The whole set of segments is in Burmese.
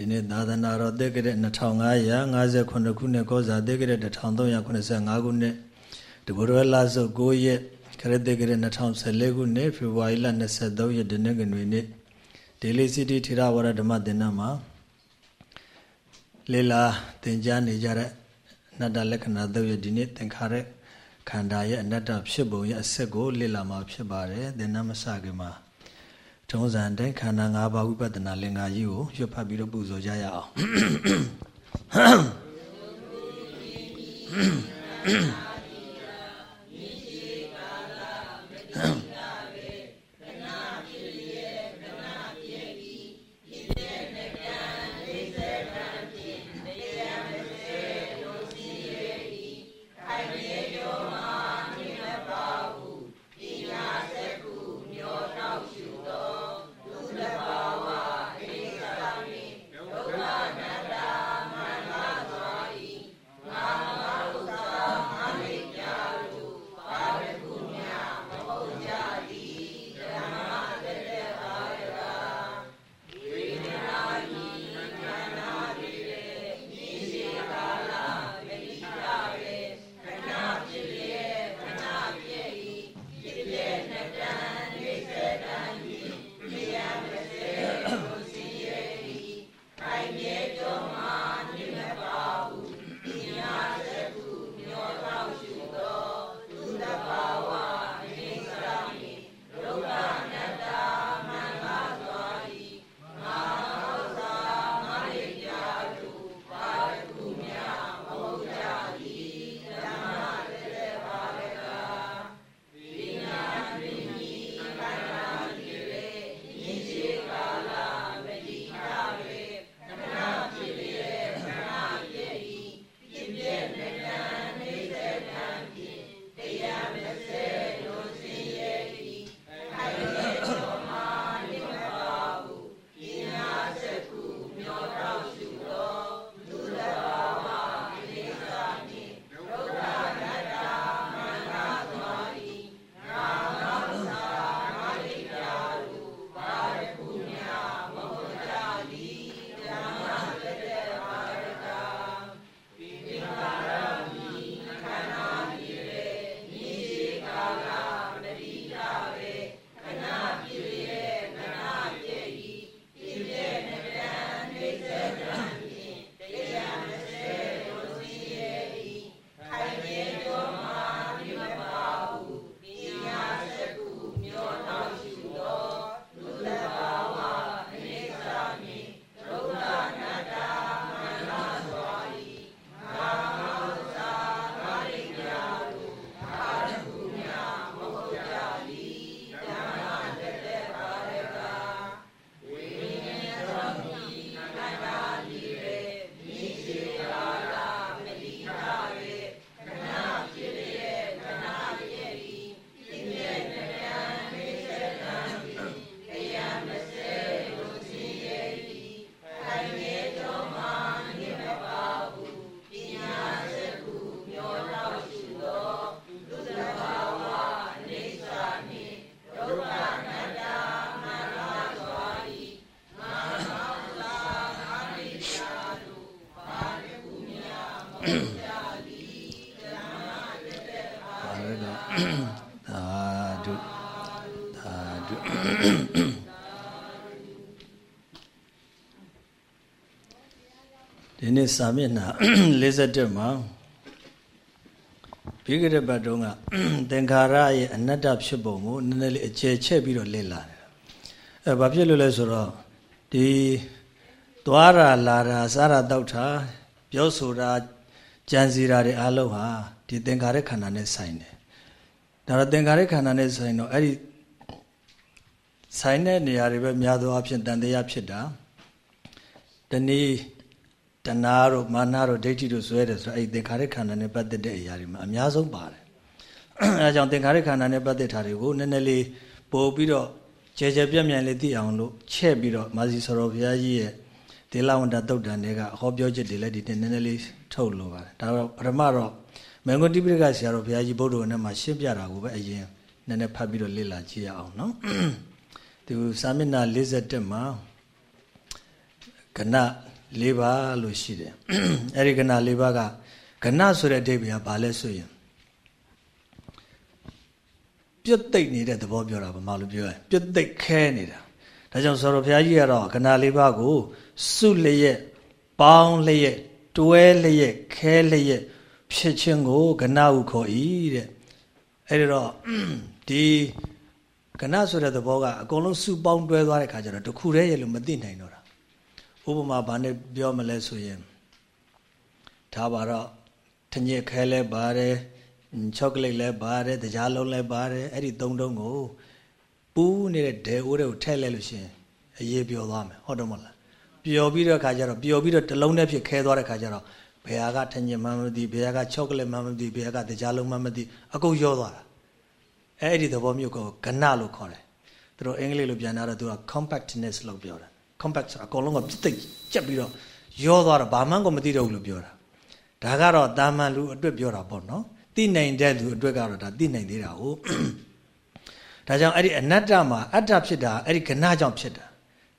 ဒီနေ့သာသနာတော်တက္ကရာ2558ခုနှစ်ကောဇာတက္ကရာ1385ခုနှစ်တဘုရလဆုတ်9ရက်ခရစ်တက္ကရာ2014ခုနှစ်ဖေဖော်ဝါရီလ23ရက်ဒီနေ့ကနေ့နေ့ဒေလီစီတီထေရဝါဒဓမ္မသင်္ဍမှာလေလာသင်ကြားနေကြတဲ့အနတ္တလက္ခဏာသုတ်ရဲ့ဒီနေ့သင်္ခါရခန္ဓာရဲ့အနတ္တဖြစ်ပုံရဲ့အစစ်ကိုလေ့လာမှာဖြစ်ပါတယ်သင်္ဍမစခင်မှာ ထုံးစံတိုင်းခန္ဓာ၅ပါးဝိပဿနာလင်္ကာကြီးကိုရွတ်ဖတ်ပြီးတော့ပူဇော်ကြရအောင် စာမျက်နှာ47မှာဘိဂရဘတ်တုံးကသင်္ခါရရဲ့အနတ္တဖြစ်ပုံကိုနည်းနည်းလေးအကျယ်ချက်ပြီးတော့လေ့လာတယ်အဲဘာဖြစ်လို့လဲဆိုတော့ဒီသွားတာလာတာစားတာတောက်တာပြောဆိုတာကြံစီတာတွေအားလုံးဟာဒီသင်္ခါရခန္ဓာနဲ့ဆိုင်တယ်ဒါတော့သင်္ခါရခန္ဓာနဲ့ဆိုင်တော့အဲ့ဒီဆိုင်တဲ့နေရာတွေပဲများသောအားဖြင့်တန်တရားဖြစ်တာတနည်း တဏှာတို့မာနတို့ဒိဋ္ဌိတို့ဆွဲတယ်ဆိုတော့အဲ့သင်္ခါရခန္ဓာနဲ့ပတ်သက်တဲ့အရာတွေမှာအများဆုံးပါတယ်အဲဒါကြောင့်သင်္ခါရခန္ဓာနဲ့ပတ်သက်တာတွေကိုနည်းနည်းလေးပို့ပြီးတော့ကျယ်ကျယ်ပြန့်ပြန့်လေးသိအောင်လို့ချက်ပြီးတော့မာစီဆော်တော်ဘုရားကြီးရဲ့ဒေလဝန္တတုတ်တန်တွေကဟောပြောချက်တွေလည်းဒီနည်းနည်းလေးထုတ်လို့ပါတယ်ဒါတော့ပထမတော့မင်္ဂတိပိဋကဆရာတော်ဘုရားကြီးဗုဒ္ဓဝါနဲ့မှာရှင်းပြတာကိုပဲအရင်နည်းနည်းဖတ်ပြီးတော့လေ့လာကြည့်ရအောင်နော်ဒီစာမျက်နှာ51မှာကဏ ၄ပါးလို့ရှိတယ်အဲ့ဒီကဏ၄ပါးကကဏဆိုတဲ့အဓိပ္ပာယ်ကဘာလဲဆိုရင်ပြတ်သိမ့်နေတဲ့သဘောပြောတာဗမာလိုပြောရင်ပြတ်သိမ့်ခဲနေတာဒါကြောင့်ဆောရဘုရားကြီးကတော့ကဏလေးပါးကိုစုလျက်ပေါင်းလျက်တွဲလျက်ခဲလျက်ဖြစ်ခြင်းကိုကဏဟုခေါ်၏တဲ့အဲ့တော့ဒီကဏဆိုတဲ့သဘောကအကုန်လုံးစုပေါင်းတွဲသွားတဲ့ခါကျတော့တခုတည်းရဲ့လို့မသိနိုင်တော့တာ ဥပမာဘာနဲ့ပြောမလဲဆိုရင်ဒါပါတော့ထညက်ခဲလဲပါတယ်ချောကလက်လဲပါတယ်တကြားလုံးလဲပါတယ်အဲ့ဒီသုံးတုံးကိုပူးနေတဲ့ဒဲအိုးတွေကိုထည့်လိုက်လို့ရှိရင်အရေးပျော်သွားမယ်ဟုတ်တယ်မဟုတ်လားပျော်ပြီးတော့ခါကျတော့ပျော်ပြီးတော့တလုံးနဲ့ဖြစ်ခဲသွားတဲ့ခါကျတော့ဘယ်ဟာကထညက်မှမသိဘယ်ဟာကချောကလက်မှမသိဘယ်ဟာကတကြားလုံးမှမသိအကုန်ရောသွားတာအဲ့ဒီသဘောမျိုးကိုကဏလို့ခေါ်တယ်သူတို့အင်္ဂလိပ်လိုပြန်လာတော့သူက compactness လို့ပြောတာ compact ဆိုအကုန်လုံးကပြစ်သိကြက်ပြီးတော့ရောသွားတော့ဘာမှကိုမသိတော့ဘူးလို့ပြောတာဒါကတော့တာမန်လူအတွက်ပြောတာပေါ့နော်သိနိုင်တဲ့လူအတွက်ကတော့ဒါသိနိုင်သေးတာဟုတ်ဒါကြောင့်အဲ့ဒီအနတ္တမှာအတ္တဖြစ်တာအဲ့ဒီခဏကြောင့်ဖြစ်တာ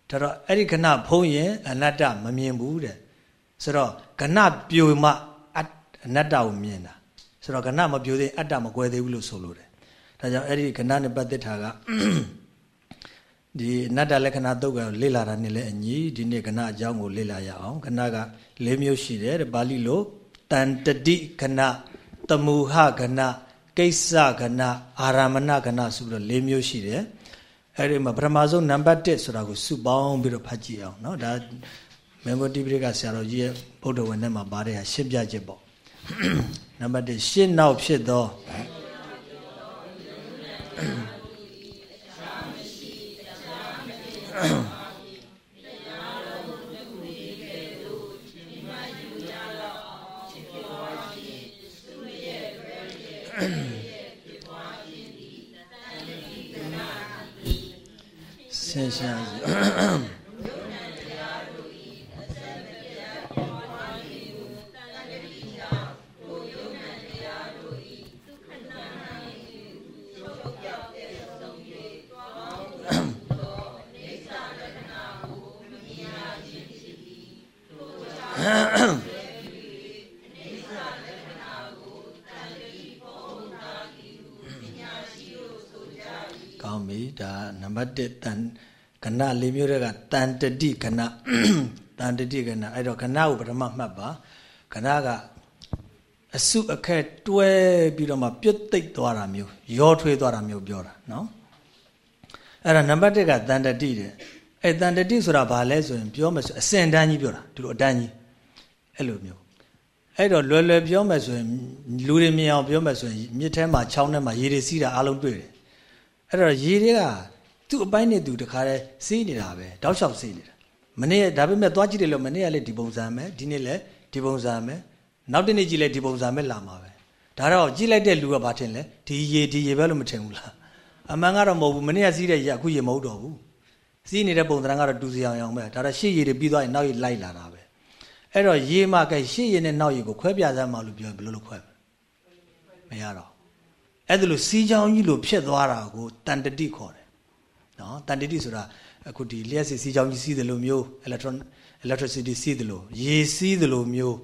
ဒါတော့အဲ့ဒီခဏဖုံးရင်အနတ္တမမြင်ဘူးတဲ့ဆိုတော့ခဏပြိုမှအနတ္တကိုမြင်တာဆိုတော့ခဏမပြိုသေးအတ္တမကွဲသေးဘူးလို့ဆိုလို့တယ်ဒါကြောင့်အဲ့ဒီခဏနဲ့ပတ်သက်တာက ဒီအနတ္တလက္ခဏာတုတ်ကလေ့လာတာနဲ့လည်းအညီဒီနေ့ခဏအကြောင်းကိုလေ့လာရအောင်ခဏက၄မျိုးရှိတယ်တဲ့ပါဠိလိုတန်တတိခဏတမူဟကဏကိစ္စကဏအာရမဏကဏဆိုပြီးတော့၄မျိုးရှိတယ်အဲ့ဒီမှာပထမဆုံးနံပါတ်1ဆိုတာကိုစုပေါင်းပြီးတော့ဖတ်ကြည့်အောင်เนาะဒါမေမိုတိပိရိကဆရာတော်ကြီးရဲ့ဗုဒ္ဓဝင်ထဲမှာပါတဲ့ဟာရှင်းပြချက်ပေါ့နံပါတ်1ရှင်းနောက်ဖြစ်သော တ်1တန်ကဏ၄မျိုးတွေကတန်တတိကဏတန်တတိကဏအဲ့တော့ကဏကိုပထမမှတ်ပါကဏကအစုအခက်တွဲပြီးတော့မှပြုတ်သိပ်သွားတာမျိုးရောထွေးသွားတာမျိုးပြောတာနော်အဲ့ဒါနံပါတ်1ကတန်တတိတဲ့အဲ့တန်တတိဆိုတာဘာလဲဆိုရင်ပြောမယ်ဆိုအစင်တန်းကြီးပြောတာဒီလိုအတန်းကြီးအဲ့လိုမျိုးအဲ့တော့လွယ်လွယ်ပြောမယ်ဆိုရင်လူတွေမြင်အောင်ပြောမယ်ဆိုရင်မြစ်ထဲမှာချောင်းထဲမှာရေတွေစီးတာအလုံးတွေ့တယ်အဲ့တော့ရေတွေက သူ့အပိုင်းနဲ့သူတခါတည်းစီးနေတာပဲတောက်လျှောက်စီးနေတာမနေ့ဒါပေမဲ့သွားကြည့်တယ်လို့မနေ့ကလည်းဒီပုံစံပဲဒီနေ့လည်းဒီပုံစံပဲနောက်တနေ့ကြည့်လည်းဒီပုံစံပဲလာမှာပဲဒါတော့ကြည့်လိုက်တဲ့လူကဘာထင်လဲဒီရေဒီရေပဲလို့မထင်ဘူးလားအမှန်ကတော့မဟုတ်ဘူးမနေ့ကစီးတဲ့ရေအခုရေမဟုတ်တော့ဘူးစီးနေတဲ့ပုံစံကတော့တူစီအောင်အောင်ပဲဒါတော့ရှေ့ရေတွေပြီးသွားရင်နောက်ရေလိုက်လာတာပဲအဲ့တော့ရေမကဲရှေ့ရေနဲ့နောက်ရေကိုခွဲပြစမ်းမလို့ပြောဘယ်လိုလုပ်ခွဲမရတော့အဲ့ဒါလို့စီးချောင်းကြီးလို့ဖြစ်သွားတာကိုတန်တတိခေါ်တယ် နော်တန်တတိဆိုတာအခုဒီလျှက်စီစီးချောင်းကြီးစီးတယ်လို့မျိုး electron electricity စီးတယ်လို့ရေစီးတယ်လို့မျိုး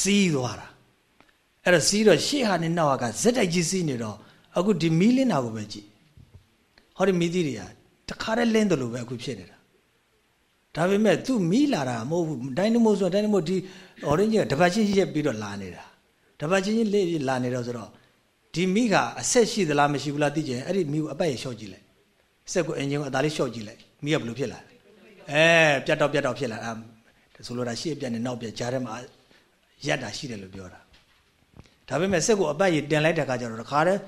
စီးသွားတာအဲ့တော့စီးတော့ရှေ့ဟာနဲ့နောက်ကဇက်တိုက်ကြီးစီးနေတော့အခုဒီမီးလင်းတာကိုပဲကြည့်ဟောဒီမီးသီးတွေကတခါတည်းလင်းတယ်လို့ပဲအခုဖြစ်နေတာဒါပေမဲ့သူမီးလာတာမဟုတ်ဘူးဒိုင်နမိုဆိုဒိုင်နမိုဒီ orange ကတပတ်ချင်းရက်ပြီးတော့လာနေတာတပတ်ချင်းလေးလာနေတော့ဆိုတော့ဒီမိကအဆက်ရှိသလားမရှိဘူးလားသိကြရင်အဲ့ဒီမိကိုအပတ်ရလျှော့ကြည့်လိုက် စက်ကိုအင်ဂျင်ကိုအသားလေးရှော့ကြည့်လိုက်မိကဘယ်လိုဖြစ်လာလဲအဲပြတ်တော့ပြတ်တော့ဖြစ်လာအဲဆိုလိုတာရှေ့ပြတ်နေနောက်ပြတ်ကြားထဲမှာရက်တာရှိတယ်လို့ပြောတာဒါပေမဲ့စက်ကိုအပတ်ရတင်လိုက်တဲ့အခါကျတော့တခါတည်း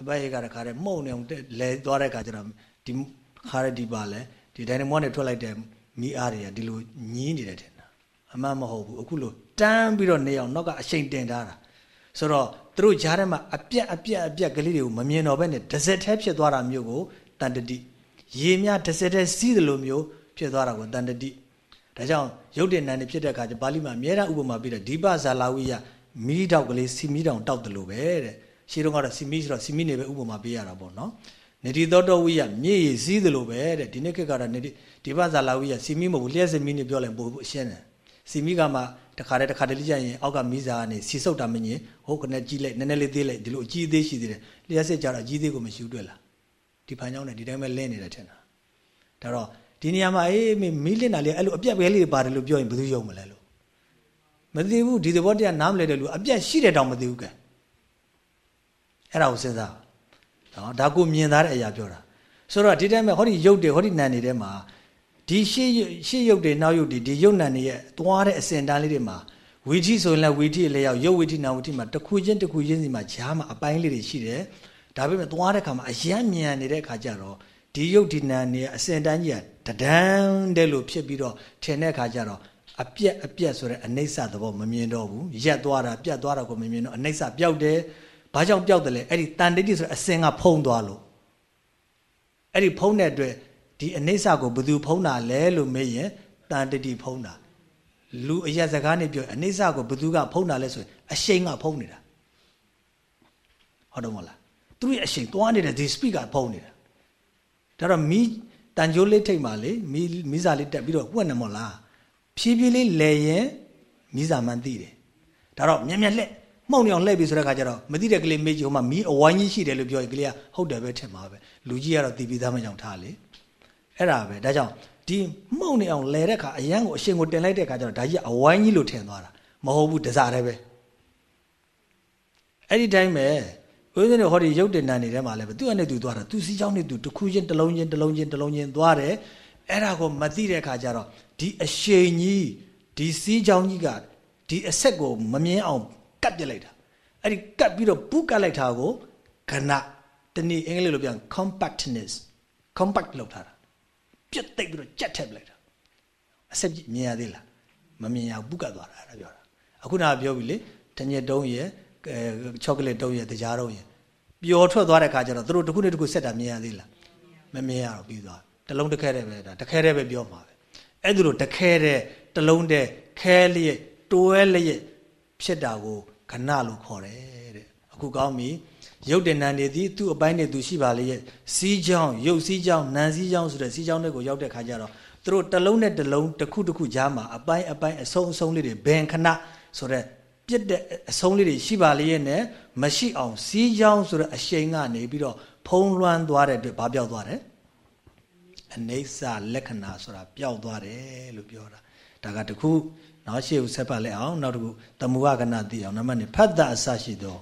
အပတ်ရကတခါတည်းမှုန့်နေအောင်လဲသွားတဲ့အခါကျတော့ဒီခါရဒီပါလဲဒီဒိုင်နမိုနဲ့ထွက်လိုက်တဲ့မီးအားတွေကဒီလိုညင်းနေတယ်ထင်တာအမှန်မဟုတ်ဘူးအခုလိုတန်းပြီးတော့နေအောင်နောက်ကအရှိန်တင်ထားတာဆိုတော့သူတို့ကြားထဲမှာအပြက်အပြက်အပြက်ကလေးတွေကိုမမြင်တော့ဘဲနဲ့ဒဇက်ထဲဖြစ်သွားတာမျိုးကို တန်တတိရေမြတစ်စက်တည်းစီးသလိုမျိုးဖြစ်သွားတာကိုတန်တတိဒါကြောင့်ရုပ်တင်နံနေဖြစ်တဲ့အခါကျပါဠိမှာအမြဲတမ်းဥပမာပြီးတော့ဒီပဇာလာဝိယမီးတောက်ကလေးစီမီးတောင်တောက်တယ်လို့ပဲတဲ့ရှင်းတော့ကတော့စီမီးဆိုတော့စီမီးနေပဲဥပမာပေးရတာပေါ့နော်နေတိသောတောဝိယမြေရည်စီးတယ်လို့ပဲတဲ့ဒီနေ့ခေတ်ကတော့နေတိဒီပဇာလာဝိယစီမီးမဟုတ်ဘူးလျှက်စမီးနေပြောလိုက်ပို့အရှင်းတယ်စီမိကမှတခါတည်းတခါတည်းလေးကြရင်အောက်ကမိစာကနေစီဆုပ်တာမငင်ဟုတ်ကနေကြီးလိုက်နည်းနည်းလေးသေးလိုက်ဒီလိုအကြီးသေးရှိသေးတယ်လျှက်စစ်ကြတော့အကြီးသေးကိုမရှိဘူးတွေ့လား ဒီဖန်ကြောင်းနဲ့ဒီတိုင်းပဲလင်းနေတယ်ထင်တာဒါတော့ဒီနေရာမှာအေးမမီးလင်းတာလေးအဲ့လိုအပြက်ပဲလေးပါတယ်လို့ပြောရင်ဘယ်သူယုံမလဲလို့မသိဘူးဒီသဘောတရားနားမလဲတဲ့လူအပြက်ရှိတယ်တောင်မသိဘူးကဲအဲ့ဒါကိုစဉ်းစားနော်ဒါကိုမြင်သားတဲ့အရာပြောတာဆိုတော့ဒီတိုင်းမှာဟောဒီရုပ်တွေဟောဒီနံတွေထဲမှာဒီရှေ့ရှေ့ရုပ်တွေနောက်ရုပ်တွေဒီရုပ်နံတွေရဲ့သွားတဲ့အစဉ်တန်းလေးတွေမှာဝီထိဆိုရင်လည်းဝီထိလည်းရောက်ရုပ်ဝီထိနာဝီထိမှာတစ်ခုချင်းတစ်ခုချင်းစီမှာဈာမှာအပိုင်းလေးတွေရှိတယ် ဒါပေမဲ့သွားတဲ့ခါမှာအယံမြန်နေတဲ့ခါကျတော့ဒီရုပ်ဒီနံတွေအစဉ်တန်းကြီးကတဒန်းတဲ့လို့ဖြစ်ပြီးတော့ထင်တဲ့ခါကျတော့အပြက်အပြက်ဆိုတဲ့အနိစ္စသဘောမမြင်တော့ဘူးရက်သွားတာပြတ်သွားတာကိုမမြင်တော့အနိစ္စပျောက်တယ်ဘာကြောင့်ပျောက်တယ်လဲအဲ့ဒီတန်တိတိဆိုတဲ့အစဉ်ကဖုံးသွားလို့အဲ့ဒီဖုံးတဲ့အတွက်ဒီအနိစ္စကိုဘယ်သူဖုံးတာလဲလို့မေးရင်တန်တိတိဖုံးတာလူအရက်စကားနဲ့ပြောအနိစ္စကိုဘယ်သူကဖုံးတာလဲဆိုရင်အရှိန်ကဖုံးနေတာဟုတ်တယ်မဟုတ်လား သူရဲ့အရှိန်သွားနေတဲ့ဒီ speak ကဖုံးနေတာဒါတော့မီးတန်ကြိုးလေးထိတ်မှလေမီးမီးစာလေးတက်ပြီးတော့ဝှက်နေမလားဖြည်းဖြည်းလေးလဲရင်မီးစာမှန်သိတယ်ဒါတော့မြက်မြက်လက်မှောက်နေအောင်လှည့်ပြီဆိုတဲ့ခါကျတော့မသိတဲ့ကလေးမေးကြည့်ဟိုမှာမီးအဝိုင်းကြီးရှိတယ်လို့ပြောရင်ကလေးကဟုတ်တယ်ပဲထင်ပါပဲလူကြီးကတော့တီးပြီးသားမကြောင်ထားလေအဲ့ဒါပဲဒါကြောင့်ဒီမှောက်နေအောင်လဲတဲ့ခါအရန်ကိုအရှင်ကိုတင်လိုက်တဲ့ခါကျတော့ဒါကြီးအဝိုင်းကြီးလို့ထင်သွားတာမဟုတ်ဘူးတစားတည်းပဲအဲ့ဒီတိုင်းပဲ ဦးဇင်းတို့ဟောဒီရုပ်တင်တန်နေထဲမှာလည်းပဲသူ့အနေနဲ့သူသွားတာသူစီးချောင်းနဲ့သူတစ်ခုချင်းတစ်လုံးချင်းတစ်လုံးချင်းတစ်လုံးချင်းသွားတယ်အဲ့ဒါကိုမသိတဲ့ခါကျတော့ဒီအရှိန်ကြီးဒီစီးချောင်းကြီးကဒီအဆက်ကိုမမြင်အောင်ကတ်ပြလိုက်တာအဲ့ဒီကတ်ပြီးတော့ပူးကတ်လိုက်တာကိုခဏတနည်းအင်္ဂလိပ်လိုပြန် compactness compact လောက်ထားတာပြတ်သိပ်ပြီးတော့ကြက်ထည့်ပလိုက်တာအဆက်မြင်ရသေးလားမမြင်ရဘူးပူးကတ်သွားတာအဲ့ဒါပြောတာအခုနကပြောပြီလေတညက်တုံးရဲ့ချောကလက်တုံးရဲ့တရားတုံးရဲ့ ပျော်ထွက်သွားတဲ့ခါကျတော့သူတို့တစ်ခုနဲ့တစ်ခုဆက်တာမြင်ရသေးလားမမြင်ရတော့ပြီးသွားတလုံးတစ်ခဲတည်းပဲဒါတစ်ခဲတည်းပဲပြောမှာပဲအဲ့ဒါလိုတစ်ခဲတည်းတလုံးတည်းခဲလျက်တွဲလျက်ဖြစ်တာကိုခဏလို့ခေါ်တယ်တဲ့အခုကောင်းပြီရုပ်တင်နံနေသည်သူ့အပိုင်းနဲ့သူရှိပါလေရဲ့စီးချောင်းရုပ်စီးချောင်းနံစီးချောင်းဆိုတဲ့စီးချောင်းတွေကိုရောက်တဲ့ခါကျတော့သူတို့တစ်လုံးနဲ့တစ်လုံးတစ်ခုတစ်ခုကြားမှာအပိုင်းအပိုင်းအဆုံးအဆုံးလေးတွေဘယ်ခဏဆိုတဲ့ ပြစ်တဲ့အဆုံးလေးတွေရှိပါလေရဲ့နဲ့မရှိအောင်စီးချောင်းဆိုတဲ့အရှိန်ကနေပြီးတော့ဖုံးလွှမ်းသွားတဲ့အတွက်ဘာပြောက်သွားတယ်အနေဆာလက္ခဏာဆိုတာပျောက်သွားတယ်လို့ပြောတာဒါကတခုနောက်ရှေ့ကိုဆက်ဖတ်လိုက်အောင်နောက်တစ်ခုတမူဝကနာသိအောင်နံပါတ်1ဖတ်တာအစရှိသော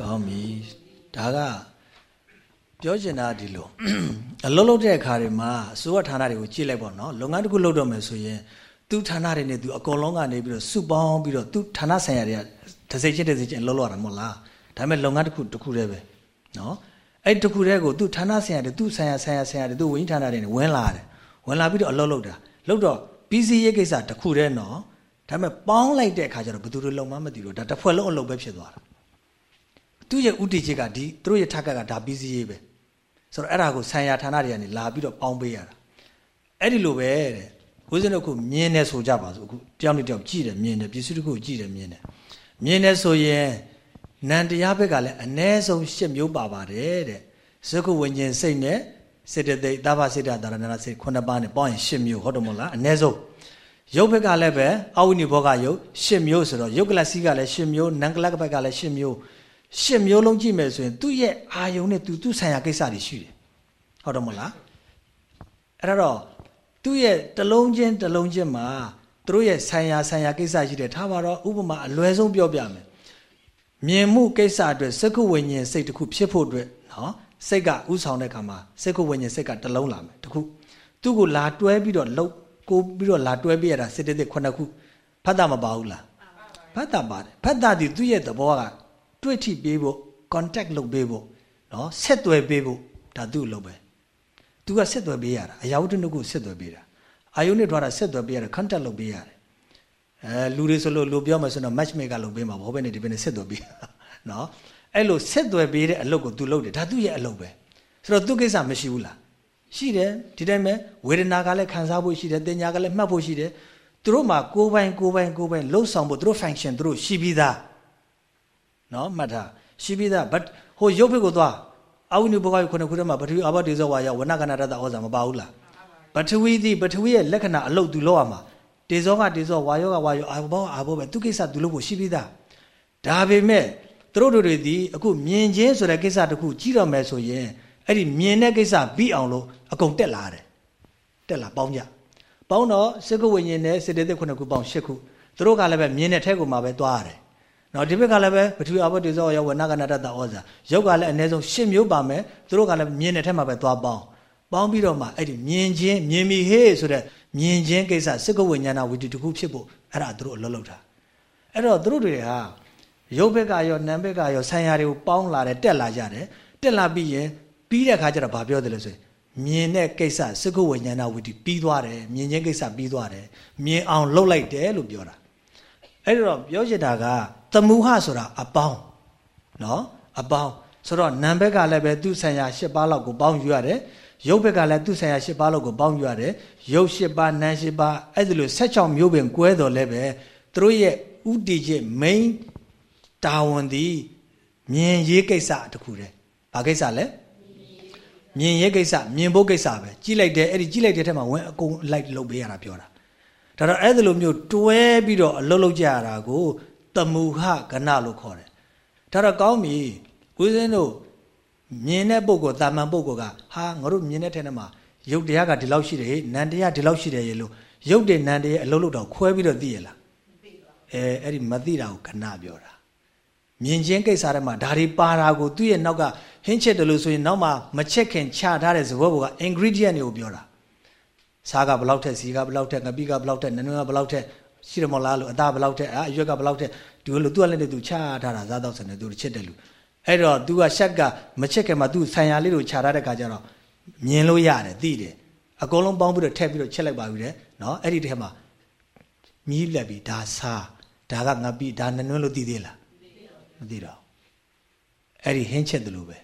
ကောင်းပြီဒါက ပြောချင်တာဒီလိုအလုံးလုံးတဲ့အခါတွေမှာအစိုးရဌာနတွေကိုကြည့်လိုက်ပေါ့နော်လုပ်ငန်းတစ်ခုလုပ်တော့မယ်ဆိုရင်သူဌာနတွေနဲ့သူအကုန်လုံးကနေပြီးတော့စုပေါင်းပြီးတော့သူဌာနဆိုင်ရာတွေကတစ်စိတ်ချင်းတစ်စိတ်ချင်းလှုပ်လှရတာမဟုတ်လားဒါပေမဲ့လုပ်ငန်းတစ်ခုတစ်ခုတည်းပဲနော်အဲ့တစ်ခုတည်းကိုသူဌာနဆိုင်ရာတွေသူဆိုင်ရာဆိုင်ရာဆိုင်ရာတွေသူဝင်းဌာနတွေနဲ့ဝင်လာတယ်ဝင်လာပြီးတော့အလုပ်လုပ်တာလုပ်တော့ PC ရေးကိစ္စတစ်ခုတည်းနော်ဒါပေမဲ့ပေါင်းလိုက်တဲ့အခါကျတော့ဘယ်သူတွေလုံမှမသိလို့ဒါတစ်ဖွဲ့လုံးအလုပ်ပဲဖြစ်သွားတာသူရဲ့ဥတီချက်ကဒီသူတို့ရဲ့ထက်ကကဒါ PC ရေးပဲ ဆိုတော့အဲ့ဒါကိုဆံရဌာနတွေကနေလာပြီးတော့ပေါင်းပေးရတာအဲ့ဒီလိုပဲတဲ့ကိုစင်းတို့ခုမြင်နေဆိုကြပါစို့အခုတယောက်နဲ့တယောက်ကြည့်တယ်မြင်တယ်ပစ္စည်းတစ်ခုကြည့်တယ်မြင်တယ်မြင်တယ်ဆိုရင်နန္တရားဘက်ကလည်းအ ਨੇ ဆုံး၈မျိုးပါပါတယ်တဲ့သကုဝิญဉ်စိတ်နဲ့စေတသိက်သဘာစိတ်တာရဏနာစိတ်ခုနှစ်ပါးနဲ့ပေါင်းရင်၈မျိုးဟုတ်တယ်မဟုတ်လားအ ਨੇ ဆုံးရုပ်ဘက်ကလည်းပဲအဝိနိဘောကရုပ်၈မျိုးဆိုတော့ရုပ်ကလစီကလည်း၈မျိုးနံကလကဘက်ကလည်း၈မျိုး ရှစ်မျိုးလုံးကြည့်မယ်ဆိုရင်သူ့ရဲ့အာယုံနဲ့သူသူ့ဆိုင်ရာကိစ္စတွေရှိတယ်ဟုတ်တယ်မဟုတ်လားအဲ့တော့သူ့ရဲ့တလုံးချင်းတလုံးချင်းမှာသူတို့ရဲ့ဆိုင်ရာဆိုင်ရာကိစ္စရှိတယ်ထားပါတော့ဥပမာအလွယ်ဆုံးပြောပြမယ်မြင်မှုကိစ္စအတွက်စက္ခုဝိညာဉ်စိတ်တစ်ခုဖြစ်ဖို့အတွက်နော်စိတ်ကဥဆောင်တဲ့ခါမှာစက္ခုဝိညာဉ်စိတ်ကတလုံးလာမယ်တခုသူ့ကိုလာတွဲပြီးတော့လှုပ်ကိုပြီးတော့လာတွဲပြရတာစစ်တဲ့ခုနှစ်ခုဖတ်တာမပါဘူးလားဖတ်တာပါတယ်ဖတ်တာဒီသူ့ရဲ့သဘောက တွေ့ထိပေးဖို့ contact လုပ်ပေးဖို့နော်ဆက်သွယ်ပေးဖို့ဒါသူ့အလုပ်ပဲသူကဆက်သွယ်ပေးရတာအရာဝတ္ထုကိုဆက်သွယ်ပေးတာအာယုန်နဲ့ထွားတာဆက်သွယ်ပေးရတယ် contact လုပ်ပေးရတယ်အဲလူတွေဆိုလို့လူပြောမှဆိုတော့ match maker လုပ်ပေးမှာဘောပဲနေဒီပဲနေဆက်သွယ်ပေးနော်အဲ့လိုဆက်သွယ်ပေးတဲ့အလုပ်ကိုသူလုပ်တယ်ဒါသူ့ရဲ့အလုပ်ပဲဆိုတော့သူ့ကိစ္စမရှိဘူးလားရှိတယ်ဒီတိုင်းပဲဝေဒနာကလည်းခံစားဖို့ရှိတယ်တင်ညာကလည်းမှတ်ဖို့ရှိတယ်သူတို့မှာကိုယ်ပိုင်ကိုယ်ပိုင်ကိုယ်ပိုင်လှုပ်ဆောင်ဖို့သူတို့ function သူတို့ရှိပြီးသား နော်မှတ်ထားရှိပြီးသား but ဟိုရုပ်ဖိတ်ကိုသွားအဝိနုဘဂဝါခုနှစ်ခုထဲမှာပထဝီအဘဒေဇောဝါယဝနကနာတတဩဇာမပါဘူးလားပထဝီသည်ပထဝီရဲ့လက္ခဏာအလုတ်သူလောက်ရမှာတေဇောကတေဇောဝါယောကဝါယောအာဘောအာဘောပဲသူကိစ္စသူလုပ်ဖို့ရှိပြီးသားဒါပေမဲ့သူတို့တွေဒီအခုမြင်ချင်းဆိုတဲ့ကိစ္စတခုကြီးတော့မယ်ဆိုရင်အဲ့ဒီမြင်တဲ့ကိစ္စပြီးအောင်လို့အကုန်တက်လာတယ်တက်လာပေါင်းကြပေါင်းတော့စကုဝိညာဉ်နဲ့စေတသိက်ခုနှစ်ခုပေါင်း၈ခုသူတို့ကလည်းပဲမြင်တဲ့ထဲကိုမှပဲသွားရတယ် နော်ဒီဘက်ကလည်းပဲပထဝီအဘဒေဇောယောဝနကနာတတဩဇာရုပ်ကလည်းအနည်းဆုံး၈မျိုးပါမယ်သူတို့ကလည်းမြင်တဲ့ထဲမှာပဲသွားပေါင်းပေါင်းပြီးတော့မှအဲ့ဒီမြင်ချင်းမြင်ပြီဟေးဆိုတဲ့မြင်ချင်းကိစ္စစကုဝိညာဏဝိတ္တိတခုဖြစ်ဖို့အဲ့ဒါသူတို့အလုပ်လုပ်တာအဲ့တော့သူတို့တွေဟာရုပ်ဘက်ကရောနာမ်ဘက်ကရောဆံရတွေကိုပေါင်းလာတယ်တက်လာကြတယ်တက်လာပြီးရင်ပြီးတဲ့အခါကျတော့ဗာပြောတယ်လို့ဆိုရင်မြင်တဲ့ကိစ္စစကုဝိညာဏဝိတ္တိပြီးသွားတယ်မြင်ချင်းကိစ္စပြီးသွားတယ်မြင်အောင်လှုပ်လိုက်တယ်လို့ပြောတာအဲ့တော့ပြောချင်တာက သမုဟဆိုတာအပေါင်းနော်အပေါင်းဆိုတော့နာမ်ဘက်ကလည်းပဲသူ့ဆံရ၈ပါးလောက်ကိုပေါင်းယူရတယ်ရုပ်ဘက်ကလည်းသူ့ဆံရ၈ပါးလောက်ကိုပေါင်းယူရတယ်ရုပ်၈ပါးနာမ်၈ပါးအဲ့ဒါလို16မျိုးပင်ကွဲတော်လဲပဲသူတို့ရဲ့ဥတီချက် main တာဝန်ဒီမြင်ရေးကိစ္စတခုတည်းဘာကိစ္စလဲမြင်ရေးကိစ္စမြင်ဖို့ကိစ္စပဲကြည့်လိုက်တယ်အဲ့ဒီကြည့်လိုက်တဲ့ထက်မှာဝင်အကုန်လိုက်လုပ်ပေးရတာပြောတာဒါတော့အဲ့ဒါလိုမျိုးတွဲပြီးတော့အလုပ်လုပ်ကြရတာကို တမူဟကဏလို့ခေါ်တယ်ဒါတော့ကောင်းပြီဦးဇင်းတို့မြင်တဲ့ပုဂ္ဂိုလ်တာမန်ပုဂ္ဂိုလ်ကဟာငါတို့မြင်တဲ့ထဲမှာရုပ်တရားကဒီလောက်ရှိတယ်ဟေ့နံတရားဒီလောက်ရှိတယ်ရေလို့ရုပ်တဲ့နံတရားအလုပ်လုပ်တော့ခွဲပြီးတော့သိရလားအဲအဲ့ဒီမသိတာကိုခဏပြောတာမြင်ချင်းကိစ္စထဲမှာဒါတွေပါတာကိုသူ့ရဲ့နောက်ကဟင်းချက်တယ်လို့ဆိုရင်နောက်မှမချက်ခင်ချထားတဲ့သဘောက ingredient တွေကိုပြောတာစားကဘလောက်ထက်စီကဘလောက်ထက်ငပိကဘလောက်ထက်နနွေကဘလောက်ထက် ရှိတယ်မလားလို့အသားဘလောက်ထက်အရွက်ကဘလောက်ထက်ဒီလိုသူကလည်းသူချထားတာစားတော့စနေသူချက်တယ်လူအဲ့တော့ तू ကရှက်ကမချက်ခင်မှာ तू ဆံရလေးတို့ခြာထားတဲ့ခါကျတော့မြင်လို့ရတယ်သိတယ်အကုန်လုံးပေါင်းပြီးတော့ထည့်ပြီးတော့ချက်လိုက်ပါပြီတဲ့နော်အဲ့ဒီထဲမှာမြီးလက်ပြီးဒါစားဒါကငပိဒါနနွေလို့သိသေးလားမသိတော့အဲ့ဒီဟင်းချက်တယ်လို့ပဲ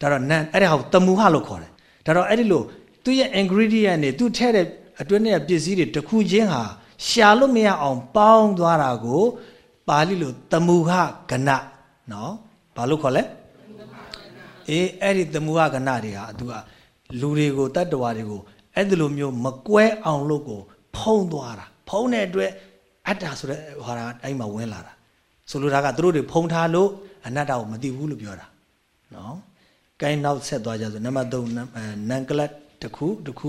ဒါတော့နန်အဲ့ဒါဟောတမူဟလို့ခေါ်တယ်ဒါတော့အဲ့ဒီလို့သူ့ရဲ့ ingredient တွေသူထည့်တဲ့အတွင်းနဲ့ပစ္စည်းတွေတစ်ခုချင်းဟာ ရှာလို့မရအောင်ပေါင်းသွားတာကိုပါဠိလိုတမူဟကဏနော်ဘာလို့ခေါ်လဲအေးအဲ့ဒီတမူဟကဏတွေဟာသူကလူတွေကိုတတ္တဝါတွေကိုအဲ့ဒီလိုမျိုးမကွဲအောင်လို့ကို ဖုံးသွားတာဖုံးတဲ့အတွက်အတ္တဆိုတဲ့ဟာအဲ့မှာဝင်လာတာဆိုလိုတာကသူတို့တွေဖုံးထားလို့အနတ္တကိုမသိဘူးလို့ပြောတာနော်ကိုင်းနောက်ဆက်သွားကြဆိုနံပါတ်3နန်ကလတ်တစ်ခုတစ်ခု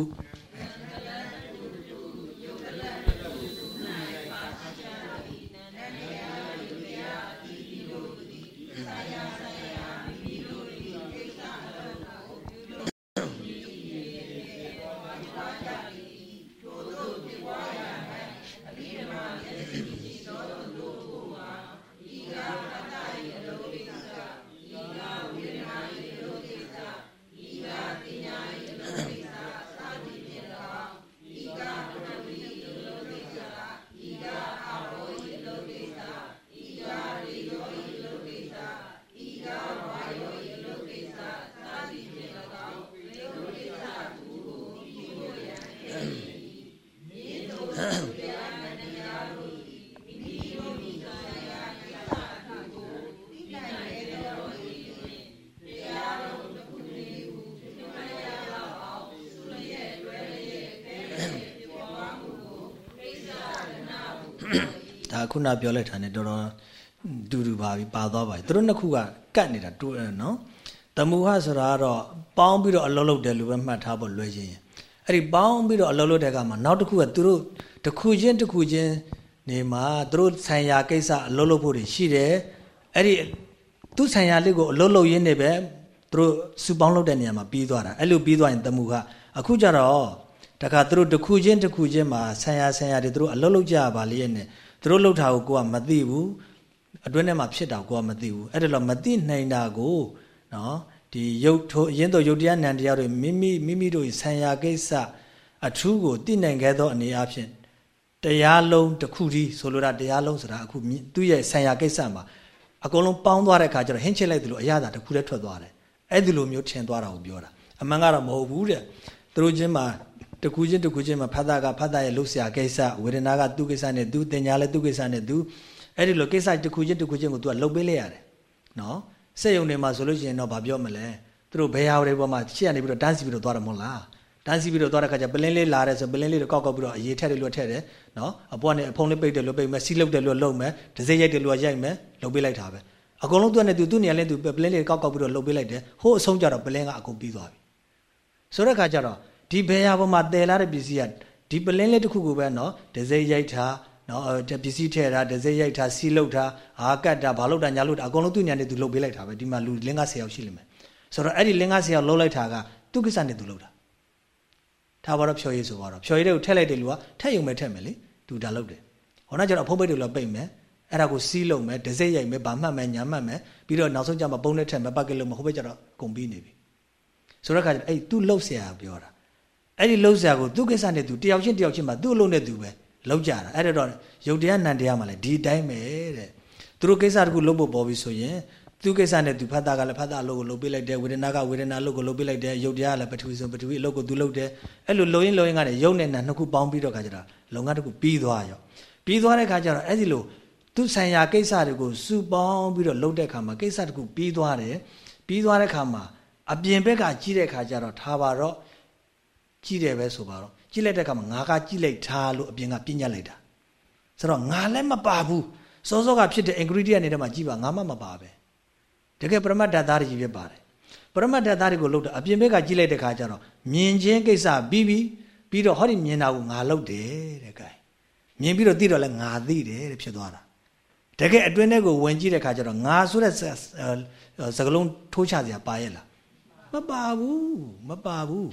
နပြောလိုက်တာ ਨੇ တော်တော်ဒူဒူပါပြီပါသွားပါပြီသူတို့နှစ်ခုကကတ်နေတာတူနော်တမူဟဆိုတာကတော့ပေါင်းပြီးတော့အလုံးလုံးတယ်လို့ပဲမှတ်ထားဖို့လွယ်ချင်းအဲ့ဒီပေါင်းပြီးတော့အလုံးလုံးတဲ့ကမှနောက်တစ်ခုကသူတို့တစ်ခုချင်းတစ်ခုချင်းနေမှာသူတို့ဆံရကိစ္စအလုံးလုံးဖို့တွေရှိတယ်အဲ့ဒီသူဆံရလေးကိုအလုံးလုံးရင်းနေပဲသူတို့စုပေါင်းလုပ်တဲ့နေရာမှာပြီးသွားတာအဲ့လိုပြီးသွားရင်တမူဟအခုကျတော့တခါသူတို့တစ်ခုချင်းတစ်ခုချင်းမှာဆံရဆံရတွေသူတို့အလုံးလုံးကြပါလေနဲ့ သူတို့လှုပ်တာကိုကိုကမသိဘူးအတွင်းထဲမှာဖြစ်တာကိုကမသိဘူးအဲ့ဒါလို့မသိနိုင်တာကိုနော်ဒီရုပ်ထိုးအရင်တော့ရုပ်တရားနံတရားတွေမိမိမိမိတို့ဆံရကိစ္စအထူးကိုသိနိုင်ခဲ့သောအနေအချင်းတရားလုံးတစ်ခုတည်းဆိုလိုတာတရားလုံးဆိုတာအခုသူ့ရဲ့ဆံရကိစ္စမှာအကုန်လုံးပေါင်းသွားတဲ့အခါကျတော့ဟင်းချစ်လိုက်တယ်လို့အရသာတစ်ခုတည်းထွက်သွားတယ်အဲ့ဒီလိုမျိုးထင်သွားတာကိုပြောတာအမှန်ကတော့မဟုတ်ဘူးတဲ့သူတို့ချင်းမှာ တခုချင်းတခုချင်းမှာဖတ်တာကဖတ်တာရဲ့လှုပ်ရှားကိစ္စဝေဒနာကသူ့ကိစ္စနဲ့သူတင်ညာလည်းသူ့ကိစ္စနဲ့သူအဲ့ဒီလိုကိစ္စတခုချင်းတခုချင်းကိုသူကလှုပ်ပေးလိုက်ရတယ်နော်စက်ယုံတွေမှာဆိုလို့ရှိရင်တော့ဗာပြောမလဲသူတို့ဘယ်ဟာတွေပေါ်မှာရှေ့ကနေပြီးတော့တန်းစီပြီးတော့သွားတယ်မဟုတ်လားတန်းစီပြီးတော့သွားတဲ့ခါကျပလင်းလေးလာတယ်ဆိုပလင်းလေးတွေကောက်ကောက်ပြီးတော့အရေးထက်တယ်လို့ထက်တယ်နော်အပွားနဲ့အဖုံးလေးပိတ်တယ်လို့ပိတ်မယ်စီးလုတ်တယ်လို့လုံမယ်ဒစိရိုက်တယ်လို့ရိုက်မယ်လုံပေးလိုက်တာပဲအကုန်လုံးသူကနဲ့သူသူ့နေရာလဲသူပလင်းလေးကောက်ကောက်ပြီးတော့လုံပေးလိုက်တယ်ဟိုးအဆုံးကြတော့ပလင်းကအကုန်ပြီးသွားပြီဆိုတဲ့ခါကျတော့ ဒီဘယ်ရပေါ်မှာတည်လာတဲ့ပစ္စည်းကဒီပလင်းလေးတစ်ခုကိုပဲနော်ဒဇိရိုက်ထားနော်ပစ္စည်းထည့်တာဒဇိရိုက်ထားစီးလုပ်ထားဟာကတ်တာဘာလုပ်တာညာလုပ်တာအကုန်လုံးသူ့ညာနဲ့သူလုပ်ပေးလိုက်တာပဲဒီမှာလူလင်းကဆယ်ယောက်ရှိလိမ့်မယ်ဆိုတော့အဲ့ဒီလင်းကဆယ်ယောက်လုပ်လိုက်တာကသူ့ကိစ္စနဲ့သူလုပ်တာထားပါတော့ဖြော်ရည်ဆိုပါတော့ဖြော်ရည်တွေကိုထည့်လိုက်တဲ့လူကထည့်ယုံမဲ့ထည့်မယ်လေသူဒါလုပ်တယ်ဟောနောက်ကျတော့အဖုံးပိတ်တွေလောက်ပိတ်မယ်အဲ့ဒါကိုစီးလုပ်မယ်ဒဇိရိုက်မယ်ဘာမှတ်မယ်ညာမှတ်မယ်ပြီးတော့နောက်ဆုံးကျမှပုံနဲ့ထည့်မယ်ပတ်ကက်လုပ်မယ်ဟိုဘက်ကျတော့ကုန်ပြီးနေပြီဆိုတော့အခါကျအဲ့သူ့လုပ်ဆရာပြောတာ အဲ့ဒီလှုပ်ရှားကိုသူ့ကိစ္စနဲ့သူတယောက်ချင်းတယောက်ချင်းမှာသူ့အလုပ်နဲ့သူပဲလောက်ကြတာအဲ့တော့ရုပ်တရားနံတရားမှာလည်းဒီအတိုင်းပဲတဲ့သူတို့ကိစ္စတခုလုပ်ဖို့ပေါ်ပြီဆိုရင်သူကိစ္စနဲ့သူဖတ်တာကလည်းဖတ်တာအလုပ်ကိုလုပ်ပေးလိုက်တယ်ဝေဒနာကဝေဒနာအလုပ်ကိုလုပ်ပေးလိုက်တယ်ရုပ်တရားကလည်းပထဝီဆိုပထဝီအလုပ်ကိုသူလုပ်တယ်အဲ့လိုလုံရင်လုံရင်ကလည်းရုပ်နဲ့နာနှစ်ခုပေါင်းပြီးတော့ခါကြတာလုံငန်းတစ်ခုပြီးသွားရောပြီးသွားတဲ့ခါကျတော့အဲ့ဒီလိုသူဆိုင်ရာကိစ္စတွေကိုစုပေါင်းပြီးတော့လုပ်တဲ့ခါမှာကိစ္စတခုပြီးသွားတယ်ပြီးသွားတဲ့ခါမှာအပြင်ဘက်ကကြီးတဲ့ခါကျတော့ထားပါတော့ ကြီးတယ်ပဲဆိုပါတော့ကြီးလိုက်တဲ့ခါမှာငါကကြီးလိုက်ထားလို့အပြင်ကပြညတ်လိုက်တာဆိုတော့ငါလည်းမပါဘူးစောစောကဖြစ်တဲ့ ingredient တွေထဲမှာကြီးပါငါမှမပါပဲတကယ်ပရမတ်ဓာတ်သားတွေကြီးဖြစ်ပါတယ်ပရမတ်ဓာတ်သားတွေကိုလုပ်တာအပြင်ဘက်ကကြီးလိုက်တဲ့ခါကျတော့မြင်ချင်းကိစ္စပြီးပြီးပြီးတော့ဟောဒီမြင်တာကိုငါလုပ်တယ်တဲ့ကဲမြင်ပြီးတော့သိတော့လဲငါသိတယ်တဲ့ဖြစ်သွားတာတကယ်အတွင်းထဲကိုဝင်ကြည့်တဲ့ခါကျတော့ငါဆိုတဲ့စကလုံးထိုးချစရာပါရဲ့လားမပါဘူးမပါဘူး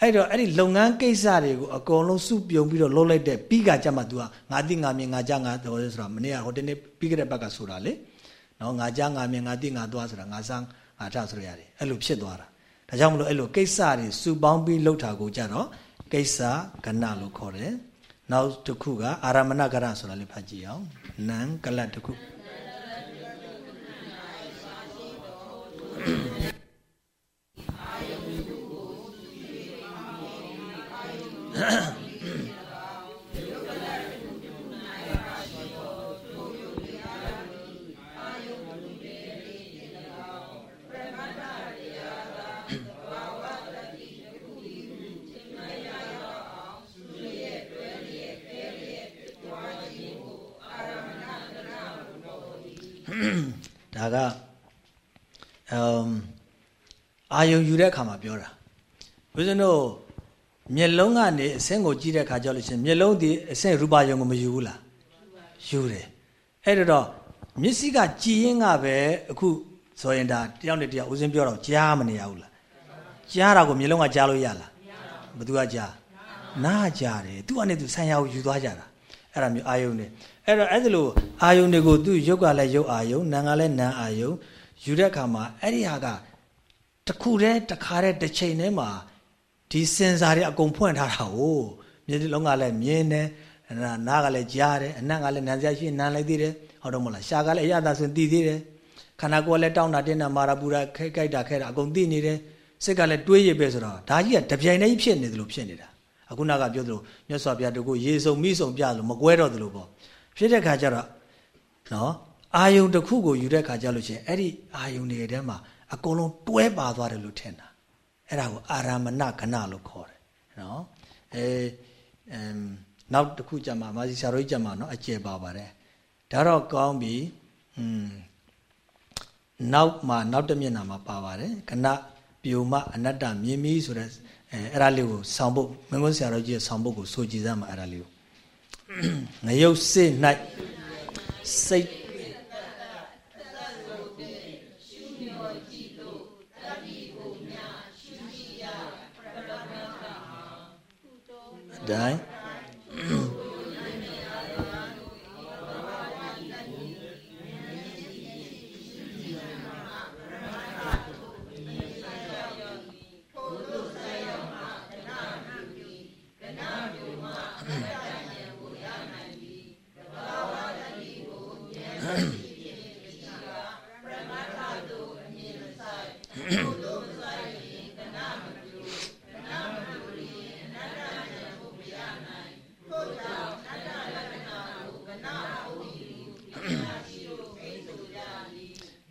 အဲ့တော့အဲ့ဒီလုပ်ငန်းကိစ္စတွေကိုအကုန်လုံးစုပြုံပြီးတော့လုပ်လိုက်တဲ့ပြီးကကြမှာ तू ကငါသိငါမြင်ငါကြငါတော်ဆိုတာမနေ့ကဟိုတနေ့ပြီးခဲ့တဲ့ဘက်ကဆိုတာလေနော်ငါကြငါမြင်ငါသိငါသွားဆိုတာငါစမ်းငါထဆိုရတယ်အဲ့လိုဖြစ်သွားတာဒါကြောင့်မလို့အဲ့လိုကိစ္စတွေစုပေါင်းပြီးလှုပ်တာကိုကြတော့ကိစ္စကဏလို့ခေါ်တယ်နောက်တစ်ခုကအာရမဏကရဆိုတာလေးဖတ်ကြည့်အောင်နံကလတ်တစ်ခု ဒါကအမ်အာယုံယူတဲ့အခါမှာပြောတာဘုရားတို့ မျက်လုံးကနေအဆင့်ကိုကြည့်တဲ့အခါကြောက်လို့ရှင်မျက်လုံးဒီအဆင့်ရူပါယုံကိုမယူဘူးလားယူတယ်အဲ့တော့မျက်စိကကြည်ရင်ကပဲအခုဆိုရင်ဒါတယောက်နဲ့တယောက်ဦးစင်းပြောတော့ကြားမနေရဘူးလားကြားတာကိုမျက်လုံးကကြားလို့ရလားဘသူကကြားနားကြားတယ်သူကနေသူဆံရကိုယူသွားကြတာအဲ့ဒါမျိုးအာယုံနဲ့အဲ့တော့အဲ့ဒါလိုအာယုံတွေကိုသူရုပ်ကလည်းရုပ်အာယုံနာမ်ကလည်းနာမ်အာယုံယူတဲ့အခါမှာအဲ့ဒီဟာကတခုတည်းတခါတည်းတစ်ချိန်တည်းမှာ ဒီစင်စာတွေအကုန်ဖွင့်ထားတာကိုမျက်လုံးကလည်းမြင်တယ်နားကလည်းကြားတယ်အနံ့ကလည်းနားစရာရှိနားလိုက်သေးတယ်ဟုတ်တော့မလားရှားကလည်းအရသာဆိုရင်သိသေးတယ်ခန္ဓာကိုယ်ကလည်းတောင်းတာတင်းတာမာရာပူရာခဲကြိုက်တာခဲတာအကုန်သိနေတယ်စိတ်ကလည်းတွေးရပဲဆိုတော့ဒါကြီးကတပြိုင်တည်းဖြစ်နေတယ်လို့ဖြစ်နေတာအခုနကပြောသလိုမြတ်စွာဘုရားတကူရေစုံမိစုံပြလို့မကွဲတော့သလိုပေါ့ဖြစ်တဲ့ခါကျတော့နော်အာယုံတစ်ခုကိုယူတဲ့ခါကျလို့ချင်းအဲ့ဒီအာယုံတွေထဲမှာအကုန်လုံးတွဲပါသွားတယ်လို့ထင်တာ အဲ့ဒါကိုအာရမဏကဏလို့ခေါ်တယ်နော်အဲအမ်နောက်တစ်ခုကြမှာမာစီဆရာတို့ကြမှာနော်အကျယ်ပါပါတယ်ဒါတော့ကောင်းပြီอืมနောက်မှာနောက်တစ်မျက်နှာမှာပါပါတယ်ကဏပြိုမအနတ္တမြင်ပြီဆိုတဲ့အဲအဲ့ဒါလေးကိုဆောင်းဖို့မင်းကုန်းဆရာတော်ကြီးရဲ့ဆောင်းဖို့ကိုဆိုကြည်စမ်းမှာအဲ့ဒါလေးကိုငရုတ်စိတ်၌စိတ် တိုင်း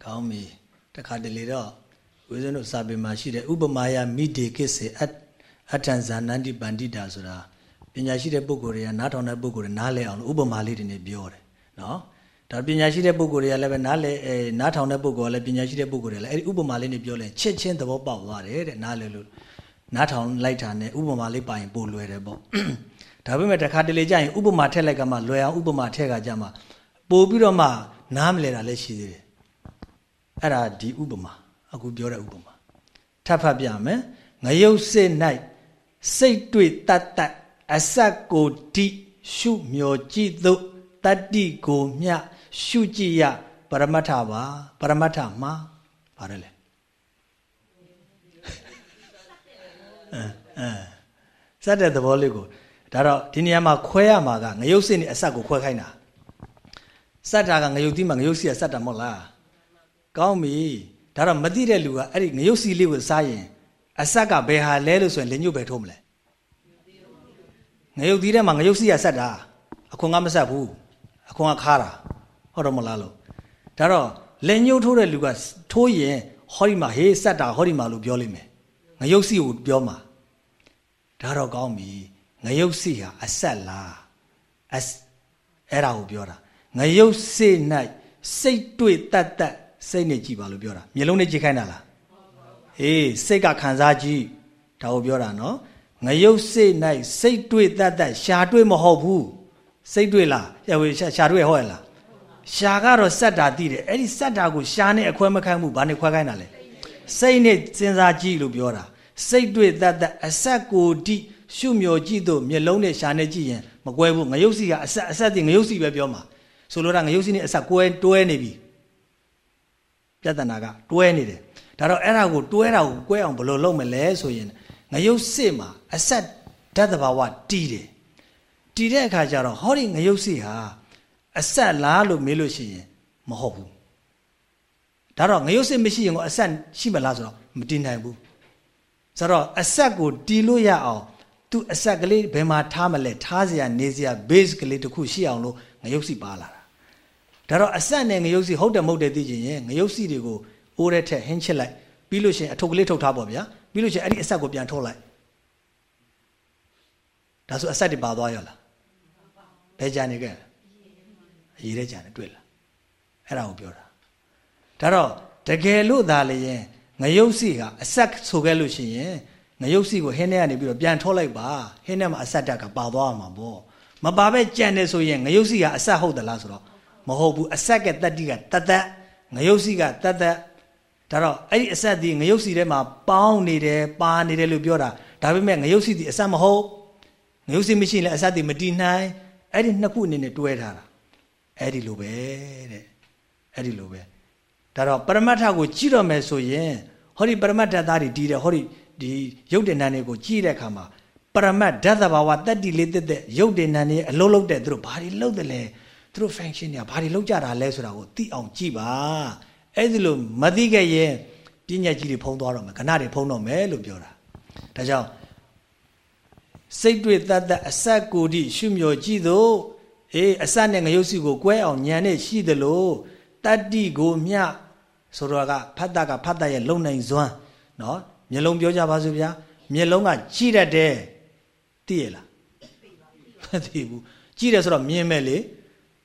ကောင်းပြီ တခါတလေတော့ဝိဇ္ဇနုစာပေမှာရှိတဲ့ဥပမာယမိဒေကိစေအအထံဇာနန္တိပန္တိတာဆိုတာပညာရှိတဲ့ပုဂ္ဂိုလ်တွေကနားထောင်တဲ့ပုဂ္ဂိုလ်တွေနားလည်အောင်ဥပမာလေးတွေနဲ့ပြောတယ်နော်ဒါပညာရှိတဲ့ပုဂ္ဂိုလ်တွေကလည်းပဲနားလေအဲနားထောင်တဲ့ပုဂ္ဂိုလ်ကလည်းပညာရှိတဲ့ပုဂ္ဂိုလ်တွေလည်းအဲ့ဒီဥပမာလေးနဲ့ပြောလဲချစ်ချင်းသဘောပေါက်သွားတယ်တဲ့နားလေလို့နားထောင်လိုက်တာနဲ့ဥပမာလေးပါရင်ပိုလွယ်တယ်ပေါ့ဒါပေမဲ့တခါတလေကြာရင်ဥပမာထက်လိုက်ကမှလွယ်အောင်ဥပမာထက်ကကြမှာပို့ပြီးတော့မှနားမလဲတာလည်းရှိသေးတယ် အဲ့ဒါဒီဥပမာအခုပြောတဲ့ဥပမာထပ်ဖတ်ပြမယ်ငရုတ်စစ်၌စိတ်တွေ့တတ်တတ်အဆက်ကိုတိရှုမျောကြည့်သို့တတ္တိကိုမြရှုကြည့်ရပရမတ္ထပါပရမတ္ထမှာပါတယ်လေအဲအဲစတဲ့သဘောလေးကိုဒါတော့ဒီနေရာမှာခွဲရမှာကငရုတ်စစ်နဲ့အဆက်ကိုခွဲခိုင်းတာစက်တာကငရုတ်သီးမှာငရုတ်စီကစက်တာမဟုတ်လား ကောင်းပြီဒါတော့မသိတဲ့လူကအဲ့ဒီငရုတ်စီလေးကိုစားရင်အဆက်ကဘယ်ဟာလဲလို့ဆိုရင်လင်ညွတ်ပဲထိုးမလဲငရုတ်သီးထဲမှာငရုတ်စီကဆက်တာအခွန်ကမဆက်ဘူးအခွန်ကခါတာဟုတ်တော့မလားလို့ဒါတော့လင်ညွတ်ထိုးတဲ့လူကထိုးရင်ဟောဒီမှာဟေးဆက်တာဟောဒီမှာလို့ပြောလိမ့်မယ်ငရုတ်စီကိုပြောမှာဒါတော့ကောင်းပြီငရုတ်စီဟာအဆက်လားအအဲ့ဒါကိုပြောတာငရုတ်စိတ်၌စိတ်တွေ့တတ်တတ် စိတ်နဲ့ကြည်ပါလို့ပြောတာမျိုးလုံးနဲ့ကြည်ခိုင်းတာလားဟေးစိတ်ကခံစားကြည့်ဒါကိုပြောတာနော်ငရုတ်စိတ်၌စိတ်တွေ့တတ်တတ်ရှာတွေ့မဟုတ်ဘူးစိတ်တွေ့လားရဝေရှာတွေ့ဟုတ်ရဲ့လားရှာကတော့စက်တာတည်တယ်အဲ့ဒီစက်တာကိုရှာနဲ့အခွဲမခိုင်းဘူးဘာနဲ့ခွဲခိုင်းတာလဲစိတ်နဲ့စဉ်းစားကြည့်လို့ပြောတာစိတ်တွေ့တတ်တတ်အဆက်ကိုတိရှုမျောကြည့်တော့မျက်လုံးနဲ့ရှာနဲ့ကြည့်ရင်မကွဲဘူးငရုတ်စီကအဆက်အဆက်တည်ငရုတ်စီပဲပြောမှာဆိုလိုတာငရုတ်စီနဲ့အဆက်ကွဲတွဲနေပြီ ပြဿနာကတွဲနေတယ်ဒါတော့အဲ့ဒါကိုတွဲတာကိုကွဲအောင်ဘယ်လိုလုပ်မလဲဆိုရင်ငရုတ်စစ်မှာအဆက်ဓာတ်တဘာဝတီးတယ်တီးတဲ့အခါကျတော့ဟောဒီငရုတ်စစ်ဟာအဆက်လားလို့မေးလို့ရှိရင်မဟုတ်ဘူးဒါတော့ငရုတ်စစ်မရှိရင်ကိုအဆက်ရှိမလားဆိုတော့မတင်နိုင်ဘူးဆိုတော့အဆက်ကိုတီးလို့ရအောင်သူအဆက်ကလေးဘယ်မှာထားမလဲထားเสียနေเสีย base ကလေးတစ်ခုရှိအောင်လို့ငရုတ်စီပါလာတာ ာ ဒါတော့အဆက်နဲ့ငရုတ်စီဟုတ်တယ်မဟုတ်တယ်သိချင်ရင်ငရုတ်စီတွေကိုအိုးတဲ့ထက်ဟင်းချစ်လိုက်ပြီးလို့ရှိရင်အထုပ်ကလေးထုတ်ထားပေါ့ဗျာပြီးလို့ရှိရင်အဲ့ဒီအဆက်ကိုပြန်ထုတ်လိုက်ဒါဆိုအဆက်တွေပါသွားရောလားဘယ်ကြံနေခဲ့အရေးတဲ့ကြံနေတွေ့လားအဲ့ဒါကိုပြောတာဒါတော့တကယ်လို့သာလေရင်ငရုတ်စီကအဆက်ဆိုခဲ့လို့ရှိရင်ငရုတ်စီကိုဟင်းထဲကနေပြီးတော့ပြန်ထုတ်လိုက်ပါဟင်းထဲမှာအဆက်တက်ကပါသွားမှာပေါ့မပါပဲကြံနေဆိုရင်ငရုတ်စီကအဆက်ဟုတ်သလားဆိုတော့ မဟုတ်ဘူးအဆက်ကတတ္တိကတသက်ငရုတ်စီကတသက်ဒါတော့အဲ့ဒီအဆက်ဒီငရုတ်စီထဲမှာပေါင်းနေတယ်ပါနေတယ်လို့ပြောတာဒါပေမဲ့ငရုတ်စီဒီအဆက်မဟုတ်ငရုတ်စီမရှိရင်လည်းအဆက်ဒီမတည်နိုင်အဲ့ဒီနှစ်ခုအနေနဲ့တွဲထားတာအဲ့ဒီလိုပဲတဲ့အဲ့ဒီလိုပဲဒါတော့ပရမတ်ထကိုကြည့်တော့မယ်ဆိုရင်ဟောဒီပရမတ်ဓာတ်သားတွေတီးတယ်ဟောဒီဒီရုပ်တင်နံတွေကိုကြည့်တဲ့အခါမှာပရမတ်ဓာတ်သဘာဝတတ္တိလေးတက်တဲ့ရုပ်တင်နံတွေအလုံးလုံးတဲ့သူတို့ဘာတွေလုပ်တယ်လဲ သူတို့ function တွေကဘာတွေလုပ်ကြတာလဲဆိုတာကိုသိအောင်ကြည့်ပါအဲ့ဒီလိုမသိခဲ့ရင်ပညာကြီးတွေဖုံးသွားတော့မယ်ခဏတွေဖုံးတော့မယ်လို့ပြောတာဒါကြောင့်စိတ်တွေ့တတ်တဲ့အဆက်ကိုတိရှုမြော်ကြည့်သောအေးအဆက်နဲ့ငရုတ်စီကိုကွဲအောင်ညံနဲ့ရှိသလိုတတ္တိကိုမြဆိုတော့ကဖတ်တာကဖတ်တာရဲ့လုံနိုင်စွမ်းနော်မျက်လုံးပြောကြပါစို့ဗျာမျက်လုံးကကြည့်တတ်တယ်သိရလားမသိဘူးကြည့်တယ်ဆိုတော့မြင်မဲ့လေ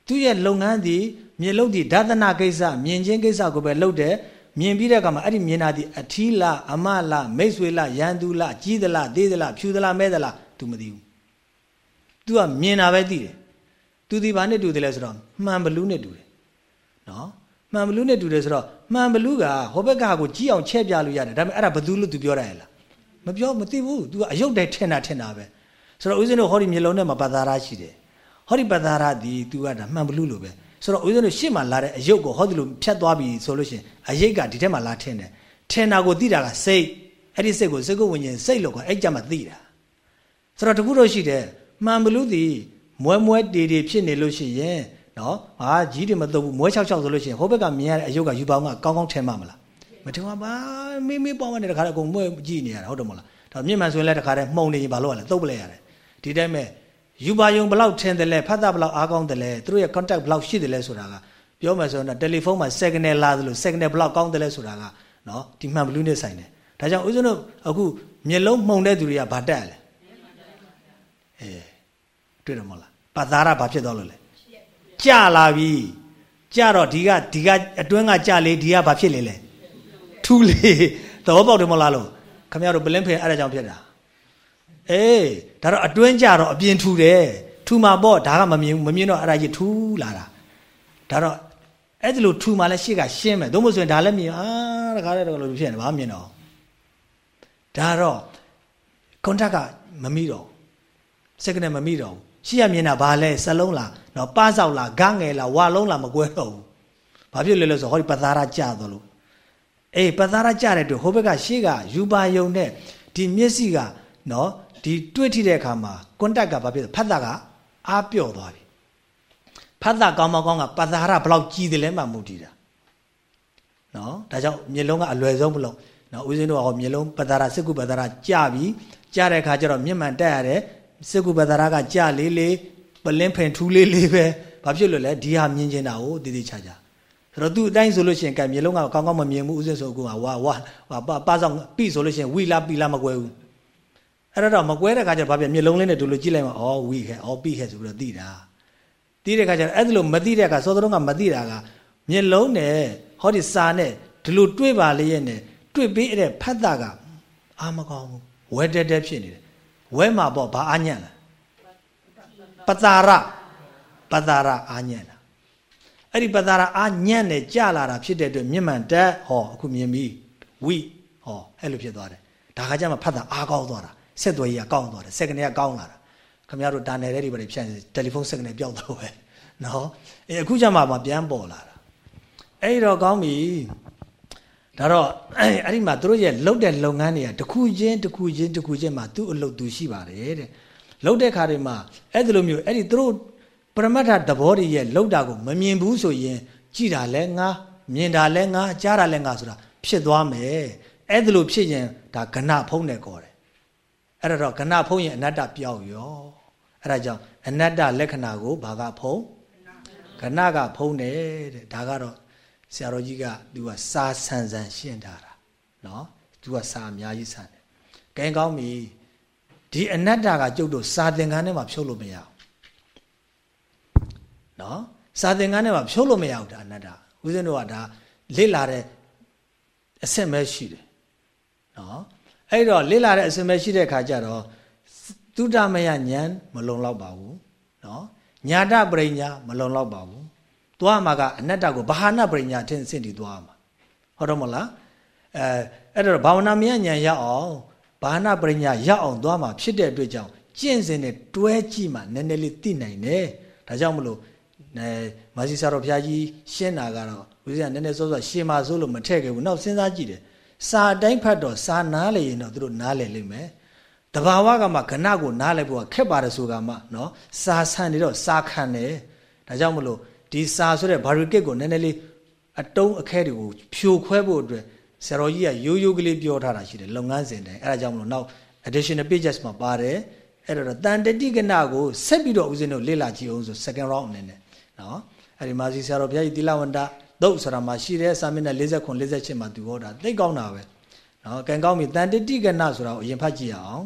သူရဲ့လုပ်ငန်းဒီမြင်လို့ဒီဒါသနာကိစ္စမြင်ချင်းကိစ္စကိုပဲလုပ်တယ်မြင်ပြီးတဲ့အခါမှာအဲ့ဒီမြင်တာဒီအထီးလားအမလားမိတ်ဆွေလားရန်သူလားကြီးသလားသေးသလားဖြူသလားမဲသလား तू မသိဘူး तू ကမြင်တာပဲသိတယ် तू ဒီဘာနဲ့တူတယ်လဲဆိုတော့မှန်ဘလူးနဲ့တူတယ်နော်မှန်ဘလူးနဲ့တူတယ်ဆိုတော့မှန်ဘလူးကဟိုဘက်ကကိုကြီးအောင်ချဲ့ပြလို့ရတယ်ဒါပေမဲ့အဲ့ဒါဘသူလို့ तू ပြောရတယ်လားမပြောမသိဘူး तू ကအယုတ်တိုင်ထင်တာထင်တာပဲဆိုတော့ဦးဇင်းတို့ဟောဒီမျိုးလုံးထဲမှာပသာရရှိတယ် ဟောဒီပသာရဒီ तू ကဒါမှန်ဘလူးလို့ပဲဆိုတော့ဦးဇင်းတို့ရှေ့မှာလာတဲ့အယုတ်ကိုဟောဒီလိုဖြတ်သွားပြီဆိုလို့ရှိရင်အယိတ်ကဒီထဲမှာလာထင်တယ်ထင်တာကိုသိတာကစိတ်အဲ့ဒီစိတ်ကိုစိတ်ကိုဝิญဉ်စိတ်လို့ခေါ်အဲ့ကြမှာသိတာဆိုတော့တခုတော့ရှိတယ်မှန်ဘလူးဒီမွဲမွဲတေတေဖြစ်နေလို့ရှိရင်နော်ဟာကြီးတွေမတုပ်ဘူးမွဲချောက်ချောက်ဆိုလို့ရှိရင်ဟိုဘက်ကမြင်ရတဲ့အယုတ်ကယူပေါင်းကကောင်းကောင်းထင်မှာမလားမထင်ပါဘာမေးမေးပေါင်းနေတခါတည်းအကုန်မွဲကြည့်နေရတာဟုတ်တယ်မလားဒါမြင့်မှန်ဆိုရင်လည်းတခါတည်းမှုံနေရင်ဘာလို့ရလဲတုပ်ပလဲရတယ်ဒီတိုင်းမဲ့ ယူပါယုံဘလောက်ထင်တယ်လဲဖတ်တာဘလောက်အားကောင်းတယ်လဲသူတို့ရဲ့ contact ဘလောက်ရှိတယ်လဲဆိုတာကပြောမှဆိုတော့တယ်လီဖုန်းမှာ second လာသလို second ဘလောက်ကောင်းတယ်လဲဆိုတာကနော်ဒီမှန်ဘလူးနဲ့ဆိုင်တယ်ဒါကြောင့်ဦးဇင်းတို့အခုမျက်လုံးမှုံတဲ့သူတွေကဘာတက်ရလဲအေးတွေ့တယ်မဟုတ်လားပသာရဘာဖြစ်သွားလို့လဲကြလာပြီကြတော့ဒီကဒီကအတွင်းကကြလေဒီကဘာဖြစ်လေလဲထူးလေသဘောပေါက်တယ်မဟုတ်လားလို့ခမရတို့ပလင်းဖင်အဲ့ဒါကြောင့်ဖြစ်တာ အေးဒါတော့အတွင်းကြတော့အပြင်ထူတယ်ထူမှာပေါ့ဒါကမမြင်ဘူးမမြင်တော့အဲ့ဒါကြီးထူးလာတာဒါတော့အဲ့ဒီလိုထူမှလည်းရှေ့ကရှင်းမယ်သို့မဟုတ်ဆိုရင်ဒါလည်းမြင်အာတခါတည်းတော့လို့ဖြစ်နေဘာမှမြင်တော့ဒါတော့ကွန်တက်ကမမိတော့စက္ကနဲ့မမိတော့ဘူးရှေ့ကမြင်တာဘာလဲစလုံးလားနော်ပဆောက်လားဂငယ်လားဝါလုံးလားမကွဲတော့ဘူးဘာဖြစ်လဲလို့ဆိုဟောဒီပသာရကြတော့လို့အေးပသာရကြတဲ့အတွက်ဟိုဘက်ကရှေ့ကယူပါယုံနဲ့ဒီမျက်စိကနော် ဒီတွေ့ထိတဲ့အခါမှာကွန်တက်ကဘာဖြစ်လဲဖတ်တာကအားပြော့သွားပြီဖတ်တာကောင်းမကောင်းကပသာရဘလောက်ကြီးတယ်လဲမှမဟုတ်တည်တာနော်ဒါကြောင့်မျက်လုံးကအလွယ်ဆုံးမလို့နော်ဦးဇင်းတို့ကဟောမျက်လုံးပသာရစကုပသာရကြပြီကြတဲ့အခါကျတော့မျက်မှန်တက်ရတယ်စကုပသာရကကြလေးလေးပလင်းဖင်ထူးလေးလေးပဲဘာဖြစ်လို့လဲဒီဟာမြင်ကျင်တာကိုတည်တည်ချာချာဆိုတော့သူ့အတိုင်းဆိုလို့ရှိရင်ကံမျက်လုံးကကောင်းကောင်းမမြင်ဘူးဦးဇင်းဆိုကူကဝါဝါပါပါဆောင်ပြီဆိုလို့ရှိရင်ဝီလာပီလာမကွဲဘူး အဲ့တော့မကွဲတဲ့ခါကျတော့ဘာဖြစ်မျက်လုံးလေးနဲ့ဒူလိုကြည့်လိုက်မှာအော်ဝီခဲအော်ပြီခဲဆိုပြီးတော့သိတာသိတဲ့ခါကျတော့အဲ့ဒါလိုမသိတဲ့ခါစောစောကမသိတာကမျက်လုံးနဲ့ဟောဒီစာနဲ့ဒီလိုတွေ့ပါလေရဲ့နဲ့တွေ့ပြီးအဲ့ဖတ်တာကအာမကောင်းဘူးဝဲတက်တက်ဖြစ်နေတယ်ဝဲမှာပေါ့ဘာအာညံ့လဲပတာရပတာရအာညံ့တာအဲ့ဒီပတာရအာညံ့နဲ့ကြာလာတာဖြစ်တဲ့အတွက်မြင့်မှန်တက်ဟောအခုမြင်ပြီဝိဟောအဲ့လိုဖြစ်သွားတယ်ဒါကကြမှာဖတ်တာအားကောင်းသွားတာ ဆက်သွယ်ရေးကကောင်းသွားတယ်စက္ကန့်ကကောင်းလာတာခင်ဗျားတို့တာနယ်တဲ့တွေပဲဖြန့်တယ်လီဖုန်းစက္ကန့်ပျောက်တော့ပဲနော်အဲအခုကျမှမပြန်ပေါ်လာတာအဲ့တော့ကောင်းပြီဒါတော့အဲ့ဒီမှာတို့ရဲ့လှုပ်တဲ့လုပ်ငန်းတွေကတစ်ခုချင်းတစ်ခုချင်းတစ်ခုချင်းမှာသူ့အလုပ်သူရှိပါတယ်တဲ့လှုပ်တဲ့ခါတွေမှာအဲ့ဒီလိုမျိုးအဲ့ဒီတို့ပရမတ္ထသဘောတွေရဲ့လှုပ်တာကိုမမြင်ဘူးဆိုရင် ကြည်တာလဲငါမြင်တာလဲငါကြားတာလဲငါဆိုတာဖြစ်သွားမယ်အဲ့ဒီလိုဖြစ်ရင်ဒါကဏဖုံးတယ်ခေါ်တယ် အဲ့ဒါတော့ကဏဖုံးရင်အနတ္တပြောက်ရောအဲ့ဒါကြောင့်အနတ္တလက္ခဏာကိုဘာကဖုံးကဏကဖုံးတယ်တဲ့ဒါကတော့ဆရာတော်ကြီးကသူကစာဆန်ဆန်ရှင်းထားတာနော်သူကစာအများကြီးဆန်တယ်ကဲကောင်းပြီဒီအနတ္တကကျုပ်တို့စာသင်္ကန်းထဲမှာဖြုတ်လို့မရဘူးနော်စာသင်္ကန်းထဲမှာဖြုတ်လို့မရဘူးဒါအနတ္တဦးဇင်းတို့ကဒါလေ့လာတဲ့အဆင့်ပဲရှိတယ်နော် အဲ့တော့လေ့လာတဲ့အစင်ပဲရှိတဲ့ခါကျတော့သုတမယဉာဏ်မလုံလောက်ပါဘူးနော်ညာတပရိညာမလုံလောက်ပါဘူးသွားမှာကအနတ္တကိုဘာဟာနပရိညာအထင်ဆင့်တည်သွားမှာဟုတ်တော့မလားအဲအဲ့တော့ဘာဝနာမယဉာဏ်ရောက်အောင်ဘာဟာနပရိညာရောက်အောင်သွားမှာဖြစ်တဲ့အတွက်ကြောင့်ကျင့်စဉ်နဲ့တွဲကြည့်မှနည်းနည်းလေးသိနိုင်တယ်ဒါကြောင့်မလို့အဲမာစီဆရာတော်ဘုရားကြီးရှင်းတာကတော့ဦးဇင်းကနည်းနည်းစောစောရှင်းပါစိုးလို့မထည့်ခဲ့ဘူးနောက်စဉ်းစားကြည့်တယ် စာတိုင်းဖတ်တော့စာနားလေရင်တော့သူတို့နားလေလိမ့်မယ်တဘာဝကမှကဏကိုနားလဲဖို့ကခက်ပါတယ်ဆိုကမှနော်စာဆန်နေတော့စာခံတယ်ဒါကြောင့်မလို့ဒီစာဆိုတဲ့ဘာရီကစ်ကိုနည်းနည်းလေးအတုံးအခဲတွေကိုဖြိုခွဲဖို့အတွက်ဆရာတော်ကြီးကရိုးရိုးကလေးပြောထားတာရှိတယ်လုပ်ငန်းစဉ်တိုင်းအဲဒါကြောင့်မလို့နောက် additional pages မှာပါတယ်အဲ့တော့တန်တတိကနာကိုဆက်ပြီးတော့ဦးဇင်းတို့လေ့လာကြည့်အောင်ဆို second round အနေနဲ့နော်အဲ့ဒီမာစီဆရာတော်ဘုရားကြီးတိလဝန္တ သုတ်ဆိုတာမှာရှိတဲ့စာမျက်နှာ49 48မှာသူဟောတာသိကောင်းတာပဲနော်ကံကောင်းပြီတန်တတိကနဆိုတာကိုအရင်ဖတ်ကြည့်ရအောင်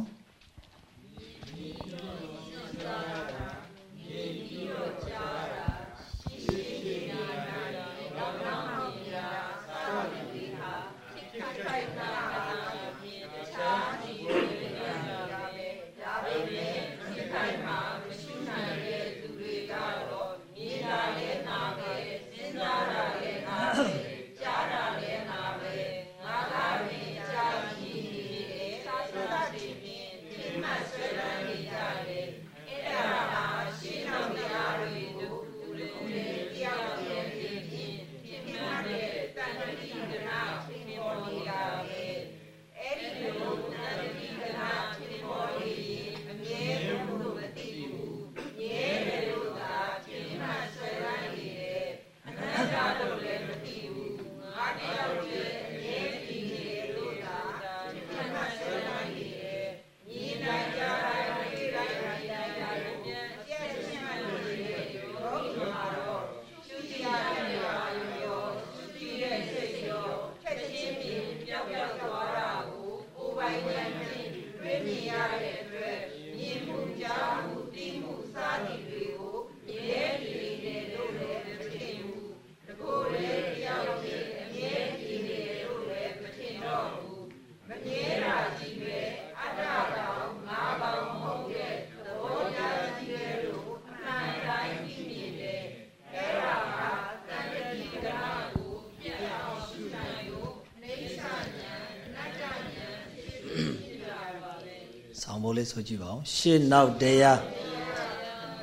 ကြည့်ပါဦးရှေ့နောက်တရား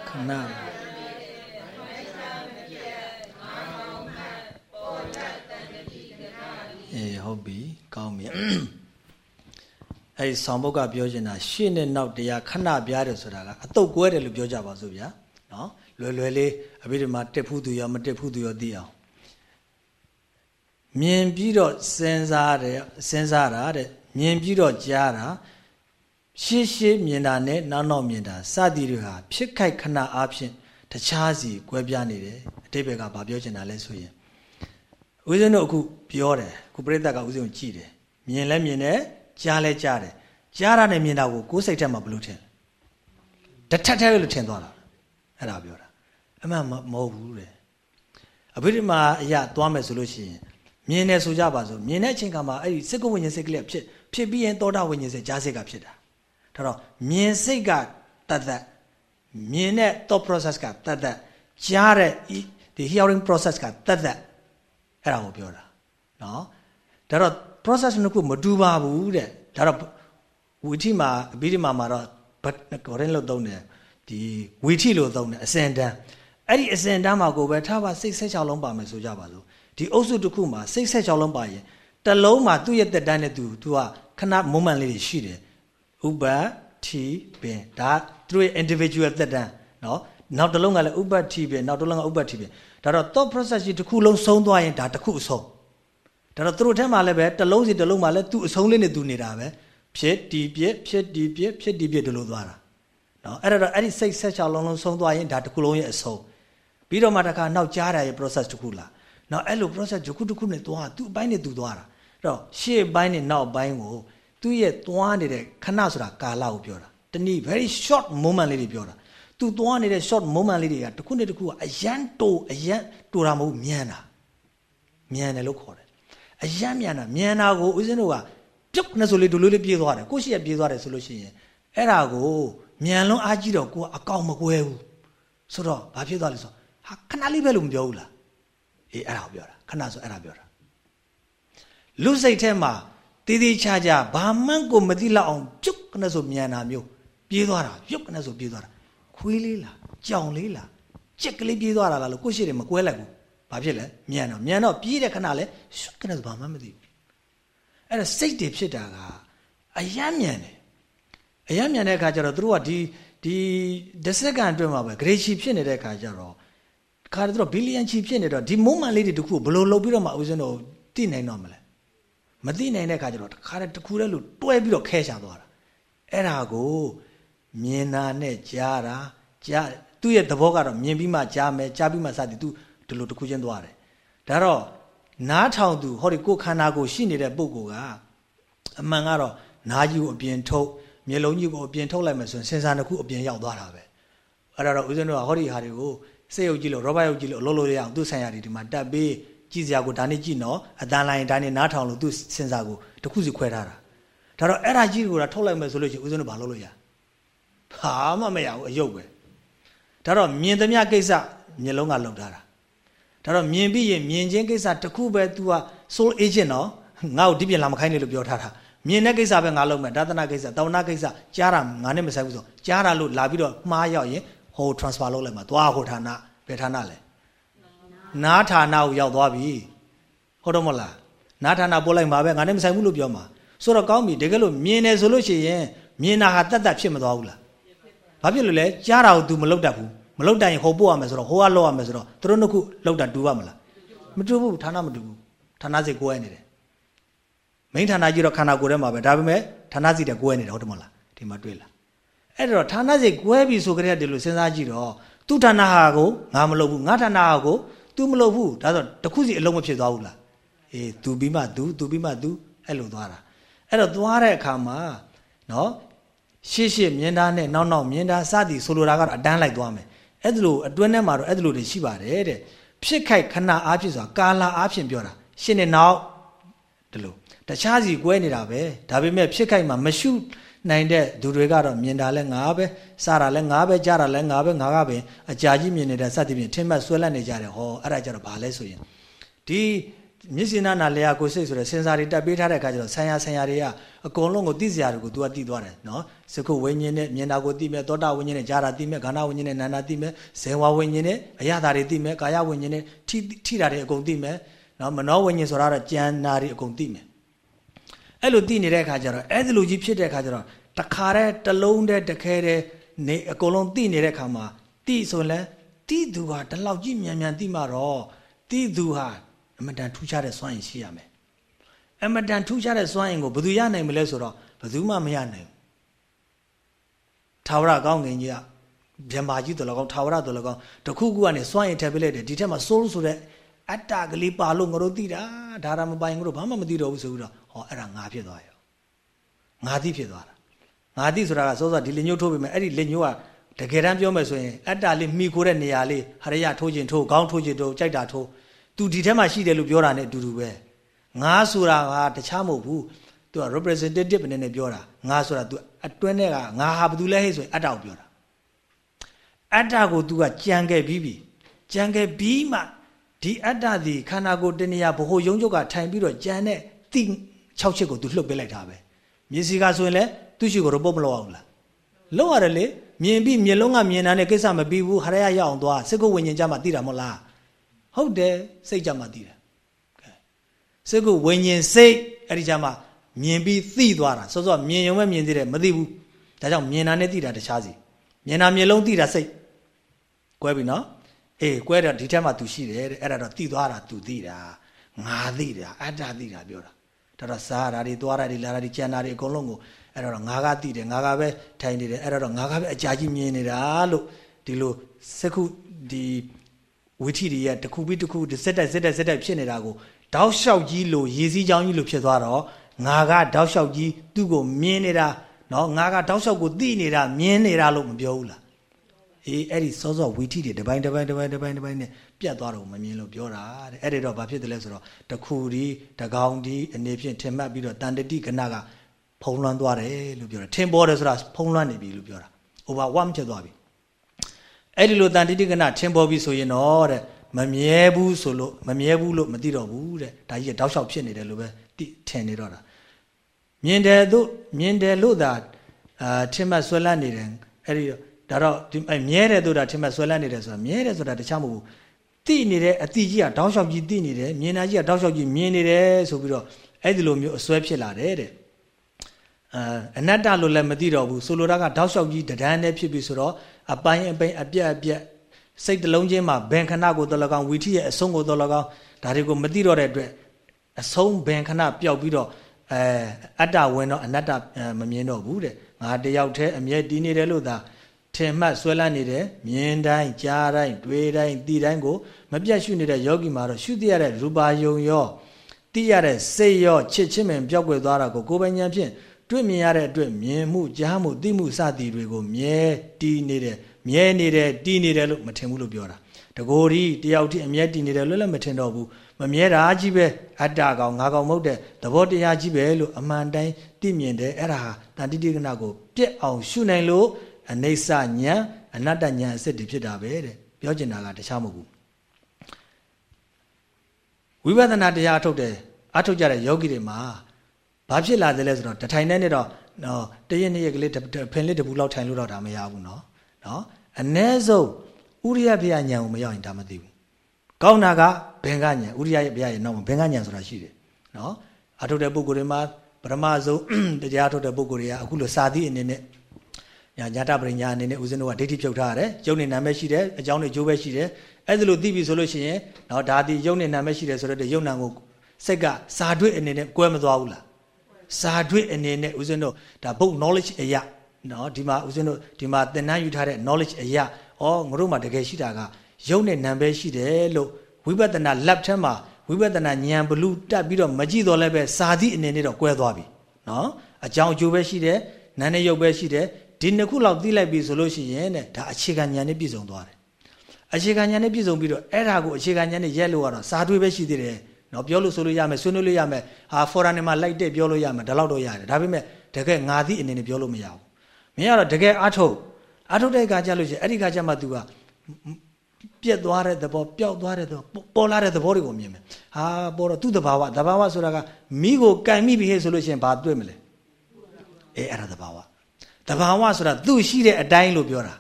ခဏအေးဟုတ်ပြီကောင်းပြီအဲ့ဒီဆောင်ဘုတ်ကပြောချင်တာရှေ့နဲ့နောက်တရားခဏပြားတယ်ဆိုတာကအတုတ်ကွဲတယ်လို့ပြောကြပါစို့ဗျာနော်လွယ်လွယ်လေးအဘိဓမ္မာတက်ဖူးသူရောမတက်ဖူးသူရောသိအောင်မြင်ပြီးတော့စဉ်းစားတယ်စဉ်းစားတာတဲ့မြင်ပြီးတော့ကြားတာ ရှေးရှေးမြင်တာနဲ့နောက်နောက်မြင်တာစသည်တွေဟာဖြစ်ခိုက်ခဏအားဖြင့်တခြားစီကွဲပြားနေတယ်အတိပ္ပယ်ကဘာပြောချင်တာလဲဆိုရင်ဦးဇင်းတို့အခုပြောတယ်ခုပြိဿကဦးဇင်းကိုကြည့်တယ်မြင်လဲမြင်တယ်ကြားလဲကြားတယ်ကြားတာနဲ့မြင်တာကိုကိုယ်စိတ်ထဲမှာဘလို့ထင်တထက်ထဲလို့ထင်သွားတာအဲ့ဒါပြောတာအမှန်မဟုတ်ဘူးတဲ့အဘိဓမ္မာအရာသွားမယ်ဆိုလို့ရှိရင်မြင်တယ်ဆိုကြပါစို့မြင်တဲ့အချိန်ကမှအဲ့ဒီစိတ်ကဝိညာဉ်စိတ်ကလေးဖြစ်ဖြစ်ပြီးရင်သောတာဝိညာဉ်စိတ်ကြားစိတ်ကဖြစ်တာ ဒါတော့မြင်စိတ်ကတတ်တတ်မြင်တဲ့ thought process ကတတ်တတ်ကြားတဲ့ဒီ hearing process ကတတ်တတ်အဲ့ဒါကိုပြောတာနော်ဒါတော့ process နှစ်ခုမတူပါဘူးတဲ့ဒါတော့ဝီထိမှာအဘိဓမ္မာမှာတော့ဘတ်ကောရင်လို့သုံးတယ်ဒီဝီထိလို့သုံးတယ်အစင်တန်းအဲ့ဒီအစင်တန်းမှာကိုပဲထားပါစိတ်ဆက်ချောင်းလုံးပါမယ်ဆိုကြပါစို့ဒီအုပ်စုတစ်ခုမှာစိတ်ဆက်ချောင်းလုံးပါရင်တလုံးမှာသူ့ရဲ့တက်တန်းနဲ့သူ तू ကခဏ moment လေးတွေရှိတယ် ဥပတိပင်ဒါသူတို့ရဲ့ individual သက်တမ်းနော်နောက်တစ်လုံးကလည်းဥပတိပင်နောက်တစ်လုံးကဥပတိပင်ဒါတော့ thought process ကြီးတစ်ခုလုံးဆုံးသွားရင်ဒါတစ်ခုအဆုံးဒါတော့သူတို့ထဲမှာလည်းပဲတစ်လုံးစီတစ်လုံးမှာလည်းသူ့အဆုံးလေးနဲ့သူနေတာပဲဖြစ်တီးပြစ်ဖြစ်တီးပြစ်ဖြစ်တီးပြစ်ဒီလိုသွားတာနော်အဲ့ဒါတော့အဲ့ဒီစိတ်ဆက်ချောင်းလုံးလုံးဆုံးသွားရင်ဒါတစ်ခုလုံးရဲ့အဆုံးပြီးတော့မှတစ်ခါနောက်ကြားတာရဲ့ process တစ်ခုလားနော်အဲ့လို process တစ်ခုတစ်ခုနဲ့သွားသူ့အပိုင်းနဲ့သူသွားတာအဲ့တော့ရှေ့ပိုင်းနဲ့နောက်ပိုင်းကို သူ့ရဲ့သွားနေတဲ့ခဏဆိုတာကာလကိုပြောတာတနည်း very short moment လေးတွေပြောတာသူသွားနေတဲ့ short moment လေးတွေကတစ်ခုနဲ့တစ်ခုကအရန်တိုအရန်တိုတာမဟုတ်မြန်တာမြန်တယ်လို့ခေါ်တယ်အရန်မြန်တာမြန်တာကိုဦးဇင်းတို့ကပြုတ်နဲ့ဆိုလေဒိုလိုလေးပြေးသွားတယ်ကိုရှိရပြေးသွားတယ်ဆိုလို့ရှိရင်အဲ့ဒါကိုမြန်လွန်းအားကြီးတော့ကိုကအကောင်မကွဲဘူးဆိုတော့ဘာဖြစ်သွားလဲဆိုဟာခဏလေးပဲလို့မပြောဘူးလားအေးအဲ့ဒါကိုပြောတာခဏဆိုအဲ့ဒါပြောတာလူစိတ်ထဲမှာ တည်တည်ချာချာဘာမှန်းကိုမသိလောက်အောင်ပြုတ်ကနေဆိုမြန်တာမျိုးပြေးသွားတာပြုတ်ကနေဆိုပြေးသွားတာခွေးလေးလားကြောင်လေးလားကြက်ကလေးပြေးသွားတာလားလို့ကိုရှိတယ်မကွဲလိုက်ဘူးဘာဖြစ်လဲမြန်တော့မြန်တော့ပြေးတဲ့ခဏလဲရှုပ်ကနေဆိုဘာမှမသိဘူးအဲ့ဒါစိတ်တွေဖြစ်တာကအယမ်းမြန်တယ်အယမ်းမြန်တဲ့အခါကျတော့သူတို့ကဒီဒီ10စက္ကန့်အတွင်းမှာပဲ grade ချီဖြစ်နေတဲ့အခါကျတော့ခါတော့ဘီလီယံချီဖြစ်နေတော့ဒီ moment လေးတွေတခုဘယ်လိုလုပ်ပြီးတော့မှဦးဇင်းတို့သိနိုင်တော့မလဲ မသိနိုင်တဲ့အခါကျတော့တခါတည်းတခုတည်းလို့တွဲပြီးတော့ခဲရှာသွားတာအဲ့ဒါကိုမြင်တာနဲ့ကြားတာကြားသူ့ရဲ့သဘောကတော့မြင်ပြီးမှကြားမယ်ကြားပြီးမှစသည်သူဒီလိုတခုချင်းသွားတယ်ဒါတော့နားထောင်သူဟောဒီကိုခန္ဓာကိုရှိနေတဲ့ပုဂ္ဂိုလ်ကအမှန်ကတော့နားကြီးကိုအပြင်ထုတ်မျက်လုံးကြီးကိုအပြင်ထုတ်လိုက်မယ်ဆိုရင်စင်စာတစ်ခုအပြင်ရောက်သွားတာပဲအဲ့ဒါတော့ဦးဇင်းတို့ကဟောဒီဟာတွေကိုစိတ်ယုတ်ကြည့်လို့ရောဘတ်ယုတ်ကြည့်လို့အလုပ်လုပ်ရအောင်သူ့ဆိုင်ရာတွေဒီမှာတက်ပြီး ကြည့်စရာကိုဒါနဲ့ကြည့်နော်အတန်လိုင်းဒါနဲ့နားထောင်လို့သူစင်စာကိုတစ်ခုစီခွဲထားတာဒါတော့အဲ့ဒါကြီးကိုဒါထုတ်လိုက်မယ်ဆိုလို့ရှိရင်ဦးဇင်းတို့ဘာလုပ်လို့ရဘာမှမရဘူးအယုတ်ပဲဒါတော့မြင်သမျှကိစ္စမျက်လုံးကလုံထားတာဒါတော့မြင်ပြီးရင်မြင်ချင်းကိစ္စတစ်ခုပဲ तू က soul agent နော်ငါ့ကိုဒီပြင်လာမခိုင်းနေလို့ပြောထားတာမြင်တဲ့ကိစ္စပဲငါလုပ်မယ်ဒါသနာကိစ္စတောဏကိစ္စကြားတာငါနဲ့မဆိုင်ဘူးဆိုကြားတာလို့လာပြီးတော့မှားရောက်ရင်ဟို transfer လုပ်လိုက်မှာသွားဟိုဌာနဘယ်ဌာနလဲ နားဌာနကိုရောက်သွားပြီဟုတ်တော့မလားနားဌာနပို့လိုက်မှာပဲငါနဲ့မဆိုင်ဘူးလို့ပြောမှာဆိုတော့ကောင်းပြီတကယ်လို့မြင်တယ်ဆိုလို့ရှိရင်မြင်တာဟာတတ်တတ်ဖြစ်မသွားဘူးလားဘာဖြစ်လို့လဲကြားတာကို तू မလုတ်တတ်ဘူးမလုတ်တတ်ရင်ဟိုပို့ရမယ်ဆိုတော့ဟိုကလောက်ရမယ်ဆိုတော့သူတို့နှစ်ခုလောက်တာတူပါမလားမတူဘူးဌာနမတူဘူးဌာနစိတ်ကိုယ်နေတယ်မိန်ဌာနကြီးတော့ခန္ဓာကိုယ်ထဲမှာပဲဒါပေမဲ့ဌာနစိတ်တဲ့ကိုယ်နေတယ်ဟုတ်တယ်မလားဒီမှာတွေ့လားအဲ့တော့ဌာနစိတ်ကိုယ်ပြီဆိုကြတဲ့ဒီလိုစဉ်းစားကြည့်တော့သူ့ဌာနဟာကိုငါမလုပ်ဘူးငါဌာနဟာကို तू မလုပ်ဘူးဒါဆိုတခုစီအလုံးမဖြစ်သွားဘူးလားအေး तू ပြီးမှ तू तू ပြီးမှ तू အဲ့လိုသွားတာအဲ့တော့သွားတဲ့အခါမှာနော် ရှေ့ရှေ့မြင်တာနဲ့နောက်နောက်မြင်တာစသည်ဆိုလိုတာကတော့အတန်းလိုက်သွားမယ်အဲ့ဒါလို့အတွင်းထဲမှာတော့အဲ့ဒါလို့တွေရှိပါတယ်တဲ့ဖြစ်ခိုက်ခဏအားဖြင့်ဆိုတာကာလာအားဖြင့်ပြောတာရှင်းနေနောက်ဒီလိုတခြားစီကွဲနေတာပဲဒါပေမဲ့ဖြစ်ခိုက်မှာမရှု နိုင်တဲ့သူတွေကတော့မြင်တာလဲငါပဲစတာလဲငါပဲကြားတာလဲငါပဲငါကပင်အကြာကြီးမြင်နေတဲ့စသဖြင့်ထင်မှတ်ဆွဲလန့်နေကြတယ်ဟောအဲ့ဒါကြတော့ဘာလဲဆိုရင်ဒီမျက်စိနာနာလျာကိုစိတ်ဆိုတဲ့စင်စာတွေတက်ပေးထားတဲ့အခါကျတော့ဆံရဆံရတွေကအကုန်လုံးကိုသိစရာတွေကို तू ကသိသွားတယ်နော်စကုဝိညာဉ်နဲ့မြင်တာကိုသိမယ်သောတာဝိညာဉ်နဲ့ကြားတာသိမယ်ခန္ဓာဝိညာဉ်နဲ့နာနာသိမယ်ဇေဝဝိညာဉ်နဲ့အရသာတွေသိမယ်ကာယဝိညာဉ်နဲ့ထိထိတာတွေအကုန်သိမယ်နော်မနောဝိညာဉ်ဆိုတာတော့ကြံနာတွေအကုန်သိမယ် အဲ့လိုသိနေတဲ့အခါကျတော့အဲ့ဒီလိုကြီးဖြစ်တဲ့အခါကျတော့တခါတည်းတလုံးတည်းတခဲတည်းနေအကုန်လုံးသိနေတဲ့အခါမှာသိဆိုရင်လည်းသိသူဟာဒီလောက်ကြီးမြန်မြန်သိမှတော့သိသူဟာအမတန်ထူးခြားတဲ့စွမ်းရည်ရှိရမယ်အမတန်ထူးခြားတဲ့စွမ်းရည်ကိုဘယ်သူရနိုင်မလဲဆိုတော့ဘယ်သူမှမရနိုင်ဘူးထာဝရကောင်းငင်ကြီးကဗျမကြီးတော်လကောင်းထာဝရတော်လကောင်းတခုခုကနေစွမ်းရည်ထည့်ပေးလိုက်တယ်ဒီထက်မှာစိုးဆိုတဲ့အတ္တကလေးပါလို့ငါတို့သိတာဒါရမပိုင်ငါတို့ဘာမှမသိတော့ဘူးဆိုပြီးတော့ ဟောအဲ့ဒါငါဖြစ်သွားရောငါသိဖြစ်သွားတာငါသိဆိုတာကစောစောဒီလက်ညှိုးထိုးပေးမယ်အဲ့ဒီလက်ညှိုးကတကယ်တမ်းပြောမယ်ဆိုရင်အတ္တလေးမိခိုးတဲ့နေရာလေးဟရယထိုးခြင်းထိုးခေါင်းထိုးခြင်းထိုးကြိုက်တာထိုးသူဒီထဲမှာရှိတယ်လို့ပြောတာ ਨੇ အတူတူပဲငါဆိုတာကတခြားမဟုတ်ဘူးသူက representative အနေနဲ့ပြောတာငါဆိုတာ तू အတွင်းထဲကငါဟာဘာလို့လဲဟဲ့ဆိုရင်အတ္တကိုပြောတာအတ္တကို तू ကကြံခဲ့ပြီးပြီကြံခဲ့ပြီးမှဒီအတ္တဒီခန္ဓာကိုယ်တဏှာဘ ਹੁ ယုံချုပ်ကထိုင်ပြီးတော့ကြံတဲ့တိ 6ချက်ကို तू လှုပ်ပေးလိုက်တာပဲမျက်စိကဆိုရင်လည်းသူ့ရှိကိုတော့ပုတ်မလို့အောင်လားလောက်ရတယ်လေမြင်ပြီးမျက်လုံးကမြင်တာနဲ့ကိစ္စမပြီးဘူးဟရရရအောင်သွားစိတ်ကိုဝิญဉ်ကြမှာသိတာမဟုတ်လားဟုတ်တယ်စိတ်ကြမှာသိတယ်စိတ်ကိုဝิญဉ်စိတ်အဲ့ဒီကြမှာမြင်ပြီးသိသွားတာစောစောမြင်ရုံပဲမြင်သေးတယ်မသိဘူးဒါကြောင့်မြင်တာနဲ့သိတာတခြားစီမြင်တာမျက်လုံးသိတာစိတ်ကွဲပြီနော်အေးကွဲတော့ဒီထက်မှ तू ရှိတယ်တဲ့အဲ့ဒါတော့သိသွားတာ तू သိတာငါသိတာအတ္တသိတာပြောတာ ဒါတော့စားတာတွေသွားတာတွေလာတာတွေကြံတာတွေအကုန်လုံးကိုအဲ့တော့ငါကသိတယ်ငါကပဲထိုင်နေတယ်အဲ့တော့ငါကပဲအကြာကြီးမြင်နေတာလို့ဒီလိုစက္ခုဒီဝိထီတွေရဲ့တစ်ခုပြီးတစ်ခုစက်တက်စက်တက်စက်တက်ဖြစ်နေတာကိုတောက်လျှောက်ကြီးလို့ရေစည်းချောင်းကြီးလို့ဖြစ်သွားတော့ငါကတောက်လျှောက်ကြီးသူ့ကိုမြင်နေတာနော်ငါကတောက်လျှောက်ကိုသိနေတာမြင်နေတာလို့မပြောဘူးလားအေးအဲ့ဒီစောစောဝီထီတွေတပိုင်းတပိုင်းတပိုင်းတပိုင်းတပိုင်းနဲ့ ပြတ်သွားတော့မမြင်လို့ပြောတာတဲ့အဲ့ဒီတော့ဘာဖြစ်တယ်လဲဆိုတော့တခုဒီတကောင်ဒီအနေဖြင့်ထင်မှတ်ပြီးတော့တန်တတိကနကဖုံးလွှမ်းသွားတယ်လို့ပြောတာထင်ပေါ်တယ်ဆိုတာဖုံးလွှမ်းနေပြီလို့ပြောတာ over one ဖြစ်သွားပြီအဲ့ဒီလိုတန်တိတိကနထင်ပေါ်ပြီဆိုရင်တော့တဲ့မမြဲဘူးဆိုလို့မမြဲဘူးလို့မသိတော့ဘူးတဲ့ဒါကြီးတောက်လျှောက်ဖြစ်နေတယ်လို့ပဲတိထင်နေတော့တာမြင်တယ်တို့မြင်တယ်လို့သာအာထင်မှဆွဲလန်းနေတယ်အဲ့ဒီဒါတော့ဒီမြဲတယ်တို့တာထင်မှဆွဲလန်းနေတယ်ဆိုတာမြဲတယ်ဆိုတာတခြားမဟုတ်ဘူး တိနေတဲ့အတိကြီးကတောက်လျှောက်ကြီးတိနေတယ်မြင်တာကြီးကတောက်လျှောက်ကြီးမြင်နေတယ်ဆိုပြီးတော့အဲ့ဒီလိုမျိုးအစွဲဖြစ်လာတယ်တဲ့အာအနတ္တလို့လည်းမသိတော့ဘူးဆိုလိုတာကတောက်လျှောက်ကြီးတဒန်းနဲ့ဖြစ်ပြီဆိုတော့အပိုင်းအပိုင်းအပြက်အပြက်စိတ်တလုံးချင်းမှာဘင်ခဏကိုတော်လကောင်ဝီထိရဲ့အဆုံးကိုတော်လကောင်ဒါတွေကိုမသိတော့တဲ့အတွက်အဆုံးဘင်ခဏပျောက်ပြီးတော့အဲအတ္တဝင်တော့အနတ္တမမြင်တော့ဘူးတဲ့ငါတယောက်တည်းအမြဲတည်နေတယ်လို့သာ ထင်မှတ်ဆွဲလန်းနေတယ်မြင်တိုင်းကြားတိုင်းတွေ့တိုင်းသိတိုင်းကိုမပြတ်ရှုနေတဲ့ယောဂီမှာတော့ရှုသိရတဲ့ရူပါယုံရောသိရတဲ့စိတ်ရောချစ်ချင်းပင်ပြောက်ွယ်သွားတာကိုကိုယ်ပိုင်ဉာဏ်ဖြင့်တွေ့မြင်ရတဲ့အတွက်မြင်မှုကြားမှုသိမှုစသည်တွေကိုမြဲတည်နေတယ်မြဲနေတယ်တည်နေတယ်လို့မထင်ဘူးလို့ပြောတာတကိုယ်ဒီတယောက်တည်းအမြဲတည်နေတယ်လို့လည်းမထင်တော့ဘူးမမြဲတာကြီးပဲအတ္တကောင်ငါကောင်မဟုတ်တဲ့သဘောတရားကြီးပဲလို့အမှန်တိုင်းသိမြင်တယ်အဲ့ဒါဟာတန်တိတိကနာကိုပြက်အောင်ရှုနိုင်လို့ အနေဆဉာဏ်အနတ္တဉာဏ်အစစ်တည်ဖြစ်တာပဲတဲ့ပြောချင်တာကတခြားမဟုတ်ဘူးဝိပဿနာတရားထုတ်တယ်အထုတ်ကြတဲ့ယောဂီတွေမှာဘာဖြစ်လာတယ်လဲဆိုတော့တထိုင်နဲ့နဲ့တော့နော်တရက်နှစ်ရက်ကလေးဖင်လေးတပူလောက်ထိုင်လို့တော့ဒါမရဘူးနော်နော်အ ਨੇ ဆုံးဥရိယဘုရားညံကိုမရောက်ရင်ဒါမသိဘူးကောင်းတာကဘင်္ဂညံဥရိယဘုရားရဲ့နောက်မှာဘင်္ဂညံဆိုတာရှိတယ်နော်အထုတ်တဲ့ပုဂ္ဂိုလ်တွေမှာပရမဆုံးတရားထုတ်တဲ့ပုဂ္ဂိုလ်တွေကအခုလိုစာသီးအနေနဲ့ ညာညာတပရိညာအနေနဲ့ဦးဇင်းတို့ကဒိဋ္ဌိဖြုတ်ထားရတယ်ယုံနေနာမဲ့ရှိတယ်အကြောင်းတွေကျိုးပဲရှိတယ်အဲ့ဒါလို့သိပြီဆိုလို့ရှိရင်နော်ဒါဒီယုံနေနာမဲ့ရှိတယ်ဆိုတော့ယုံနာကိုစိတ်ကစာတွေ့အနေနဲ့ကွဲမသွားဘူးလားစာတွေ့အနေနဲ့ဦးဇင်းတို့ဒါ book knowledge အရာနော်ဒီမှာဦးဇင်းတို့ဒီမှာသင်တန်းယူထားတဲ့ knowledge အရာဩငါတို့မှာတကယ်ရှိတာကယုံနဲ့နံပဲရှိတယ်လို့ဝိပဿနာ lab ထဲမှာဝိပဿနာဉာဏ်ဘလူတက်ပြီးတော့မကြည့်တော့လည်းပဲစာသည့်အနေနဲ့တော့ကွဲသွားပြီနော်အကြောင်းအကျိုးပဲရှိတယ်နာနဲ့ရုပ်ပဲရှိတယ် ဒီနှစ်ခုလောက်သိလိုက်ပြီဆိုလို့ရှိရင်တဲ့ဒါအခြေခံဉာဏ်နဲ့ပြည့်စုံသွားတယ်အခြေခံဉာဏ်နဲ့ပြည့်စုံပြီးတော့အဲ့ဒါကိုအခြေခံဉာဏ်နဲ့ရက်လို့ရတော့စာတွေးပဲရှိသေးတယ်နော်ပြောလို့ဆိုလို့ရမယ်ဆွေးနွေးလို့ရမယ်ဟာဖော်ရမ်တွေမှာလိုက်တဲ့ပြောလို့ရမယ်ဒါလောက်တော့ရတယ်ဒါပေမဲ့တကယ်ငါသိအနေနဲ့ပြောလို့မရဘူးမင်းကတော့တကယ်အထုတ်အထုတ်တဲ့အခါကျလို့ရှိရင်အဲ့ဒီခါကျမှ तू ကပြက်သွားတဲ့သဘောပျောက်သွားတဲ့သဘောပေါ်လာတဲ့သဘောတွေကိုမြင်မယ်ဟာပေါ်တော့သူ့သဘာဝသဘာဝဆိုတာကမိကိုကင်မိပြီဟဲ့ဆိုလို့ရှိရင်ဘာတွေ့မလဲအေးအဲ့ဒါသဘာဝ သဘာဝဆိုတာသူ့ရှိတဲ့အတိုင်းလို့ပြောတာ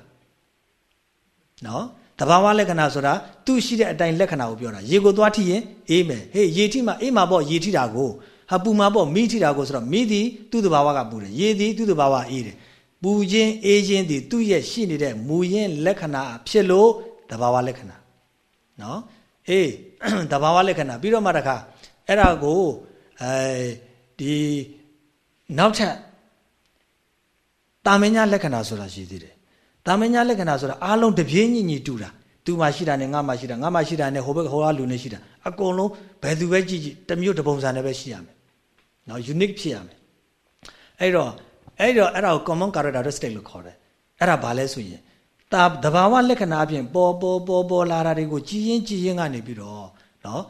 နော်တဘာဝလက္ခဏာဆိုတာသူ့ရှိတဲ့အတိုင်းလက္ခဏာကိုပြောတာရေကိုသွားထိရင်အေးမယ်ဟေးရေထိမှအေးမှာပေါ့ရေထိတာကိုဟာပူမှာပေါ့မီးထိတာကိုဆိုတော့မီးသည်သူ့တဘာဝကပူတယ်ရေသည်သူ့တဘာဝအေးတယ်ပူခြင်းအေးခြင်းသည်သူ့ရဲ့ရှိနေတဲ့မူရင်းလက္ခဏာဖြစ်လို့တဘာဝလက္ခဏာနော်အေးတဘာဝလက္ခဏာပြီးတော့မှတခါအဲ့ဒါကိုအဲဒီနောက်ထပ် တာမညာလက္ခဏာဆိုတာရှိသေးတယ်တာမညာလက္ခဏာဆိုတာအားလုံးတပြေးညီညီတူတာသူမှရှိတာနဲ့ငါမှရှိတာငါမှရှိတာနဲ့ဟိုဘက်ဟိုကလူနဲ့ရှိတာအကုန်လုံးဘယ်သူပဲကြည့်ကြည့်တမျိုးတပုံစံနဲ့ပဲရှိရမယ်နော် unique ဖြစ်ရမယ်အဲ့တော့အဲ့တော့အဲ့ဒါကို common characteristic လို့ခေါ်တယ်အဲ့ဒါဘာလဲဆိုရင်တာတဘာဝလက္ခဏာအပြင်ပေါ်ပေါ်ပေါ်ပေါ်လာတာတွေကိုကြည်ရင်ကြည်ရင်ကနေပြီးတော့နော်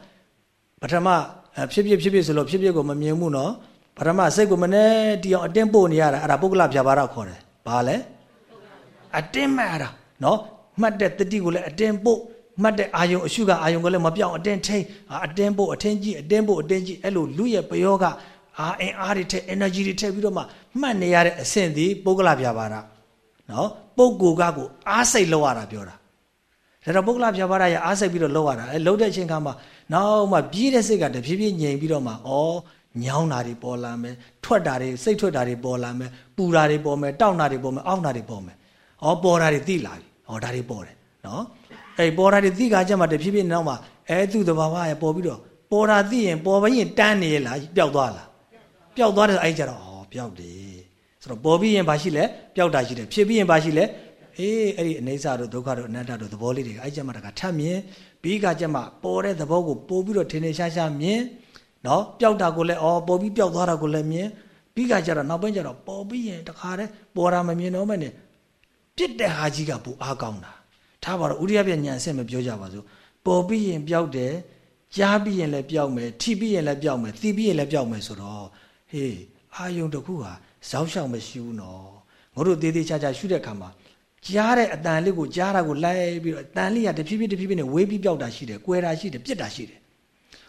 ပထမဖြစ်ဖြစ်ဖြစ်ဖြစ်ဆိုလို့ဖြစ်ဖြစ်ကိုမမြင်ဘူးနော် ပထမစိတ်ကိုမနဲ့တီအောင်အတင်းပို့နေရတာအဲ့ဒါပုဂ္ဂလဖြာပါရခေါ်တယ်ဘာလဲအတင်းမှတ်တာနော်မှတ်တဲ့တတိကိုလည်းအတင်းပို့မှတ်တဲ့အာယုံအရှုကအာယုံကိုလည်းမပြောင်းအတင်းထိန်အတင်းပို့အတင်းကြည့်အတင်းပို့အတင်းကြည့်အဲ့လိုလူရဲ့ပယောကအာအင်အားတွေထက် energy တွေထက်ပြီးတော့မှမှတ်နေရတဲ့အဆင့်ဒီပုဂ္ဂလပြပါတာနော်ပုဂ္ဂိုလ်ကကိုအားစိတ်လောက်ရတာပြောတာဒါတော့ပုဂ္ဂလပြပါရရအားစိတ်ပြီးတော့လောက်ရတာအဲလောက်တဲ့အချိန်ခါမှာနောက်မှပြေးတဲ့စိတ်ကတဖြည်းဖြည်းငြိမ်ပြီးတော့မှဩ ညောင်းတာတွေပေါ်လာမယ်ထွက်တာတွေစိတ်ထွက်တာတွေပေါ်လာမယ်ပူတာတွေပေါ်မယ်တောက်တာတွေပေါ်မယ်အောင့်တာတွေပေါ်မယ်ဩပေါ်တာတွေသိလာပြီဩဒါတွေပေါ်တယ်နော်အဲ့ပေါ်တာတွေသိခါကျမှတဖြည်းဖြည်းနောက်မှအဲသူ့တဘာဝရပေါ်ပြီးတော့ပေါ်တာသိရင်ပေါ်ဘရင်တန်းနေရလားပျောက်သွားလားပျောက်သွားတယ်အဲ့ကြတော့ဩပျောက်တယ်ဆိုတော့ပေါ်ပြီးရင်ဘာရှိလဲပျောက်တာရှိတယ်ဖြစ်ပြီးရင်ဘာရှိလဲအေးအဲ့ဒီအနေဆာတို့ဒုက္ခတို့အနတ္တတို့သဘောလေးတွေအဲ့ကြမှာတကထပ်မြင်ပြီးကကြမှာပေါ်တဲ့သဘောကိုပို့ပြီးတော့ထင်ထင်ရှားရှားမြင် နော်ပျောက်တာကိုလည်းအော်ပေါ်ပြီးပျောက်သွားတာကိုလည်းမြင်ပြီးကကြတော့နောက်ပိုင်းကျတော့ပေါ်ပြီးရင်တခါတည်းပေါ်တာမမြင်တော့မဲ့နဲ့ပြစ်တဲ့ဟာကြီးကပူအားကောင်းတာထားပါတော့ဥရိယပြညာအဆင့်မပြောကြပါစို့ပေါ်ပြီးရင်ပျောက်တယ်ကြားပြီးရင်လည်းပျောက်မယ်ထိပြီးရင်လည်းပျောက်မယ်သိပြီးရင်လည်းပျောက်မယ်ဆိုတော့ဟေးအာယုံတစ်ခုဟာဇောက်ရှောက်မရှိဘူးနော်ငါတို့သေးသေးချာချာရှုတဲ့အခါမှာကြားတဲ့အတန်လေးကိုကြားတာကိုလိုက်ပြီးတော့အတန်လေးကတဖြည်းဖြည်းတဖြည်းဖြည်းနဲ့ဝေးပြီးပျောက်တာရှိတယ်၊ကွဲတာရှိတယ်၊ပြစ်တာရှိတယ်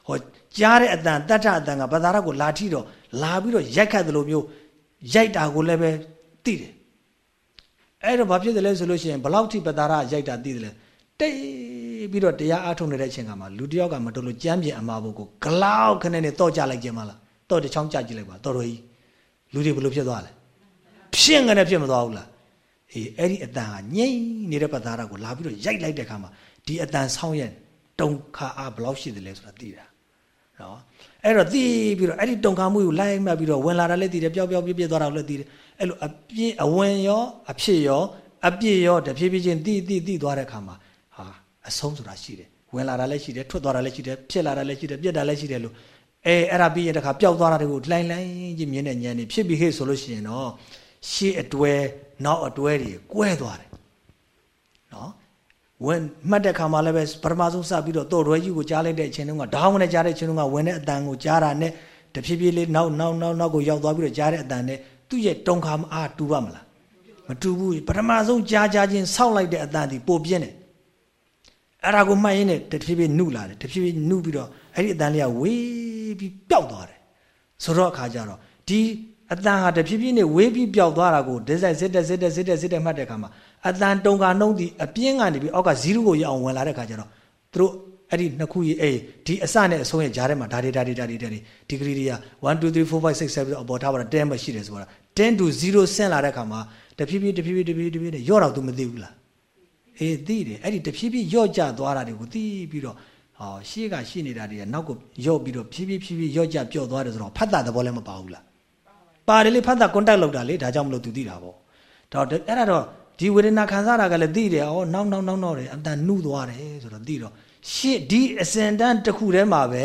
ဟော ကြားတဲ့အတန်တတ္ထအတန်ကပသာရကိုလာထီတော့လာပြီးတော့ရိုက်ခတ်တယ်လို့မျိုးရိုက်တာကိုလည်းပဲသိတယ်အဲ့တော့ဘာဖြစ်တယ်လဲဆိုလို့ရှိရင်ဘလောက်ထိပသာရရိုက်တာသိတယ်လဲတိတ်ပြီးတော့တရားအားထုတ်နေတဲ့အချိန်ကမှလူတယောက်ကမတော်လို့ကြမ်းပြင်အမှားဖို့ကိုဂလောက်ခနဲ့နဲ့တော့ကြလိုက်ကြမလားတော့တချောင်းကြကြည့်လိုက်ပါတော်တော်ကြီးလူတွေဘယ်လိုဖြစ်သွားလဲဖြစ်ငနဲ့ဖြစ်မသွားဘူးလားအေးအဲ့ဒီအတန်ဟာငြိမ့်နေတဲ့ပသာရကိုလာပြီးတော့ရိုက်လိုက်တဲ့ခါမှာဒီအတန်ဆောင်းရဲ့တုံခါအားဘလောက်ရှိတယ်လဲဆိုတာသိတာ နော်အဲ့တော့သိပြီးတော့အဲ့ဒီတုံခါမှုကိုလိုက်မှတ်ပြီးတော့ဝင်လာတာလည်းသိတယ်ပျောက်ပျောက်ပြည့်ပြည့်သွားတာလည်းသိတယ်အဲ့လိုအပြည့်အဝင်ရောအဖြစ်ရောအပြည့်ရောတဖြည်းဖြည်းချင်းသိသိသိသွားတဲ့ခါမှာဟာအဆုံးဆိုတာရှိတယ်ဝင်လာတာလည်းရှိတယ်ထွက်သွားတာလည်းရှိတယ်ဖြစ်လာတာလည်းရှိတယ်ပြက်တာလည်းရှိတယ်လို့အဲအဲ့ဒါပြီးရင်တခါပျောက်သွားတာတွေကိုလှိုင်းလှိုင်းကြီးမြင်တဲ့ဉာဏ်นี่ဖြစ်ပြီးဟဲ့ဆိုလို့ရှိရင်တော့ရှေ့အတွဲနောက်အတွဲတွေကွဲသွားတယ်နော် ဝင်မှတ်တဲ့ခါမှာလည်းပဲပထမဆုံးစပြီးတော့တော်ရွယ်ကြီးကိုကြားလိုက်တဲ့အချိန်တုန်းကဒေါင်းနဲ့ကြားတဲ့အချိန်တုန်းကဝင်တဲ့အတန်ကိုကြားတာနဲ့တဖြည်းဖြည်းလေးနောက်နောက်နောက်နောက်ကိုရောက်သွားပြီးတော့ကြားတဲ့အတန်နဲ့သူ့ရဲ့တုံခါမအားတူပါမလားမတူဘူးပထမဆုံးကြားကြားချင်းဆောက်လိုက်တဲ့အတန်ဒီပိုပြင်းတယ်အဲ့ဒါကိုမှတ်ရင်းနဲ့တဖြည်းဖြည်းနှုလာတယ်တဖြည်းဖြည်းနှုပြီးတော့အဲ့ဒီအတန်လေးကဝေးပြီးပျောက်သွားတယ်ဆိုတော့အခါကျတော့ဒီအတန်ဟာတဖြည်းဖြည်းနဲ့ဝေးပြီးပျောက်သွားတာကိုဒီဇိုင်းစစ်တက်စစ်တက်စစ်တက်စစ်တက်မှတ်တဲ့အခါမှာ အတန်တုံကနှုံးဒီအပြင်းကနေပြီးအောက်က0ကိုရအောင်ဝင်လာတဲ့အခါကျတော့သူတို့အဲ့ဒီနှစ်ခုကြီးအေးဒီအစနဲ့အဆုံးရဲ့ဂျားထဲမှာဒါတွေဒါတွေဒါတွေဒါတွေဒီဂရီတွေက1 2 3 4 5 6 7အပေါ်ထားပါတော့10ပဲရှိတယ်ဆိုတာ10 to 0ဆင့်လာတဲ့အခါမှာတဖြည်းဖြည်းတဖြည်းဖြည်းတဖြည်းဖြည်းနဲ့ရော့တော့ तू မသိဘူးလားအေးသိတယ်အဲ့ဒီတဖြည်းဖြည်းရော့ကျသွားတာတွေကိုသိပြီးတော့ဟောရှေ့ကရှိနေတာတွေကနောက်ကိုရော့ပြီးတော့ဖြည်းဖြည်းဖြည်းဖြည်းရော့ကျပျော့သွားတယ်ဆိုတော့ဖတ်တာသဘောလည်းမပါဘူးလားပါတယ်လေဖတ်တာ contact လောက်တာလေဒါကြောင့်မလို့ तू သိတာပေါ့တော့အဲ့ဒါတော့ ဒီဝေဒနာခံစားတာကလည်းသိတယ်ဩနောက်နောက်နောက်နောက်တယ်အတန်နှုသွားတယ်ဆိုတော့သိတော့ရှေ့ဒီအစင်တန်းတစ်ခုထဲမှာပဲ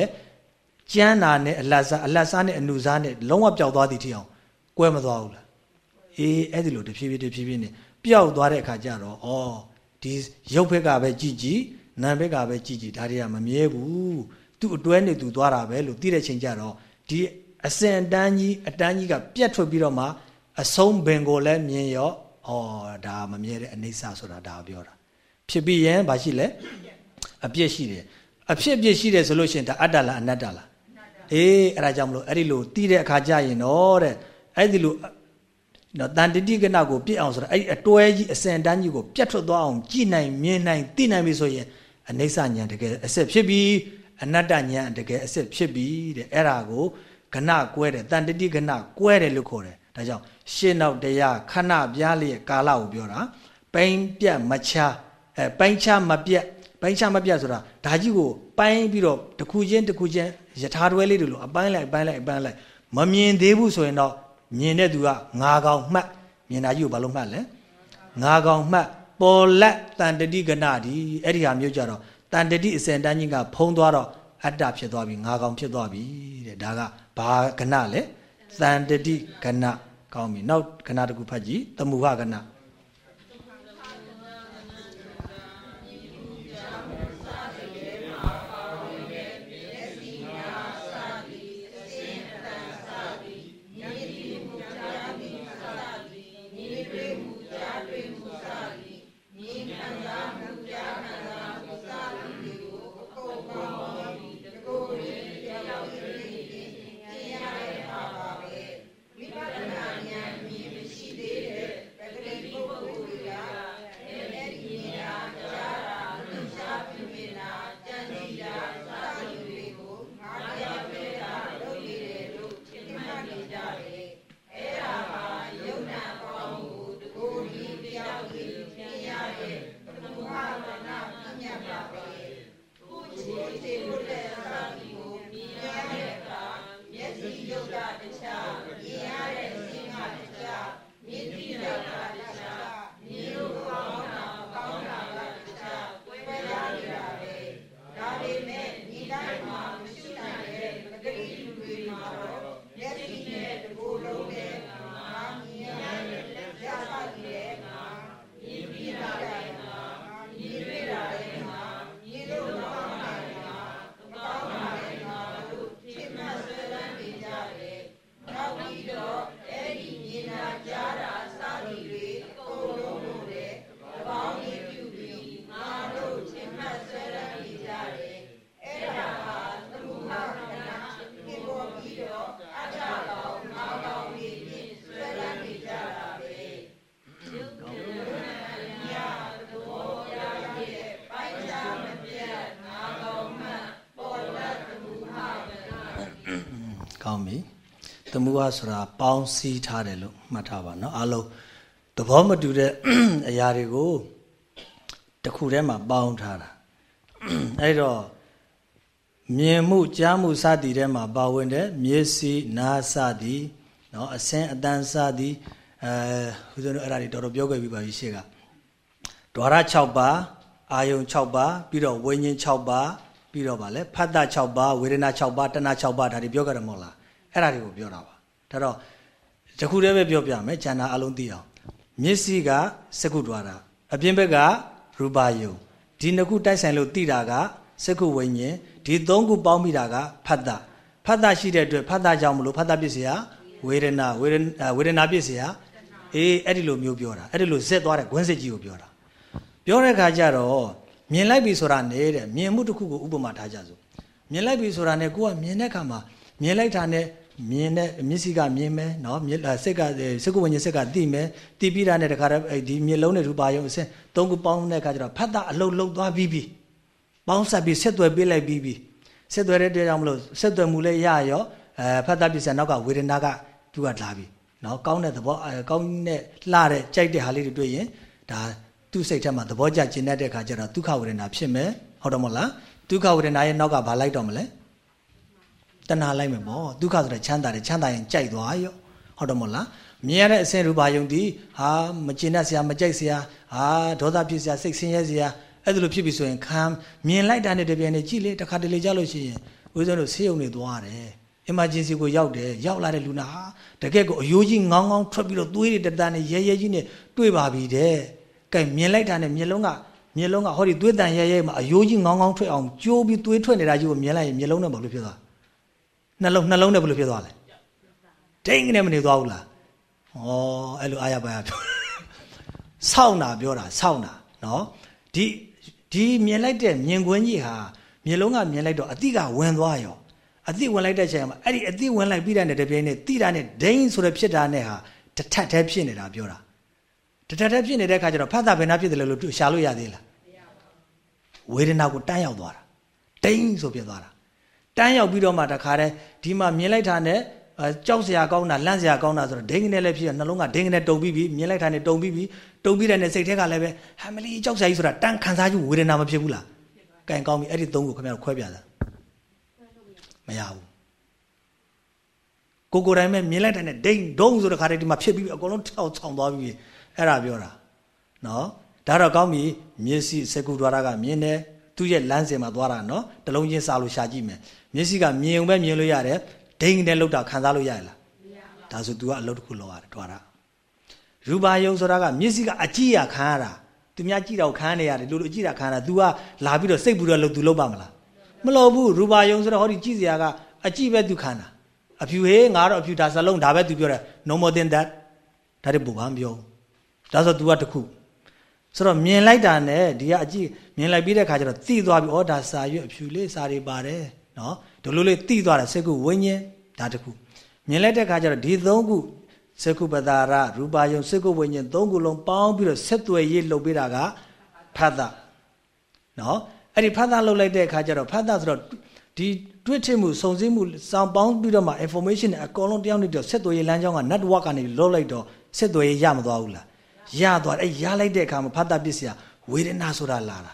ကျမ်းနာနဲ့အလတ်စားအလတ်စားနဲ့အနုစားနဲ့လုံးဝပျောက်သွားသည်ထီအောင်ကွဲမသွားဘူးလားအေးအဲ့ဒီလိုတဖြည်းဖြည်းတဖြည်းဖြည်းနဲ့ပျောက်သွားတဲ့အခါကျတော့ဩဒီရုပ်ဘက်ကပဲကြည်ကြည်နာမ်ဘက်ကပဲကြည်ကြည်ဒါတွေကမမြဲဘူးသူ့အတွဲနေသူသွားတာပဲလို့သိတဲ့ချိန်ကျတော့ဒီအစင်အတန်းကြီးအတန်းကြီးကပြတ်ထွက်ပြီးတော့မှအဆုံးဘင်ကိုလည်းမြင်ရော ဩဒါမမြဲတဲ့အနေဆာဆိုတာဒါပြောတာဖြစ်ပြီးရင်ဘာရှိလဲအပြစ်ရှိတယ်အဖြစ်အပြစ်ရှိတယ်ဆိုလို့ရှိရင်ဒါအတ္တလားအနတ္တလားအေးအဲ့ဒါကြောင့်မလို့အဲ့ဒီလိုတီးတဲ့အခါကျရင်တော့တဲ့အဲ့ဒီလိုနော်တန်တတိကနာကိုပြစ်အောင်ဆိုတာအဲ့ဒီအတွဲကြီးအစင်တန်းကြီးကိုပြတ်ထွက်သွားအောင်ကြည်နိုင်မြင်နိုင်သိနိုင်ပြီဆိုရင်အနေဆညာတကယ်အစစ်ဖြစ်ပြီးအနတ္တညာတကယ်အစစ်ဖြစ်ပြီးတဲ့အဲ့ဒါကိုကဏကွဲတယ်တန်တတိကဏကွဲတယ်လို့ခေါ်တယ်ဒါကြောင့် ရှင်းနောက်တရားခဏပြားလျက်ကာလကိုပြောတာပိန်ပြတ်မချအဲပိန်ချမပြတ်ပိန်ချမပြတ်ဆိုတာဒါကြီးကိုပိုင်းပြီးတော့တစ်ခုချင်းတစ်ခုချင်းယထာတွဲလေးတွေလို့အပိုင်းလိုက်အပိုင်းလိုက်အပိုင်းလိုက်မမြင်သေးဘူးဆိုရင်တော့မြင်တဲ့သူကငါကောင်မှတ်မြင်တာကြီးကိုဘာလို့မှတ်လဲငါကောင်မှတ်ပေါ်လက်တန်တတိကဏဒီအဲ့ဒီဟာမျိုးကြတော့တန်တတိအစင်တန်းကြီးကဖုံးသွားတော့အတ္တဖြစ်သွားပြီငါကောင်ဖြစ်သွားပြီတဲ့ဒါကဘာကဏလဲတန်တတိကဏ ကောင်းပြီနောက်ကဏတစ်ခုဖတ်ကြည့်တမူဟကဏ သမုဟဆိုတာပေါင်းစည်းထားတယ်လို့မှတ်ထားပါနော်အလုံးသဘောမတူတဲ့အရာတွေကိုတခုထဲမှာပေါင်းထားတာအဲ့တော့မြင်မှုကြားမှုစသည်ထဲမှာပါဝင်တဲ့မျက်စိနားစသည်เนาะအစင်းအတန်စသည်အဲဦးဇင်းတို့အဲ့ဒါတွေတော်တော်ပြောခဲ့ပြီးပါပြီရှေ့ကဒွါရ6ပါးအာယုံ6ပါးပြီးတော့ဝိညာဉ်6ပါးပြီးတော့ဗာလဲဖတ်တာ6ပါးဝေဒနာ6ပါးတဏှာ6ပါးဒါတွေပြောကြတယ်မဟုတ်လားအဲ့ဒါတွေကိုပြောတာပါ ါ ဒါတော့တခုတည်းပဲပြောပြမယ်ကျန်တာအလုံးသိအောင်မျက်စိကစကုဒွါရအပြင်ဘက်ကရူပါယုံဒီနှစ်ခုတိုက်ဆိုင်လို့သိတာကစကုဝိညာဉ်ဒီသုံးခုပေါင်းမိတာကဖတ်တာဖတ်တာရှိတဲ့အတွက်ဖတ်တာကြောင့်မလို့ဖတ်တာပစ္စယဝေဒနာဝေဒနာဝေဒနာပစ္စယအေးအဲ့ဒီလိုမျိုးပြောတာအဲ့ဒီလိုဇက်သွားတဲ့ဂွန်းစစ်ကြီးကိုပြောတာပြောတဲ့အခါကျတော့မြင်လိုက်ပြီဆိုတာနဲ့တဲ့မြင်မှုတစ်ခုကိုဥပမာထားကြစို့မြင်လိုက်ပြီဆိုတာနဲ့ကိုကမြင်တဲ့အခါမှာမြင်လိုက်တာနဲ့ မြင်တဲ့မျက်စိကမြင်မယ်နော်စိတ်ကစကုဝိညာဉ်စိတ်ကသိမယ်သိပြီးတာနဲ့တခါတည်းဒီမျက်လုံးနဲ့ရူပါယုံအစင်းသုံးခုပေါင်းတဲ့အခါကျတော့ဖတ်တာအလုံးလုံးသွားပြီးပြီပေါင်းဆက်ပြီးဆက်သွယ်ပေးလိုက်ပြီးပြီဆက်သွယ်တဲ့အတွက်ကြောင့်မလို့ဆက်သွယ်မှုလည်းရရောအဲဖတ်တာပြည့်စံနောက်ကဝေဒနာကသူကလာပြီနော်ကောင်းတဲ့သဘောကောင်းတဲ့လှတဲ့ကြိုက်တဲ့ဟာလေးတွေတွေ့ရင်ဒါသူ့စိတ်ထဲမှာသဘောကျကျင်တဲ့အခါကျတော့ဒုက္ခဝေဒနာဖြစ်မယ်ဟုတ်တယ်မဟုတ်လားဒုက္ခဝေဒနာရဲ့နောက်ကဘာလိုက်တော့မလဲ တဏှာလိုက်မယ်ပေါ့ဒုက္ခဆိုတဲ့ချမ်းသာတယ်ချမ်းသာရင်ကြိုက်သွားရောဟုတ်တယ်မို့လားမြင်ရတဲ့အစဉ်ရူပါယုံဒီဟာမကျင်တတ်စရာမကြိုက်စရာဟာဒေါသဖြစ်စရာစိတ်ဆင်းရဲစရာအဲ့ဒါလိုဖြစ်ပြီဆိုရင်ခံမြင်လိုက်တာနဲ့တပြိုင်နက်ကြည့်လေတခါတလေကြလို့ရှိရင်ဦးဇင်းတို့ဆေးရုံတွေသွားတယ်အ emergency ကိုရောက်တယ်ရောက်လာတဲ့လူနာဟာတကယ်ကိုအယိုးကြီးငောင်းငောင်းထွက်ပြီးတော့သွေးတွေတတန်းနဲ့ရဲရဲကြီးနဲ့တွေ့ပါပြီတဲ့ကဲမြင်လိုက်တာနဲ့မျက်လုံးကမျက်လုံးကဟောဒီသွေးတန်ရဲရဲမှာအယိုးကြီးငောင်းငောင်းထွက်အောင်ကြိုးပြီးသွေးထွက်နေတာကြီးကိုမြင်လိုက်ရင်မျက်လုံးနဲ့ဘာလို့ဖြစ်သွား နှလုံးနှလုံးနဲ့ဘယ်လိုဖြစ်သွားလဲဒိန်းကနေမနေသွားဘူးလားဩအဲ့လိုအားရပါရပြောဆောက်နာပြောတာဆောက်နာနော်ဒီဒီမြင်လိုက်တဲ့မြင်ကွင်းကြီးဟာမျက်လုံးကမြင်လိုက်တော့အတိကဝင်သွားရောအတိဝင်လိုက်တဲ့ချိန်မှာအဲ့ဒီအတိဝင်လိုက်ပြီးတဲ့တပြိုင်နဲ့တိတာနဲ့ဒိန်းဆိုတဲ့ဖြစ်တာနဲ့ဟာတထက်တည်းဖြစ်နေတာပြောတာတထက်တည်းဖြစ်နေတဲ့ခါကျတော့ဖတ်တာဘယ်နှဖြစ်တယ်လဲလို့ရှာလို့ရသေးလားဝေဒနာကိုတန်းရောက်သွားတာဒိန်းဆိုဖြစ်သွားတာတ န်းရောက်ပြီးတော့မှတခါတည်းဒီမှာမြင်လိုက်တာနဲ့ကြောက်စရာကောင်းတာလန့်စရာကောင်းတာဆိုတော့ဒိန်းကနေလည်းဖြစ်ရနှလုံးကဒိန်းကနေတုံပြီးပြီမြင်လိုက်တာနဲ့တုံပြီးပြီတုံပြီးတဲ့နဲ့စိတ်ထဲကလည်းပဲဟမ်မလီကြောက်စရာကြီးဆိုတာတန်းခံစားကြည့်ဝေဒနာမဖြစ်ဘူးလားကင်ကောင်းပြီအဲ့ဒီသုံးကိုခင်ဗျားတို့ခွဲပြတာမရဘူးကိုကိုတိုင်းမဲ့မြင်လိုက်တဲ့နဲ့ဒိန်းဒုံဆိုတဲ့ခါတည်းဒီမှာဖြစ်ပြီးအကုန်လုံးထောက်ဆောင်သွားပြီအဲ့ဒါပြောတာနော်ဒါတော့ကောင်းပြီမျက်စိစကုဒ္ဒရာကမြင်တယ်သူ့ရဲ့လမ်းစဉ်မှာသွားတာနော်တလုံးချင်းစားလို့ရှာကြည့်မယ် မျက်စိကမြင်ုံပဲမြင်လို့ရတယ်ဒိန်းနဲ့လောက်တာခံစားလို့ရရလားဒါဆို तू ကအလုပ်တစ်ခုလုပ်ရတယ်တွားတာရူပါယုံဆိုတာကမျက်စိကအကြည့်ရခံရတာသူများကြည့်တော့ခံနေရတယ်လူလူအကြည့်တာခံရတာ तू ကလာပြီးတော့စိတ်ပူတော့လို့ तू လုပ်ပါမလားမလုပ်ဘူးရူပါယုံဆိုတော့ဟောဒီကြည့်စရာကအကြည့်ပဲ तू ခံတာအဖြူဟေးငါတော့အဖြူဒါစလုံးဒါပဲ तू ပြောတယ် no more than that ဒါတည်းပူပါမပြောဒါဆို तू ကတခုဆိုတော့မြင်လိုက်တာနဲ့ဒီကအကြည့်မြင်လိုက်ပြီးတဲ့ခါကျတော့သိသွားပြီဩဒါစာရွက်အဖြူလေးစာတွေပါတယ် နော်ဒီလိုလေးသိသွားတယ်စိတ်ကူဝိညာဉ်ဒါတခုမြင်လိုက်တဲ့ခါကျတော့ဒီသုံးခုစကုပတာရရူပါယုံစကုဝိညာဉ်သုံးခုလုံးပေါင်းပြီးတော့ဆက်သွယ်ရေးလုပ်ပေးတာကဖတ်တာနော်အဲ့ဒီဖတ်တာလုပ်လိုက်တဲ့အခါကျတော့ဖတ်တာဆိုတော့ဒီတွေ့ထမှုစုံစည်းမှုစောင့်ပေါင်းပြီးတော့မှ information နဲ့အကုန်လုံးတယောက်နဲ့တယောက်ဆက်သွယ်ရေးလမ်းကြောင်းက network ကနေလုပ်လိုက်တော့ဆက်သွယ်ရေးရမသွားဘူးလားရသွားအဲ့ရလိုက်တဲ့အခါမှာဖတ်တာပစ္စည်းဝေဒနာဆိုတာလာတာ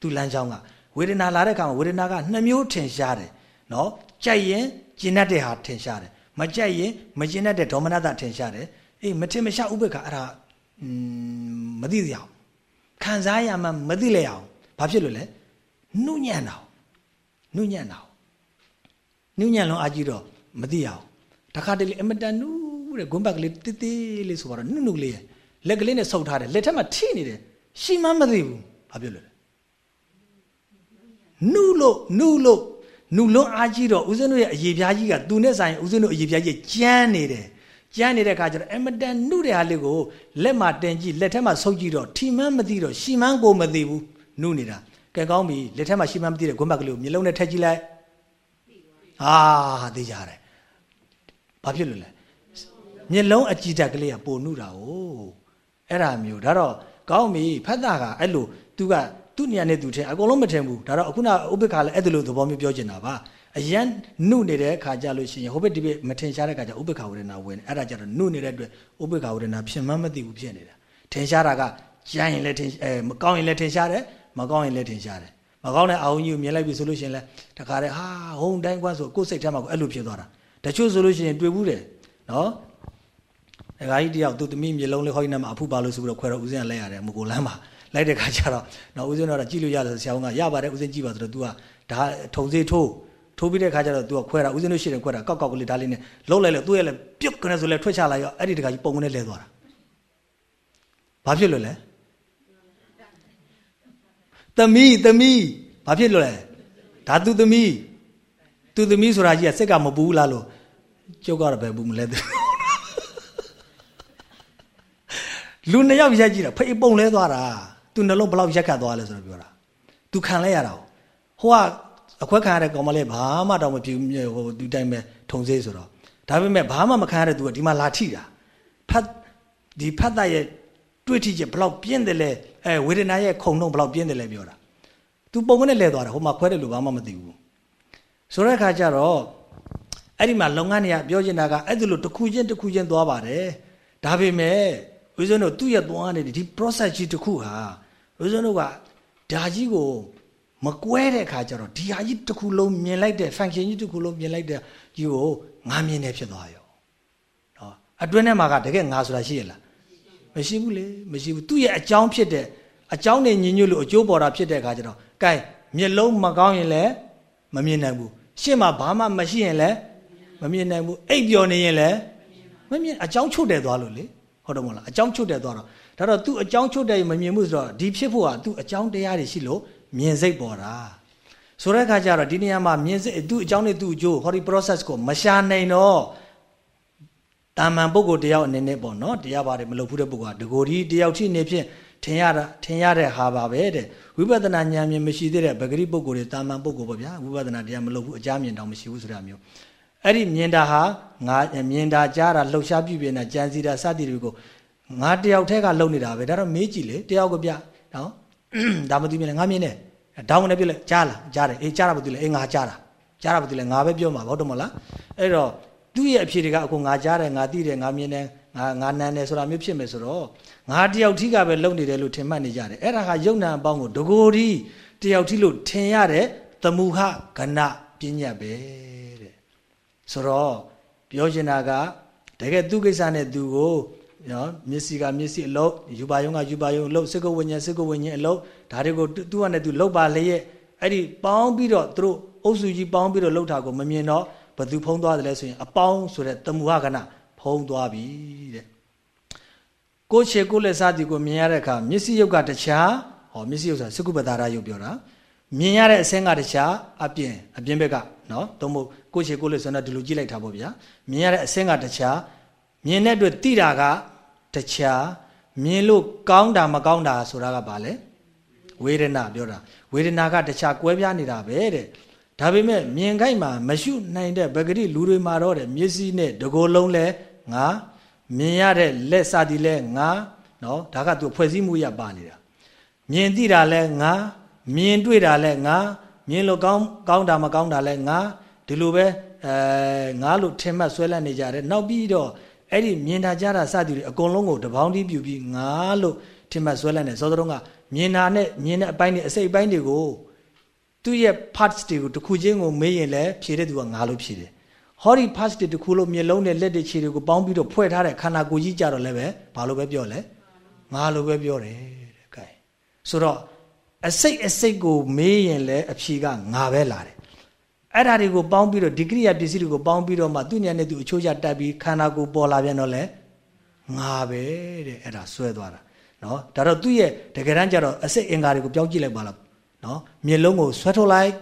သူလမ်းကြောင်းက ဝေဒနာလာတဲ့အခါမှာဝေဒနာကနှစ်မျိုးထင်ရှားတယ်နော်ကြိုက်ရင်ကျင်တတ်တဲ့ဟာထင်ရှားတယ်မကြိုက်ရင်မကျင်တတ်တဲ့ဒေါမနတထင်ရှားတယ်အေးမထင်မရှားဥပ္ပခါအဲ့ဒါอืมမသိရအောင်ခံစားရမှမသိလဲအောင်ဘာဖြစ်လို့လဲနှုညံ့တာနှုညံ့တာနှုညံ့လုံးအကြည့်တော့မသိရအောင်တခါတလေအမတန်နူးတဲ့ဂွန်းဘက်ကလေးတိတိလေးဆိုတော့နှုတ်နှုတ်လေးလက်ကလေးနဲ့ဆုပ်ထားတယ်လက်ထက်မှာထိနေတယ်ရှိမှမသိဘူးဘာဖြစ်လို့လဲ နှုလို့နှုလို့နုလွန်းအားကြီးတော့ဦးဇင်းတို့ရဲ့အရေးပြားကြီးကသူနဲ့ဆိုင်ဦးဇင်းတို့အရေးပြားကြီးကျန်းနေတယ်ကျန်းနေတဲ့အခါကျတော့အမတန်နှုတဲ့ဟာလေးကိုလက်မှာတင်ကြည့်လက်ထက်မှာဆုပ်ကြည့်တော့ထီမှန်းမသိတော့ရှီမှန်းကိုမသိဘူးနှုနေတာကဲကောင်းပြီလက်ထက်မှာရှီမှန်းမသိတဲ့ဂွမ်းဘက်ကလေးကိုမျက်လုံးနဲ့ထက်ကြည့်လိုက်အာသိကြတယ်ဘာဖြစ်လို့လဲမျက်လုံးအကြည့်တက်ကလေးကပိုနှုတာ哦အဲ့ဒါမျိုးဒါတော့ကောင်းပြီဖတ်တာကအဲ့လို तू က သူ့နေရာနဲ့သူထင်အကုန်လုံးမထင်ဘူးဒါတော့အခုနဥပိ္ပခါလည်းအဲ့ဒါလိုသဘောမျိုးပြောချင်တာပါအရန်နုနေတဲ့ခါကြလို့ရှိရင်ဟိုဘက်ဒီဘက်မထင်ရှားတဲ့ခါကျဥပိ္ပခါဝရဏဝင်အဲ့ဒါကြတော့နုနေတဲ့အတွက်ဥပိ္ပခါဝရဏဖြစ်မှမသိဘူးဖြစ်နေတာထင်ရှားတာကကြမ်းရင်လည်းထင်အဲမကောင်းရင်လည်းထင်ရှားတယ်မကောင်းရင်လည်းထင်ရှားတယ်မကောင်းတဲ့အာဟုံကြီးကိုမြင်လိုက်ပြီဆိုလို့ရှိရင်လည်းတခါတည်းဟာဟုံတိုင်းကွမ်းဆိုကိုယ်စိတ်ထဲမှာကိုအဲ့လိုဖြစ်သွားတာတချို့ဆိုလို့ရှိရင်တွေ့ဘူးတယ်နော်ဒကာကြီးတယောက်သူ့သမီးမျိုးလုံးလေးဟောင်းနေမှာအဖူပါလို့ဆိုပြီးတော့ခွဲတော့ဦးစင်းကလဲရတယ်မကိုလမ်းမှာ လိုက်တဲ့ခါကျတော့နော်ဦးဇင်းတော့ကြည့်လို့ရတယ်ဆရာဝန်ကရပါတယ်ဦးဇင်းကြည့်ပါဆိုတော့ तू ကဒါထုံစေးထိုးထိုးပြီးတဲ့ခါကျတော့ तू ကခွဲတာဦးဇင်းတို့ရှိတယ်ခွဲတာကောက်ကောက်ကလေးဒါလေးနဲ့လှုပ်လိုက်လဲသူ့ရဲ့လဲပြုတ်ကနေဆိုလဲထွက်ချလိုက်ရောအဲ့ဒီတခါကြီးပုံကနေလဲသွားတာဘာဖြစ်လို့လဲသမီးသမီးဘာဖြစ်လို့လဲဒါသူသမီးသူသမီးဆိုတာကြီးကစိတ်ကမပူးလားလို့ကျုပ်ကတော့ပဲဘူးမလဲသူလူနှစ်ယောက်ရက်ကြည့်တာဖိပုံလဲသွားတာ သူနှလုံးဘလောက်ရက်ခတ်သွားလဲဆိုတော့ပြောတာသူခံလဲရတာဟိုကအခွက်ခံရတဲ့ကောင်မလေးဘာမှတော့မပြူဟိုဒီတိုင်းပဲထုံစေးဆိုတော့ဒါပေမဲ့ဘာမှမခံရတဲ့သူကဒီမှာလာထိတာဖတ်ဒီဖတ်တဲ့ရဲ့တွေ့ထိချက်ဘလောက်ပြင်းတယ်လဲအဲဝေဒနာရဲ့ခုံနှုံဘလောက်ပြင်းတယ်လဲပြောတာသူပုံကနေလဲသွားတာဟိုမှာခွဲတယ်လို့ဘာမှမသိဘူးဆိုတဲ့အခါကျတော့အဲ့ဒီမှာလုပ်ငန်းတွေကပြောချင်တာကအဲ့ဒီလိုတစ်ခုချင်းတစ်ခုချင်းသွားပါတယ်ဒါပေမဲ့ဦးဇင်းတို့သူ့ရဲ့သွားနေတဲ့ဒီ process ကြီးတစ်ခုဟာ ဦးဇင်းတို့ကဒါကြီးကိုမကွဲတဲ့အခါကျတော့ဒီဟာကြီးတစ်ခုလုံးမြင်လိုက်တဲ့ function ကြီးတစ်ခုလုံးမြင်လိုက်တဲ့ကြီးကိုငါမြင်နေဖြစ်သွားရောနော်အတွင်းထဲမှာကတကယ်ငါဆိုတာရှိရလားမရှိဘူးလေမရှိဘူးသူ့ရဲ့အကြောင်းဖြစ်တဲ့အကြောင်းနဲ့ညီညွတ်လို့အကျိုးပေါ်တာဖြစ်တဲ့အခါကျတော့ gain မျက်လုံးမကောင်းရင်လည်းမမြင်နိုင်ဘူးရှေ့မှာဘာမှမရှိရင်လည်းမမြင်နိုင်ဘူးအိပ်ပျော်နေရင်လည်းမမြင်အကြောင်းချုပ်တယ်သွားလို့လေဟုတ်တယ်မဟုတ်လားအကြောင်းချုပ်တယ်သွားတော့ ဒါတော့ तू အကြောင်းချုပ်တယ်မမြင်ဘူးဆိုတော့ဒီဖြစ်ဖို့က तू အကြောင်းတရားတွေရှိလို့မြင်စိတ်ပေါ်တာဆိုတဲ့အခါကျတော့ဒီနေရာမှာမြင်စိတ် तू အကြောင်းနဲ့ तू အကျိုးဟောဒီ process ကိုမရှာနိုင်တော့တာမန်ပုဂ္ဂိုလ်တယောက်အနေနဲ့ပေါ့နော်တရားပါတယ်မလုပ်ဘူးတဲ့ပုဂ္ဂိုလ်ကဒဂိုဒီတယောက်ထိနေဖြင့်ထင်ရတာထင်ရတဲ့ဟာပါပဲတဲ့ဝိပဿနာဉာဏ်မြင်မရှိသေးတဲ့ဗဂရိပုဂ္ဂိုလ်တွေတာမန်ပုဂ္ဂိုလ်ပေါ့ဗျာဝိပဿနာတရားမလုပ်ဘူးအကြမြင်တောင်မရှိဘူးဆိုတာမျိုးအဲ့ဒီမြင်တာဟာငါမြင်တာကြားတာလှုပ်ရှားပြုပြင်တာကြံစီတာစသည်တွေကို ငါတယောက်တည်းကလုပ်နေတာပဲဒါတော့မေးကြည့်လေတယောက်ကပြနော်ဒါမသိမြင်လေငါမြင်တယ်တောင်းမနေပြလဲကြားလားကြားတယ်အေးကြားတာဘာသိလဲအေးငါကြားတာကြားတာဘာသိလဲငါပဲပြောမှာဟုတ်တယ်မလားအဲ့တော့သူ့ရဲ့အဖြေတွေကအခုငါကြားတယ်ငါသိတယ်ငါမြင်တယ်ငါငါနန်းတယ်ဆိုတာမျိုးဖြစ်မယ်ဆိုတော့ငါတယောက်ထိကပဲလုံနေတယ်လို့ထင်မှတ်နေကြတယ်အဲ့ဒါဟာယုံနာအပေါင်းကိုဒဂိုဒီတယောက်ထိလို့ထင်ရတဲ့သမုဟကဏပညာပဲတဲ့ဆိုတော့ပြောချင်တာကတကယ်သူကိစ္စနဲ့သူကို နော်မျက်စိကမျက်စိအလုပ်ယူပါယုံကယူပါယုံအလုပ်စကုဝိညာဉ်စကုဝိညာဉ်အလုပ်ဒါတွေကိုသူကနဲ့သူလောက်ပါလျက်အဲ့ဒီပေါင်းပြီးတော့သူတို့အုပ်စုကြီးပေါင်းပြီးတော့လှုပ်တာကိုမမြင်တော့ဘသူဖုံးသွားတယ်လဲဆိုရင်အပေါင်းဆိုတဲ့တမူဟကဏဖုံးသွားပြီတဲ့ကိုချေကိုလက်စားဒီကိုမြင်ရတဲ့အခါမျက်စိရုပ်ကတခြားဟောမျက်စိရုပ်ဆိုတာစကုပ္ပတာရရုပ်ပြောတာမြင်ရတဲ့အဆင်းကတခြားအပြင်အပြင်ဘက်ကနော်သုံးဖို့ကိုချေကိုလက်ဆိုတော့ဒီလိုကြည့်လိုက်တာပေါ့ဗျာမြင်ရတဲ့အဆင်းကတခြားမြင်တဲ့အတွက်တိတာက တခြားမြင်လို့ကောင်းတာမကောင်းတာဆိုတာကဘာလဲဝေဒနာပြောတာဝေဒနာကတခြားကွဲပြားနေတာပဲတဲ့ဒါပေမဲ့မြင်ခိုက်မှာမရှုနိုင်တဲ့ဗဂရိလူတွေမှာတော့တဲ့မျက်စိနဲ့တကိုယ်လုံးလဲငါမြင်ရတဲ့လက်စသည်လဲငါနော်ဒါကသူဖွဲ့စည်းမှုရပါနေတာမြင်သိတာလဲငါမြင်တွေ့တာလဲငါမြင်လို့ကောင်းကောင်းတာမကောင်းတာလဲငါဒီလိုပဲအဲငါလို့ထင်မှတ်ဆွဲလန့်နေကြတယ်နောက်ပြီးတော့ အဲ့ဒီမြင်တာကြားတာစသည်တွေအကုန်လုံးကိုတပေါင်းတီးပြူပြီးငါလို့ထင်မှတ်ဆွဲလန့်နေစောစောကမြင်တာနဲ့မြင်တဲ့အပိုင်းတွေအစိတ်အပိုင်းတွေကိုသူ့ရဲ့ parts တွေကိုတစ်ခုချင်းကိုမေးရင်လည်းဖြေတဲ့သူကငါလို့ဖြေတယ်ဟောဒီ parts တွေတစ်ခုလို့မျက်လုံးနဲ့လက်တွေခြေတွေကိုပေါင်းပြီးတော့ဖွဲ့ထားတဲ့ခန္ဓာကိုယ်ကြီးကြတော့လည်းပဲဘာလို့ပဲပြောလဲငါလို့ပဲပြောတယ်တဲ့ကဲဆိုတော့အစိတ်အစိတ်ကိုမေးရင်လည်းအဖြေကငါပဲလာတယ် အဲ့ဓာတွေကိုပေါင်းပြီးတော့ဒီကရိယာပစ္စည်းတွေကိုပေါင်းပြီးတော့မှသူ့ညံနဲ့သူအချိုးချတက်ပြီးခန္ဓာကိုယ်ပေါ်လာပြန်တော့လေငါပဲတဲ့အဲ့ဒါဆွဲသွားတာနော်ဒါတော့သူ့ရဲ့တကယ်တမ်းကျတော့အစိတ်အင်္ဂါတွေကိုပြောင်းကြည့်လိုက်ပါလားနော်မျက်လုံးကိုဆွဲထုတ်လိုက်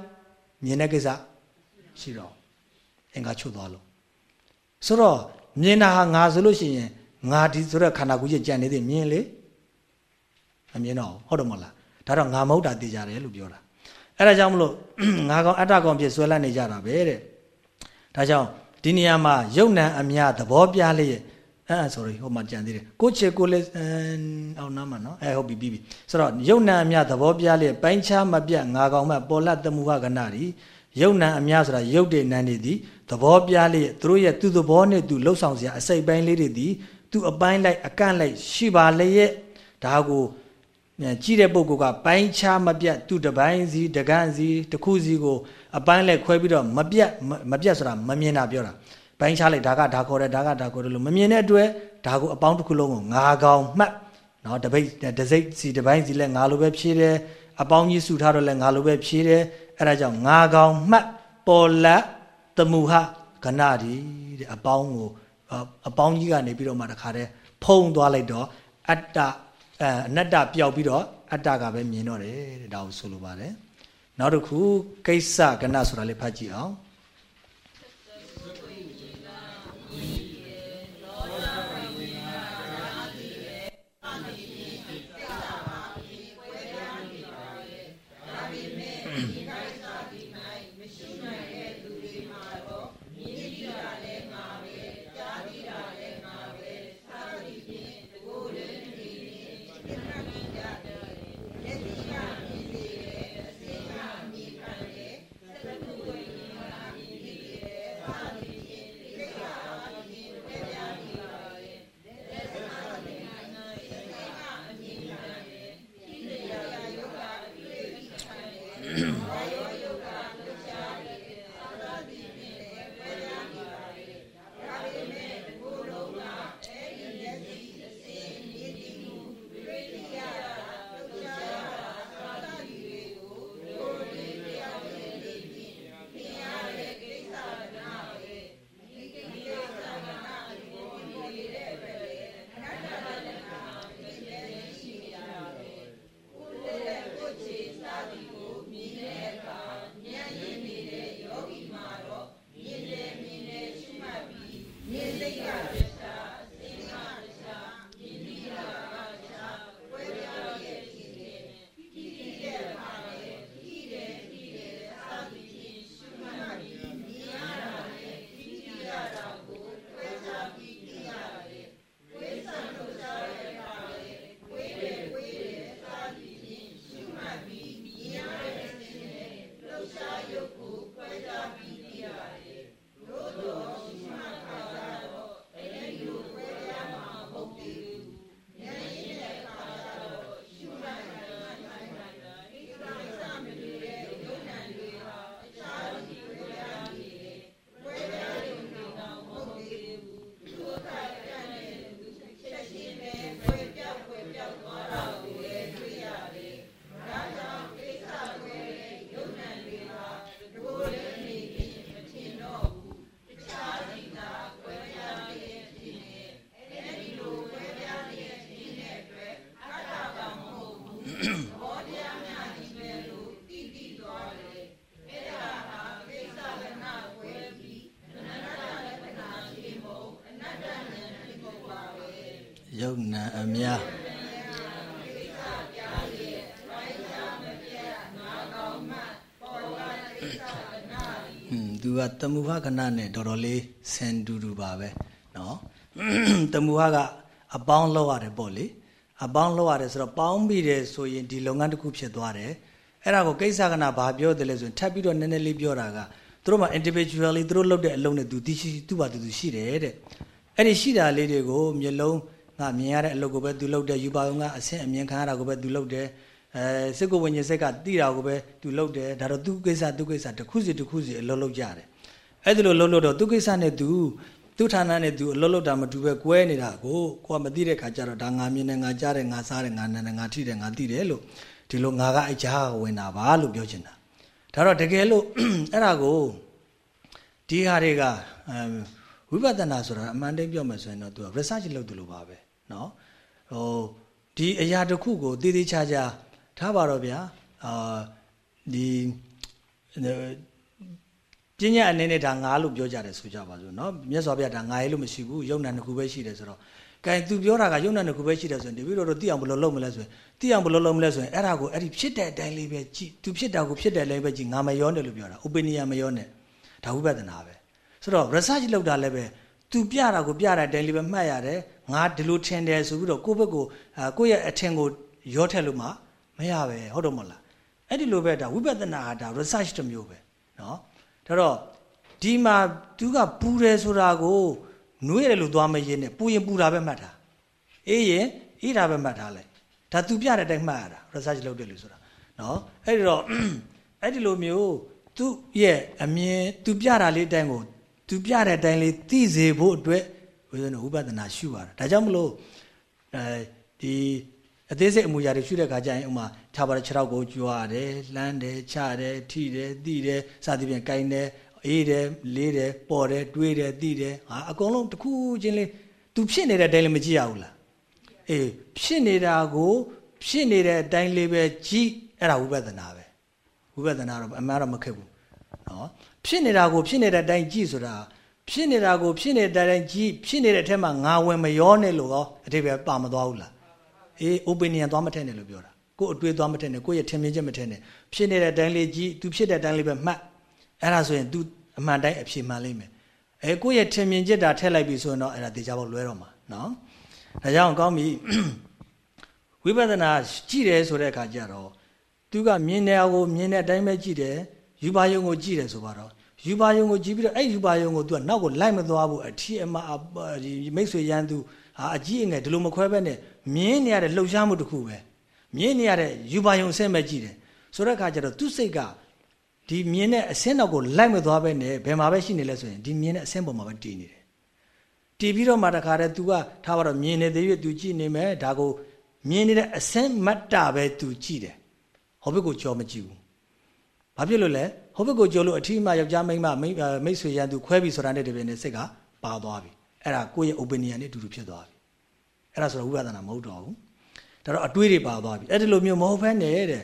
မြင်တဲ့ကိစ္စရှိတော့အင်္ဂါချုပ်သွားလို့ဆိုတော့မြင်တာဟာငါဆိုလို့ရှိရင်ငါဒီဆိုတော့ခန္ဓာကိုယ်ကြီးကြံနေသေးမြင်လေမမြင်တော့ဟုတ်တယ်မဟုတ်လားဒါတော့ငါမဟုတ်တာသိကြတယ်လို့ပြောတာ အဲ့ဒါကြောင့်မလို့ငါကောင်အတ္တကောင်ဖြစ်ဆွဲလန့်နေကြတာပဲတဲ့ဒါကြောင့်ဒီနေရာမှာယုံ nant အမြသဘောပြလျက်အဲ sorry ဟိုမှာကြံသေးတယ်ကိုချေကိုလေးအောင်နားမှာနော်အဲဟုတ်ပြီပြီးပြီဆိုတော့ယုံ nant အမြသဘောပြလျက်ပိုင်းခြားမပြတ်ငါကောင်မှပေါ်လတ်တမှုဟကနာရီယုံ nant အမြဆိုတာယုတ်တဲ့နန်းတွေသည်သဘောပြလျက်သူတို့ရဲ့သူ့သဘောနဲ့သူလှုပ်ဆောင်စရာအစိတ်ပိုင်းလေးတွေသည်သူ့အပိုင်းလိုက်အကန့်လိုက်ရှိပါလျက်ဒါကို ကြည့်တဲ့ပုဂ္ဂိုလ်ကပိုင်းခြားမပြတ်သူ့တပိုင်းစီတကန့်စီတစ်ခုစီကိုအပိုင်းလိုက်ခွဲပြီးတော့မပြတ်မပြတ်ဆိုတာမမြင်တာပြောတာပိုင်းခြားလိုက်ဒါကဒါခေါ်တယ်ဒါကဒါခေါ်တယ်လို့မမြင်တဲ့အတွက်ဒါကိုအပေါင်းတစ်ခုလုံးကိုငါကောင်မှတ်နော်တပိတ်တစိတ်စီတပိုင်းစီလဲငါလိုပဲဖြည့်တယ်အပေါင်းကြီးစုထားတော့လဲငါလိုပဲဖြည့်တယ်အဲ့ဒါကြောင့်ငါကောင်မှတ်ပေါ်လက်တမှုဟကဏဒီတဲ့အပေါင်းကိုအပေါင်းကြီးကနေပြီးတော့မှတခါတည်းဖုံသွားလိုက်တော့အတ္တ အဲအနတ္တပျောက်ပြီးတော့အတ္တကပဲမြင်တော့တယ်တဲ့ဒါကိုဆိုလိုပါတယ်နောက်တစ်ခုကိစ္စကဏဆိုတာလေးဖတ်ကြည့်အောင် တမုဟကဏနဲ့တော်တော်လေးဆင်တူတူပါပဲနော်တမုဟကအပေါင်းလောက်ရတယ်ပေါ့လေအပေါင်းလောက်ရတယ်ဆိုတော့ပေါင်းပြီးတယ်ဆိုရင်ဒီလုပ်ငန်းတစ်ခုဖြစ်သွားတယ်အဲ့ဒါကိုကိစ္စကဏဘာပြောတယ်လဲဆိုရင်ထပ်ပြီးတော့နည်းနည်းလေးပြောတာကသူတို့မှာ individually သူတို့လုပ်တဲ့အလုပ်နဲ့သူသိရှိသူ့ဘာသူသူရှိတယ်တဲ့အဲ့ဒီရှိတာလေးတွေကိုမျိုးလုံးငါမြင်ရတဲ့အလုပ်ကိုပဲသူလုပ်တယ်ယူပါုံကအဆင့်အမြင်ခံရတာကိုပဲသူလုပ်တယ်အဲစစ်ကိုဝิญဉ်စက်ကတိတာကိုပဲသူလုပ်တယ်ဒါတော့သူကိစ္စသူကိစ္စတစ်ခုစီတစ်ခုစီအလုပ်လုပ်ကြတယ် အဲ့ဒီလိုလုပ်လို့တော့သူကိစ္စနဲ့သူသူဌာနနဲ့သူအလုပ်လုပ်တာမတူပဲကွဲနေတာကိုကိုကမသိတဲ့ခါကျတော့ဒါငါမြင်တယ်ငါကြားတယ်ငါစားတယ်ငါနာတယ်ငါထိတယ်ငါသိတယ်လို့ဒီလိုငါကအဲ့ကြားဝင်တာပါလို့ပြောချင်တာဒါတော့တကယ်လို့အဲ့ဒါကိုဒီဟာတွေကဝိပဿနာဆိုတာအမှန်တည်းပြောမှဆိုရင်တော့သူက research လုပ်တယ်လို့ပါပဲเนาะဟိုဒီအရာတစ်ခုကိုတည်တည်ချာချာထားပါတော့ဗျာအာဒီ ပြညာအနေနဲ့ဒါငါလို့ပြောကြတယ်ဆိုကြပါစို့နော်မြတ်စွာဘုရားဒါငါရဲ့လို့မရှိဘူးယုံနာနှစ်ခုပဲရှိတယ်ဆိုတော့ကဲသူပြောတာကယုံနာနှစ်ခုပဲရှိတယ်ဆိုရင်တပည့်တော်တို့သိအောင်ဘယ်လိုလုပ်မလဲဆိုရင်သိအောင်ဘယ်လိုလုပ်မလဲဆိုရင်အဲ့ဒါကိုအဲ့ဒီဖြစ်တဲ့အတိုင်းလေးပဲကြည့်သူဖြစ်တာကိုဖြစ်တဲ့အတိုင်းပဲကြည့်ငါမယောနဲ့လို့ပြောတာ opinion မယောနဲ့ဒါဝိပဿနာပဲဆိုတော့ research လုပ်တာလည်းပဲသူပြတာကိုပြတဲ့အတိုင်းလေးပဲမှတ်ရတယ်ငါဒီလိုထင်တယ်ဆိုပြီးတော့ကိုယ့်ဘက်ကိုကိုယ့်ရဲ့အထင်ကိုရောထက်လို့မှမရပဲဟုတ်တော့မလားအဲ့ဒီလိုပဲဒါဝိပဿနာဟာဒါ research တစ်မျိုးပဲနော် ဒါတော့ဒီမှာသူကပူတယ်ဆိုတာကိုနွေးတယ်လို့သွားမရင်းနဲ့ပူရင်ပူတာပဲမှတ်တာအေးရင်အေးတာပဲမှတ်ထားလိုက်ဒါသူပြတဲ့အတိုင်းမှတ်ရတာ research လုပ်တယ်လို့ဆိုတာနော်အဲ့ဒီတော့အဲ့ဒီလိုမျိုးသူ့ရဲ့အမြင်သူပြတာလေးအတိုင်းကိုသူပြတဲ့အတိုင်းလေးသိစေဖို့အတွက်ဝိဇ္ဇနဥပဒနာရှုရတာဒါကြောင့်မလို့အဲဒီ အသေးစိတ်အမူအရာတွေရှုတဲ့အခါကျရင်ဥမာထားပါတော့ခြေထောက်ကိုကြွားတယ်လှမ်းတယ်ချတယ်ထိတယ်သိတယ်စသဖြင့်ကိုင်းတယ်အေးတယ်လေးတယ်ပေါ်တယ်တွေးတယ်သိတယ်ဟာအကုန်လုံးတစ်ခုချင်းလေး तू ဖြစ်နေတဲ့အတိုင်းလည်းမကြည့်ရဘူးလားအေးဖြစ်နေတာကို ဖြစ်နေတဲ့အတိုင်းလေးပဲကြည့်အဲ့ဒါဝိပဿနာပဲဝိပဿနာတော့အမှန်တော့မခက်ဘူးနော်ဖြစ်နေတာကိုဖြစ်နေတဲ့အတိုင်းကြည့်ဆိုတာဖြစ်နေတာကိုဖြစ်နေတဲ့အတိုင်းကြည့်ဖြစ်နေတဲ့အထက်မှာငါဝင်မရောနဲ့လို့ရောအတိပ္ပယ်ပါမသွားဘူးလား အေး opinion သွားမထက်နဲ့လို့ပြောတာကိုယ်အတွေးသွားမထက်နဲ့ကိုယ့်ရဲ့ထင်မြင်ချက်မထက်နဲ့ဖြစ်နေတဲ့အတိုင်းလေးကြည့် तू ဖြစ်တဲ့အတိုင်းလေးပဲမှတ်အဲ့ဒါဆိုရင် तू အမှန်တိုင်းအဖြေမှန်လိမ့်မယ်အဲကိုယ့်ရဲ့ထင်မြင်ချက်တာထည့်လိုက်ပြီဆိုရင်တော့အဲ့ဒါတေချာပေါက်လွဲတော့မှာနော်ဒါကြောင့်ကောင်းပြီဝိပဿနာကြည့်တယ်ဆိုတဲ့အခါကျတော့သူကမြင်တဲ့အောင်ကိုမြင်တဲ့အတိုင်းပဲကြည့်တယ်ယူပါယုံကိုကြည့်တယ်ဆိုပါတော့ယူပါယုံကိုကြည့်ပြီးတော့အဲ့ယူပါယုံကိုသူကနောက်ကိုလိုက်မသွားဘူးအထီးအမဒီမိတ်ဆွေရန်သူဟာအကြီးအငယ်ဒီလိုမခွဲဘဲနဲ့ မြင်းနေရတဲ့လှုပ်ရှားမှုတစ်ခုပဲမြင်းနေရတဲ့ယူပါယုံအဆင့်ပဲကြည့်တယ်ဆိုတဲ့အခါကျတော့သူ့စိတ်ကဒီမြင်းနဲ့အဆင့်တော့ကိုလိုက်မသွားပဲနဲ့ဘယ်မှာပဲရှိနေလဲဆိုရင်ဒီမြင်းနဲ့အဆင့်ပေါ်မှာပဲတည်နေတယ်တည်ပြီးတော့မှတခါတည်း तू ကထားပါတော့မြင်းနေတဲ့ရွေ့ तू ကြည့်နေမယ်ဒါကိုမြင်းနေတဲ့အဆင့်မတ်တာပဲ तू ကြည့်တယ်ဟောဘက်ကိုကြောမကြည့်ဘူးဘာဖြစ်လို့လဲဟောဘက်ကိုကြောလို့အထီးမှယောက်ျားမိန်းမမိတ်ဆွေရန်သူခွဲပြီးဆိုတာနဲ့တပြင်းနဲ့စိတ်ကပါသွားပြီအဲ့ဒါကိုယ့်ရဲ့ opinion နဲ့အတူတူဖြစ်သွားပြီ အဲ့ဒါဆိုတော့ဝိပဿနာမဟုတ်တော့ဘူးဒါတော့အတွေးတွေပါသွားပြီအဲ့ဒီလိုမျိုးမဟုတ်ဘဲနဲ့တဲ့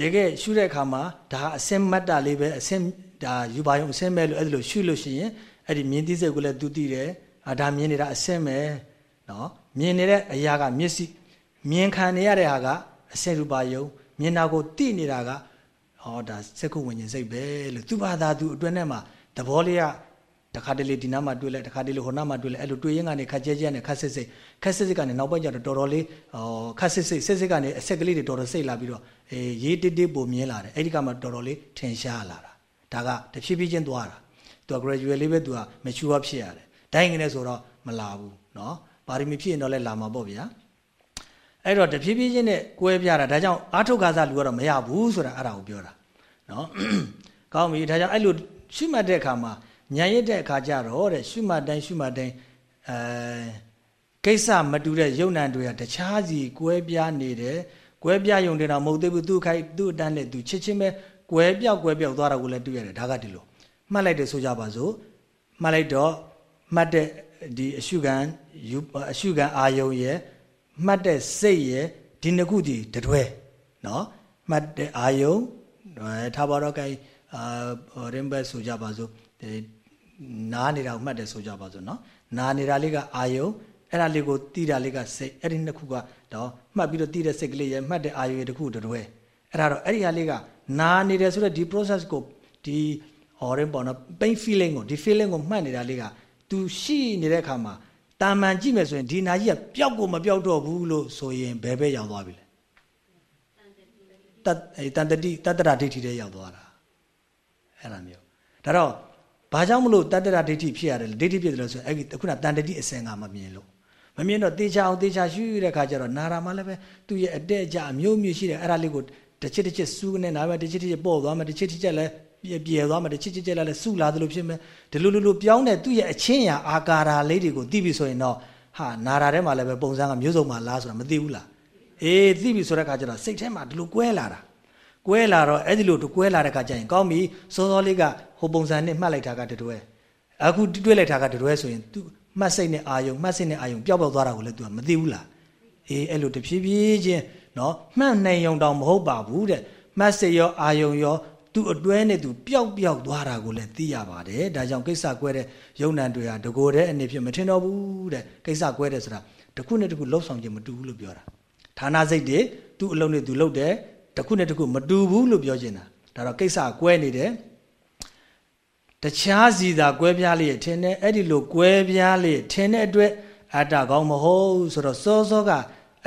တကယ်ရှုတဲ့အခါမှာဒါအစင်မတ်တာလေးပဲအစင်ဒါယူပါယုံအစင်ပဲလို့အဲ့ဒီလိုရှုလို့ရှိရင်အဲ့ဒီမြင်သိစိတ်ကိုလည်းသူသိတယ်အာဒါမြင်နေတာအစင်ပဲနော်မြင်နေတဲ့အရာကမျက်စိမြင်ခံနေရတဲ့ဟာကအစင်ရူပါယုံမြင်တာကိုသိနေတာကဟောဒါစက္ကုဝิญဉ်စိတ်ပဲလို့သူဘာသာသူအတွင်းထဲမှာသဘောလေးက တခါတလေဒီနားမှာတွေ့လဲတခါတလေဟိုနားမှာတွေ့လဲအဲ့လိုတွေ့ရင်ကနေခက်ကြဲကြဲနဲ့ခက်စစ်စစ်ခက်စစ်စစ်ကနေနောက်ပိုင်းကျတော့တော်တော်လေးဟောခက်စစ်စစ်စစ်စစ်ကနေအဆက်ကလေးတွေတော်တော်စိတ်လာပြီးတော့အေးရေးတစ်တစ်ပုံမြင်လာတယ်အဲ့ဒီကမှတော်တော်လေးထင်ရှားလာတာဒါကတဖြည်းဖြည်းချင်းသွားတာသူက graduate လေးပဲသူက mature ဖြစ်ရတယ်ဒိုင်းကနေဆိုတော့မလာဘူးเนาะပါရမီဖြစ်ရင်တော့လဲလာမှာပေါ့ဗျာအဲ့တော့တဖြည်းဖြည်းချင်းနဲ့ကွဲပြားတာဒါကြောင့်အာထုကာသလူကတော့မရဘူးဆိုတာအဲ့ဒါကိုပြောတာเนาะကောင်းပြီဒါကြောင့်အဲ့လိုရှုမှတ်တဲ့အခါမှာ ညာရစ်တဲ့အခါကျတော့တဲ့ရှုမှတ်တိုင်းရှုမှတ်တိုင်းအဲကိစ္စမတူတဲ့ယုံနံတွေကတခြားစီကွဲပြားနေတယ်ကွဲပြားယုံတယ်တော့မဟုတ်သေးဘူးသူ့ခိုက်သူ့အတန်းနဲ့သူချစ်ချင်းပဲကွဲပြောက်ကွဲပြောက်သွားတာကိုလည်းတွေ့ရတယ်ဒါကဒီလိုမှတ်လိုက်တယ်ဆိုကြပါစို့မှတ်လိုက်တော့မှတ်တဲ့ဒီအရှုခံအရှုခံအာယုံရဲ့မှတ်တဲ့စိတ်ရဲ့ဒီနှစ်ခုဒီတတွဲနော်မှတ်တဲ့အာယုံထားပါတော့ကဲအာရင်ဘတ်ဆိုကြပါစို့ နားနေတာကိုမှတ်တယ်ဆိုကြပါစို့နော်နားနေတာလေးကအာယုံအဲ့ဒါလေးကိုတီးတာလေးကစိတ်အဲ့ဒီနှစ်ခုကတော့မှတ်ပြီးတော့တီးတဲ့စိတ်ကလေးရဲ့မှတ်တဲ့အာယုံရဲ့တစ်ခုတတွဲအဲ့ဒါတော့အဲ့ဒီဟာလေးကနားနေတယ်ဆိုတော့ဒီ process ကိုဒီ orange ပေါ့နော် pain feeling ကိုဒီ feeling ကိုမှတ်နေတာလေးက तू ရှိနေတဲ့အခါမှာတာမန်ကြည့်မယ်ဆိုရင်ဒီနာကြီးကပျောက်ကိုမပျောက်တော့ဘူးလို့ဆိုရင်ဘယ်ဘက်ရောက်သွားပြီလဲတတ်အဲတန်တတိတတ္တရာဒိဋ္ဌိတဲ့ရောက်သွားတာအဲ့လိုမျိုးဒါတော့ ဘာကြောင့်မလို့တတ္တရာဒိဋ္ဌိဖြစ်ရတယ်ဒိဋ္ဌိဖြစ်တယ်လို့ဆိုရင်အဲ့ဒီခုနတန်တတိအစင်ကမမြင်လို့မမြင်တော့တေချာအောင်တေချာရှုရတဲ့ခါကျတော့နာရာမလည်းပဲသူ့ရဲ့အတက်အကျအမျိုးမျိုးရှိတယ်အဲ့ဒါလေးကိုတစ်ချစ်တစ်ချစ်စူးနေနာပဲတစ်ချစ်တစ်ချစ်ပေါ့သွားမယ်တစ်ချစ်တစ်ချစ်လည်းပြပြဲသွားမယ်တစ်ချစ်ချစ်ချစ်လည်းစုလာသလိုဖြစ်မယ်ဒီလိုလိုလိုပြောင်းတဲ့သူ့ရဲ့အချင်းရာအာကာရာလေးတွေကိုသိပြီဆိုရင်တော့ဟာနာရာထဲမှာလည်းပဲပုံစံကမျိုးစုံမှာလားဆိုတာမသိဘူးလားအေးသိပြီဆိုတဲ့ခါကျတော့စိတ်ထဲမှာဒီလိုကွဲလာတာကွဲလာတော့အဲ့ဒီလိုကွဲလာတဲ့ခါကျရင်ကောင်းပြီစောစောလေးက ဟိုပုံစံနဲ့မှတ်လိုက်တာကတတွဲအခုတွေးလိုက်တာကတတွဲဆိုရင် तू မှတ်စိတ်နဲ့အာယုံမှတ်စိတ်နဲ့အာယုံပျောက်ပျောက်သွားတာကိုလည်း तू ကမသိဘူးလားအေးအဲ့လိုတဖြည်းဖြည်းချင်းနော်မှတ်နိုင်ုံတောင်မဟုတ်ပါဘူးတဲ့မှတ်စိတ်ရောအာယုံရောသူ့အတွဲနဲ့သူပျောက်ပျောက်သွားတာကိုလည်းသိရပါတယ်ဒါကြောင့်ကိစ္စကွဲတဲ့ယုံ nant တွေဟာတကိုယ်တည်းအနေဖြင့်မထင်တော့ဘူးတဲ့ကိစ္စကွဲတဲ့ဆိုတာတစ်ခုနဲ့တစ်ခုလှုပ်ဆောင်ခြင်းမတူဘူးလို့ပြောတာဌာနစိတ်တွေသူ့အလုံးနဲ့သူလှုပ်တယ်တစ်ခုနဲ့တစ်ခုမတူဘူးလို့ပြောချင်တာဒါတော့ကိစ္စကွဲနေတယ် တခြားစီသာကွဲပြားလေးထင်တယ်အဲ့ဒီလိုကွဲပြားလေးထင်တဲ့အတွက်အတ္တကောင်းမဟုတ်ဆိုတော့စောစောက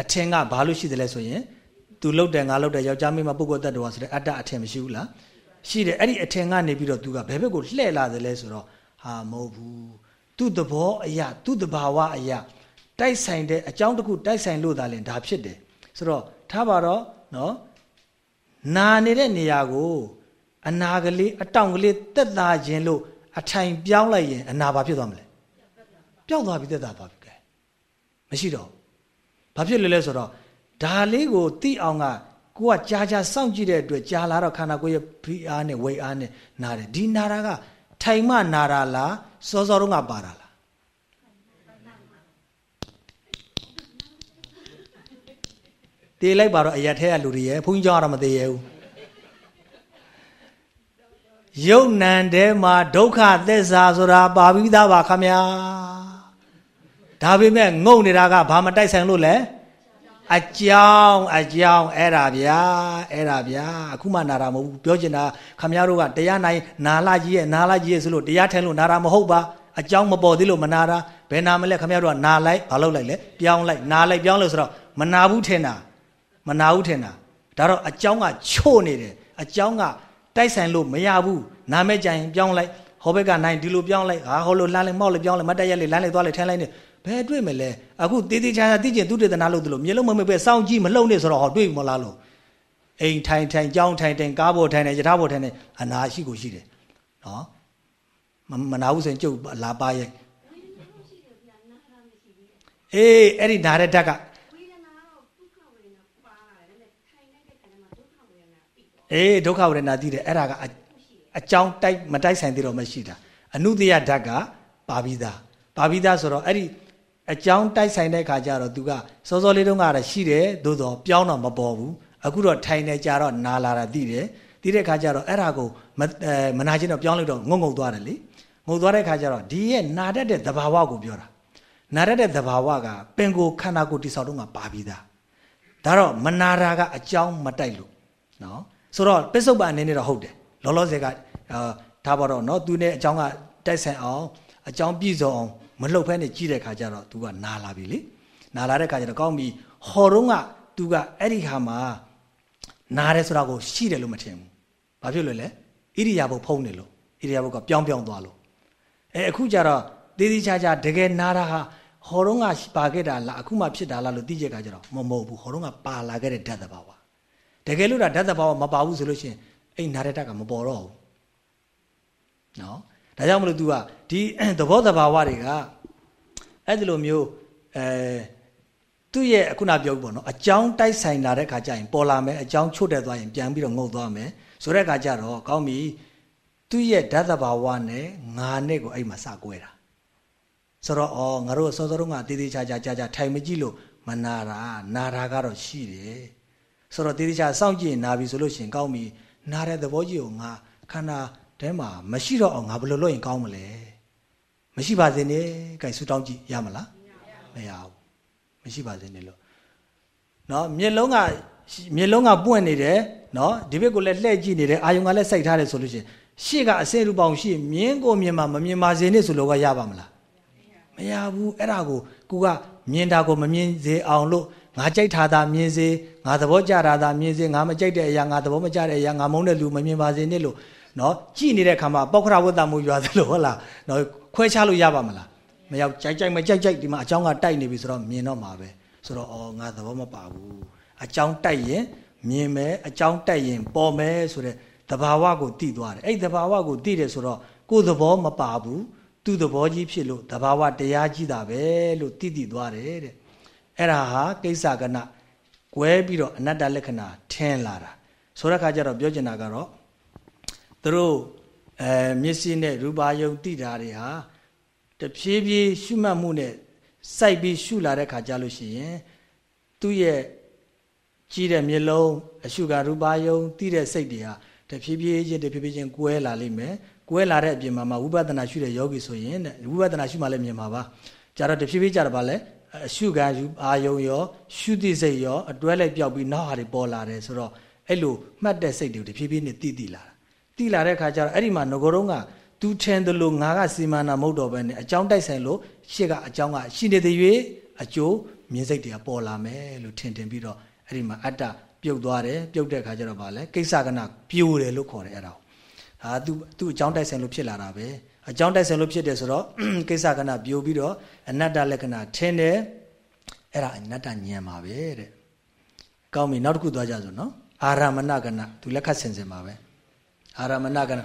အထင်ကဘာလို့ရှိတယ်လဲဆိုရင်သူလှုပ်တယ်ငါလှုပ်တယ်ယောက်ျားမင်းမပုဂ္ဂိုလ်တ attva ဆိုတဲ့အတ္တအထင်မရှိဘူးလားရှိတယ်အဲ့ဒီအထင်ကနေပြီးတော့သူကဘယ်ဘက်ကိုလှည့်လာတယ်လဲဆိုတော့ဟာမဟုတ်ဘူးသူ့သဘောအရာသူ့တဘာဝအရာတိုက်ဆိုင်တဲ့အကြောင်းတစ်ခုတိုက်ဆိုင်လို့သာလင်ဒါဖြစ်တယ်ဆိုတော့ထားပါတော့နော်နာနေတဲ့နေရာကို အနာကလေးအတောင်ကလေးတက်တာခြင်းလို့အထိုင်ပြောင်းလိုက်ရင်အနာဘာဖြစ်သွားမလဲပျောက်သွားပြီတက်တာသွားပြီကဲမရှိတော့ဘာဖြစ်လဲလဲဆိုတော့ဒါလေးကိုသိအောင်ကကိုကကြာကြာစောင့်ကြည့်တဲ့အတွက်ကြာလာတော့ခန္ဓာကိုယ်ရဲ့ဖိအားနဲ့ဝိတ်အားနဲ့နာတယ်ဒီနာတာကထိုင်မှနာတာလားစောစောတုန်းကပါတာလားတေးလိုက်ပါတော့အရက်ထဲကလူတွေရဲ့ဘုန်းကြီးကျောင်းကတော့မသေးရဘူး ယုတ်နံတဲမှာဒုက္ခသစ္စာဆိုတာပါပြီးသားပါခမညာဒါပေမဲ့ငုံနေတာကဘာမတိုက်ဆိုင်လို့လဲအကြောင်းအကြောင်းအဲ့ဒါဗျာအဲ့ဒါဗျာအခုမှနာတာမဟုတ်ဘူးပြောချင်တာခမရတို့ကတရားနိုင်နာလာကြီးရဲ့နာလာကြီးရဲ့ဆိုလို့တရားထိုင်လို့နာတာမဟုတ်ပါအကြောင်းမပေါ်သေးလို့မနာတာဘယ်နာမလဲခမရတို့ကနာလိုက်ဘာလုပ်လိုက်လဲပြောင်းလိုက်နာလိုက်ပြောင်းလို့ဆိုတော့မနာဘူးထင်တာမနာဘူးထင်တာဒါတော့အကြောင်းကချို့နေတယ်အကြောင်းက တိုက်ဆိုင်လို့မရဘူးနာမဲကြရင်ပြောင်းလိုက်ဟောဘက်ကနိုင်ဒီလိုပြောင်းလိုက်ဟာဟောလို့လှမ်းလိုက်မောက်လိုက်ပြောင်းလိုက်မတ်တက်ရက်လိုက်လမ်းလိုက်သွားလိုက်ထိုင်လိုက်နေဘယ်တွေ့မလဲအခုတေးသေးချာချာသိကျင်သူတေသနာလို့သလိုမြေလုံးမမေပဲစောင့်ကြည့်မလှုပ်နေဆိုတော့ဟောတွေ့မလားလို့အိမ်ထိုင်ထိုင်ကြောင်းထိုင်ထိုင်ကားပေါ်ထိုင်နေယထာပေါ်ထိုင်နေအနာရှိကိုရှိတယ်နော်မနာဘူးဆိုရင်ကျုပ်လာပါရဲ့အေးအဲ့ဒီနားတဲ့ဓာတ်က အေးဒုက္ခဝေဒနာသိတယ်အဲ့ဒါကအကြောင်းတိုက်မတိုက်ဆိုင်သေးတော့မရှိတာအနုတယဓာတ်ကပါပြီးသားပါပြီးသားဆိုတော့အဲ့ဒီအကြောင်းတိုက်ဆိုင်တဲ့ခါကျတော့သူကစောစောလေးတုန်းကတော့ရှိတယ်သို့တော့ပြောင်းတော့မပေါ်ဘူးအခုတော့ထိုင်နေကြတော့နာလာတာသိတယ်သိတဲ့ခါကျတော့အဲ့ဒါကိုမနာချင်းတော့ပြောင်းလိုက်တော့ငုံငုံသွားတယ်လေငုံသွားတဲ့ခါကျတော့ဒီရဲ့နာတတ်တဲ့သဘာဝကိုပြောတာနာတတ်တဲ့သဘာဝကပင်ကိုခန္ဓာကိုယ်တိဆောက်တော့မှပါပြီးသားဒါတော့မနာတာကအကြောင်းမတိုက်လို့နော် ဆိုတော့ပစ္စုပန်အနေနဲ့တော့ဟုတ်တယ်လောလောဆယ်ကအာဒါပါတော့เนาะသူနဲ့အကြောင်းကတိုက်ဆိုင်အောင်အကြောင်းပြည့်စုံအောင်မလှုပ်ဖဲနဲ့ကြီးတဲ့ခါကျတော့ तू ကနာလာပြီလေနာလာတဲ့ခါကျတော့ကောင်းပြီဟော်တော့က तू ကအဲ့ဒီခါမှာနာတယ်ဆိုတာကိုရှိတယ်လို့မထင်ဘူးဘာဖြစ်လို့လဲဣရိယာပုတ်ဖုံးနေလို့ဣရိယာပုတ်ကပြောင်းပြောင်းသွားလို့အဲအခုကျတော့သေးသေးချာချာတကယ်နာတာဟာဟော်တော့ကပါခဲ့တာလားအခုမှဖြစ်တာလားလို့သိကြခါကျတော့မမဟုတ်ဘူးဟော်တော့ကပါလာခဲ့တဲ့ဓာတ်တဘာဝ တကယ်လို့ဒါဓာတ်တဘာဝမပါဘူးဆိုလို့ရှိရင်အဲ့နာတဲ့ဓာတ်ကမပေါ်တော့ဘူးနော်ဒါကြောင့်မလို့ तू ကဒီသဘောတဘာဝတွေကအဲ့ဒီလိုမျိုးအဲသူ့ရဲ့အခုနပြောပေါ့နော်အကြောင်းတိုက်ဆိုင်လာတဲ့ခါကျရင်ပေါ်လာမယ်အကြောင်းချွတ်တဲ့သွားရင်ပြန်ပြီးတော့ငုတ်သွားမယ်ဆိုတဲ့ခါကျတော့ကောင်းပြီသူ့ရဲ့ဓာတ်တဘာဝနဲ့ငါနဲ့ကိုအဲ့မှာစကွဲတာဆိုတော့အော်ငါတို့စောစောတုန်းကတေးသေးချာချာကြာကြာထိုင်မကြည့်လို့မနာတာနာတာကတော့ရှိတယ် ဆိုတော့တေးသေးချာစောင့်ကြည့်နာပြီဆိုလို့ရှိရင်ကောင်းပြီနာတဲ့သဘောကြီးကိုငါခန္ဓာထဲမှာမရှိတော့အောင်ငါဘယ်လိုလုပ်ရင်ကောင်းမလဲမရှိပါစေနဲ့ကြိုက်ဆူတောင်းကြည့်ရမလားမရဘူးမရှိပါစေနဲ့လို့เนาะမျက်လုံးကမျက်လုံးကပွင့်နေတယ်เนาะဒီဘက်ကိုလည်းလှည့်ကြည့်နေတယ်အာယုံကလည်းစိုက်ထားတယ်ဆိုလို့ရှိရင်ရှေ့ကအစင်ရူပောင်ရှိမြင်းကိုမြင်မှာမမြင်ပါစေနဲ့ဆိုလို့ကရပါမလားမရဘူးအဲ့ဒါကိုကိုကမြင်တာကိုမမြင်စေအောင်လို့ ငါကြိုက်ထားတာမြင်စေငါသဘောကျတာသာမြင်စေငါမကြိုက်တဲ့အရာငါသဘောမကျတဲ့အရာငါမုန်းတဲ့လူမမြင်ပါစေနဲ့လို့နော်ကြည်နေတဲ့ခါမှာပောက္ခရဝတ္တမှုရွာသလိုဟုတ်လားနော်ခွဲခြားလို့ရပါမလားမရောက်ကြိုက်ကြိုက်မကြိုက်ကြိုက်ဒီမှာအကြောင်းကတိုက်နေပြီဆိုတော့မြင်တော့မှာပဲဆိုတော့အော်ငါသဘောမပါဘူးအကြောင်းတိုက်ရင်မြင်မယ်အကြောင်းတိုက်ရင်ပေါ်မယ်ဆိုတဲ့သဘာဝကိုသိသွားတယ်အဲ့သဘာဝကိုသိတယ်ဆိုတော့ကိုယ်သဘောမပါဘူးသူ့သဘောကြီးဖြစ်လို့သဘာဝတရားကြီးတာပဲလို့သိသိသွားတယ်တဲ့ အဲ့ဒါဟာကိစ္စကနကွဲပြီးတော့အနတ္တလက္ခဏာထင်လာတာဆိုတဲ့ခါကျတော့ပြောချင်တာကတော့သူတို့အဲမျက်စိနဲ့ရူပါယုံတိတာတွေဟာတဖြည်းဖြည်းရှုမှတ်မှုနဲ့စိုက်ပြီးရှုလာတဲ့ခါကျလို့ရှိရင်သူ့ရဲ့ကြီးတဲ့မျက်လုံးအရှုကရူပါယုံတိတဲ့စိတ်တွေဟာတဖြည်းဖြည်းချင်းတဖြည်းဖြည်းချင်းကွဲလာလိမ့်မယ်ကွဲလာတဲ့အပြင်မှာဝိပဿနာရှုတဲ့ယောဂီဆိုရင်ဝိပဿနာရှုမှလည်းမြင်မှာပါကြတော့တဖြည်းဖြည်းကြတော့ဗာလဲ အရှုခံအာယုံရောရှုတိစိတ်ရောအတွဲလိုက်ပြောက်ပြီးနောက်ဟာတွေပေါ်လာတယ်ဆိုတော့အဲ့လိုမှတ်တဲ့စိတ်တွေတဖြည်းဖြည်းနဲ့တည်တည်လာတာတည်လာတဲ့ခါကျတော့အဲ့ဒီမှာငကိုတုံးကသူထင်တယ်လို့ငါကစီမံတာမဟုတ်တော့ဘဲနဲ့အကြောင်းတိုက်ဆိုင်လို့ရှေ့ကအကြောင်းကရှိနေတဲ့၍အကျိုးမြင်စိတ်တွေကပေါ်လာမယ်လို့ထင်တင်ပြီးတော့အဲ့ဒီမှာအတ္တပြုတ်သွားတယ်ပြုတ်တဲ့ခါကျတော့ဗာလဲကိစ္စကနပြိုတယ်လို့ခေါ်တယ်အဲ့ဒါဟာသူသူအကြောင်းတိုက်ဆိုင်လို့ဖြစ်လာတာပဲ အကြောင်းတိုက်ဆိုင်လို့ဖြစ်တယ်ဆိုတော့ကိစ္စကနပြိုပြီးတော့အနတ္တလက္ခဏာထင်းတယ်အဲ့ဒါအနတ္တဉာဏ်ပါပဲတဲ့ကောင်းပြီနောက်တစ်ခုသွားကြစို့နော်အာရမဏကနသူလက်ခတ်ဆင်ဆင်ပါပဲအာရမဏကန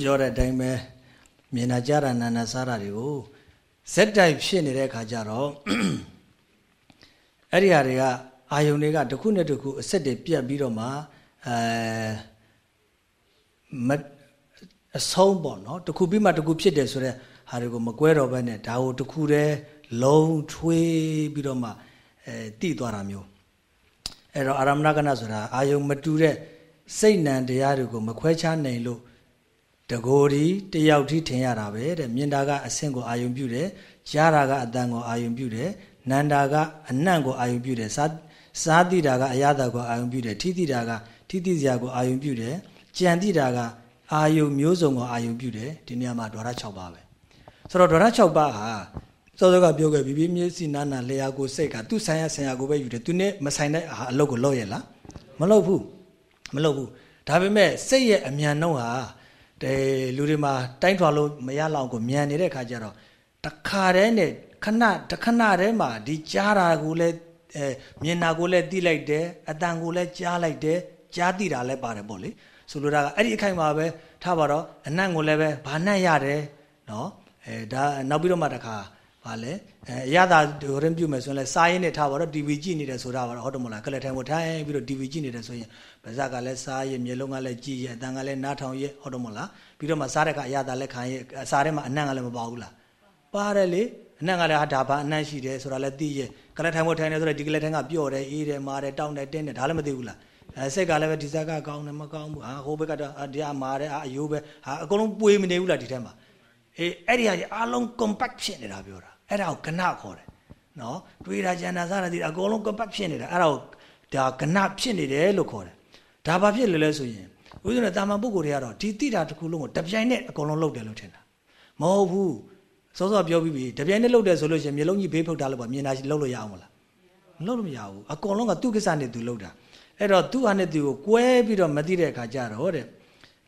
ပြောတဲ့အတိုင်းပဲမြင်နာကြတာနာနာစားတာတွေကိုဇက်တိုက်ဖြစ်နေတဲ့ခါကျတော့အဲ့ဒီဟာတွေကအာယုန်တွေကတစ်ခုနဲ့တစ်ခုအဆက်တွေပြတ်ပြီးတော့မှအဲမအဆုံးပေါ့နော်တစ်ခုပြီးမှတစ်ခုဖြစ်တယ်ဆိုတော့ဟာတွေကိုမကွဲတော့ဘဲနဲ့ဒါကိုတစ်ခုတည်းလုံးထွေးပြီးတော့မှအဲတိသွားတာမျိုးအဲ့တော့အာရမဏကနဆိုတာအာယုံမတူတဲ့စိတ်နံတရားတွေကိုမခွဲခြားနိုင်လို့ တကိုယ်ဒီတယောက်ထိထင်ရတာပဲတဲ့မြင်တာကအဆင့်ကိုအာယုံပြုတယ်ရတာကအတန်ကိုအာယုံပြုတယ်နန္တာကအနံ့ကိုအာယုံပြုတယ်စားစားတိတာကအရသာကိုအာယုံပြုတယ်ထိတိတာကထိတိစရာကိုအာယုံပြုတယ်ကြံတိတာကအာယုံမျိုးစုံကိုအာယုံပြုတယ်ဒီနေရာမှာဒွါရ6ပါပဲဆိုတော့ဒေါရ6ပါးဟာစောစောကပြောခဲ့ပြီးပြီးမျက်စိနာနာလျှာကိုစိတ်ကသူ့ဆိုင်ရဆိုင်ရကိုပဲယူတယ်သူနဲ့မဆိုင်တဲ့အလုပ်ကိုလုပ်ရလားမလုပ်ဘူးမလုပ်ဘူးဒါပေမဲ့စိတ်ရဲ့အမြန်နှုံးဟာ တဲလူတွေမှာတိုင်းထွာလို့မရလောက်ကိုမြန်နေတဲ့ခါကျတော့တခါတည်းနဲ့ခဏတခဏတည်းမှာဒီကြားတာကိုလည်းအဲမြင်တာကိုလည်းသိလိုက်တယ်အတန်ကိုလည်းကြားလိုက်တယ်ကြားသိတာလည်းပါတယ်ပေါ့လေဆိုလိုတာကအဲ့ဒီအခိုင်မှာပဲထားပါတော့အနံ့ကိုလည်းပဲဘာနှံ့ရတယ်နော်အဲဒါနောက်ပြီးတော့မှတခါဘာလဲအဲအရသာဟိုရင်ပြုမယ်ဆိုရင်လည်းစားရင်းနဲ့ထားပါတော့ TV ကြည့်နေတယ်ဆိုတာပါတော့ဟုတ်တယ်မလားကလထိုင်ကိုထိုင်ပြီးတော့ TV ကြည့်နေတယ်ဆိုရင် ပါဇက်ကလည်းစားရမျက်လုံးကလည်းကြည့်ရအတန်ကလည်းနားထောင်ရဟုတ်တယ်မလားပြီးတော့မှစားတဲ့ကအရသာလည်းခံရစားတဲ့မှာအနံ့ကလည်းမပါဘူးလားပါတယ်လေအနံ့ကလည်းဟာဒါဘာအနံ့ရှိတယ်ဆိုတာလည်းသိရကလထိုင်ကိုထိုင်နေဆိုတော့ဒီကလထိုင်ကပျော့တယ်အေးတယ်မာတယ်တောင်းတယ်တင်းတယ်ဒါလည်းမသိဘူးလားအဲစိတ်ကလည်းပဲဒီဇက်ကကောင်းတယ်မကောင်းဘူးဟာဟိုဘက်ကတော့ဒီအမာတယ်ဟာအယိုးပဲဟာအကုန်လုံးပွေးမနေဘူးလားဒီထဲမှာအေးအဲ့ဒီဟာကြီးအားလုံး compact ဖြစ်နေတာပြောတာအဲ့ဒါကိုကဏခေါ်တယ်နော်တွေးတာကြံတာစားတာဒီအကုန်လုံး compact ဖြစ်နေတာအဲ့ဒါကိုဒါကဏဖြစ်နေတယ်လို့ခေါ်တယ် ဒါဘာဖြစ်လဲလဲဆိုရင်ဦးဇင်းတို့တာမန်ပုဂ္ဂိုလ်တွေကတော့ဒီတိတာတစ်ခုလုံးကိုတပြိုင်နဲ့အကုန်လုံးလုပ်တယ်လို့ထင်တာမဟုတ်ဘူးစောစောပြောပြီးပြီတပြိုင်နဲ့လုပ်တယ်ဆိုလို့ရှိရင်မျိုးလုံးကြီးဘေးဖုတ်ထားလို့ပါမြင်တာလုပ်လို့ရအောင်မလားမလုပ်လို့မရဘူးအကုန်လုံးကသူ့ကိစ္စနဲ့သူလုပ်တာအဲ့တော့သူ့ဟာနဲ့သူကိုကွဲပြီးတော့မသိတဲ့အခါကျတော့တဲ့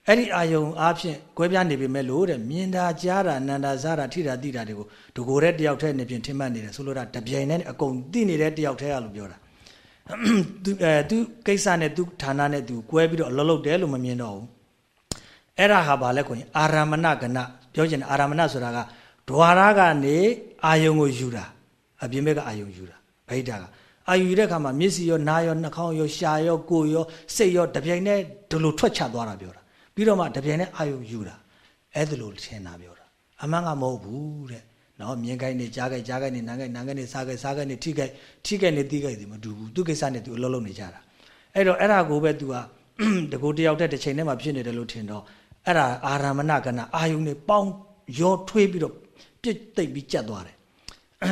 အဲ့ဒီအာယုံအားဖြင့်ကွဲပြားနေပြီမဲ့လို့တဲ့မြင်တာကြားတာနန္တာစားတာထိတာသိတာတွေကိုဒကိုတဲ့တယောက်တည်းနေပြင်ထင်မှတ်နေတယ်ဆိုလို့တာတပြိုင်နဲ့အကုန်သိနေတဲ့တယောက်တည်းရလို့ပြောတာ သူအဲသူကိစ္စနဲ့သူဌာနနဲ့သူကွဲပြီးတော့အလုံးလုံးတယ်လို့မမြင်တော့ဘူးအဲ့ဒါဟာဘာလဲကိုရင်အာရမဏကဏပြောချင်တယ်အာရမဏဆိုတာကဒွါရကနေအာယုံကိုယူတာအပြင်ဘက်ကအာယုံယူတာဗိဒ္ဓကအာယူတဲ့အခါမှာမျက်စိရောနားရောနှာခေါင်းရောရှားရောကိုယ်ရောစိတ်ရောတပြိုင်တည်းဒီလိုထွက်ချသွားတာပြောတာပြီးတော့မှတပြိုင်တည်းအာယုယူတာအဲ့ဒါလိုထင်တာပြောတာအမှန်ကမဟုတ်ဘူးတဲ့ နော်မြင်ခိုင်းနေကြားခိုင်းကြားခိုင်းနေနားခိုင်းနားခိုင်းနေစားခိုင်းစားခိုင်းနေထိခိုင်းထိခိုင်းနေတီးခိုင်းနေမတူဘူးသူကိစ္စနဲ့သူအလုံးလုံးနေကြတာအဲ့တော့အဲ့ဒါကိုပဲသူကတကူတယောက်တည်းတစ်ချိန်တည်းမှာဖြစ်နေတယ်လို့ထင်တော့အဲ့ဒါအာရမဏကဏအာယုန်နေပေါင်းရောထွေးပြီးတော့ပြစ်သိပ်ပြီးကြက်သွားတယ်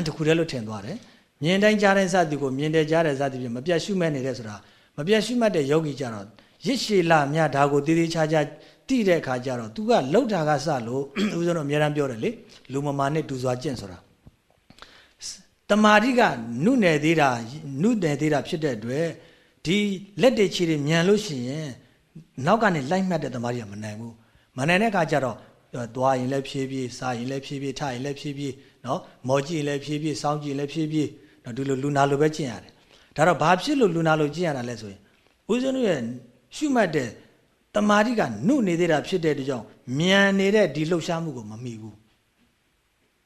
တခုတည်းလို့ထင်သွားတယ်မြင်တိုင်းကြားတိုင်းစသည်ကိုမြင်တယ်ကြားတယ်စသည်ဖြင့်မပြတ်ရှုမဲ့နေတဲ့ဆိုတာမပြတ်ရှုမှတ်တဲ့ယောဂီကြတော့ရစ်ရှည်လာမြဒါကိုတည်တည်ချာချာ တိတဲ့အခါကျတော့ तू ကလှုပ်တာကစလို့ဦးဇင်းတို့အများအားပြောတယ်လေလူမမာနဲ့တူစွာကျင့်ဆိုတာတမာတိကနုနယ်သေးတာနုနယ်သေးတာဖြစ်တဲ့အတွက်ဒီလက်တွေခြေတွေမြန်လို့ရှိရင်နောက်ကနေလိုက်မှတ်တဲ့တမာတိကမနိုင်ဘူးမနိုင်တဲ့အခါကျတော့သွားရင်လည်းဖြည်းဖြည်းစားရင်လည်းဖြည်းဖြည်းထရင်လည်းဖြည်းဖြည်းနော်မော်ကြည့်ရင်လည်းဖြည်းဖြည်းစောင်းကြည့်ရင်လည်းဖြည်းဖြည်းနော်ဒီလိုလူနာလိုပဲကျင့်ရတယ်ဒါတော့ဘာဖြစ်လို့လူနာလိုကျင့်ရတာလဲဆိုရင်ဦးဇင်းတို့ရဲ့ရှုမှတ်တဲ့ တမာတိကနုနေသေးတာဖြစ်တဲ့တကြောင်မြန်နေတဲ့ဒီလှုပ်ရှားမှုကိုမမိဘူး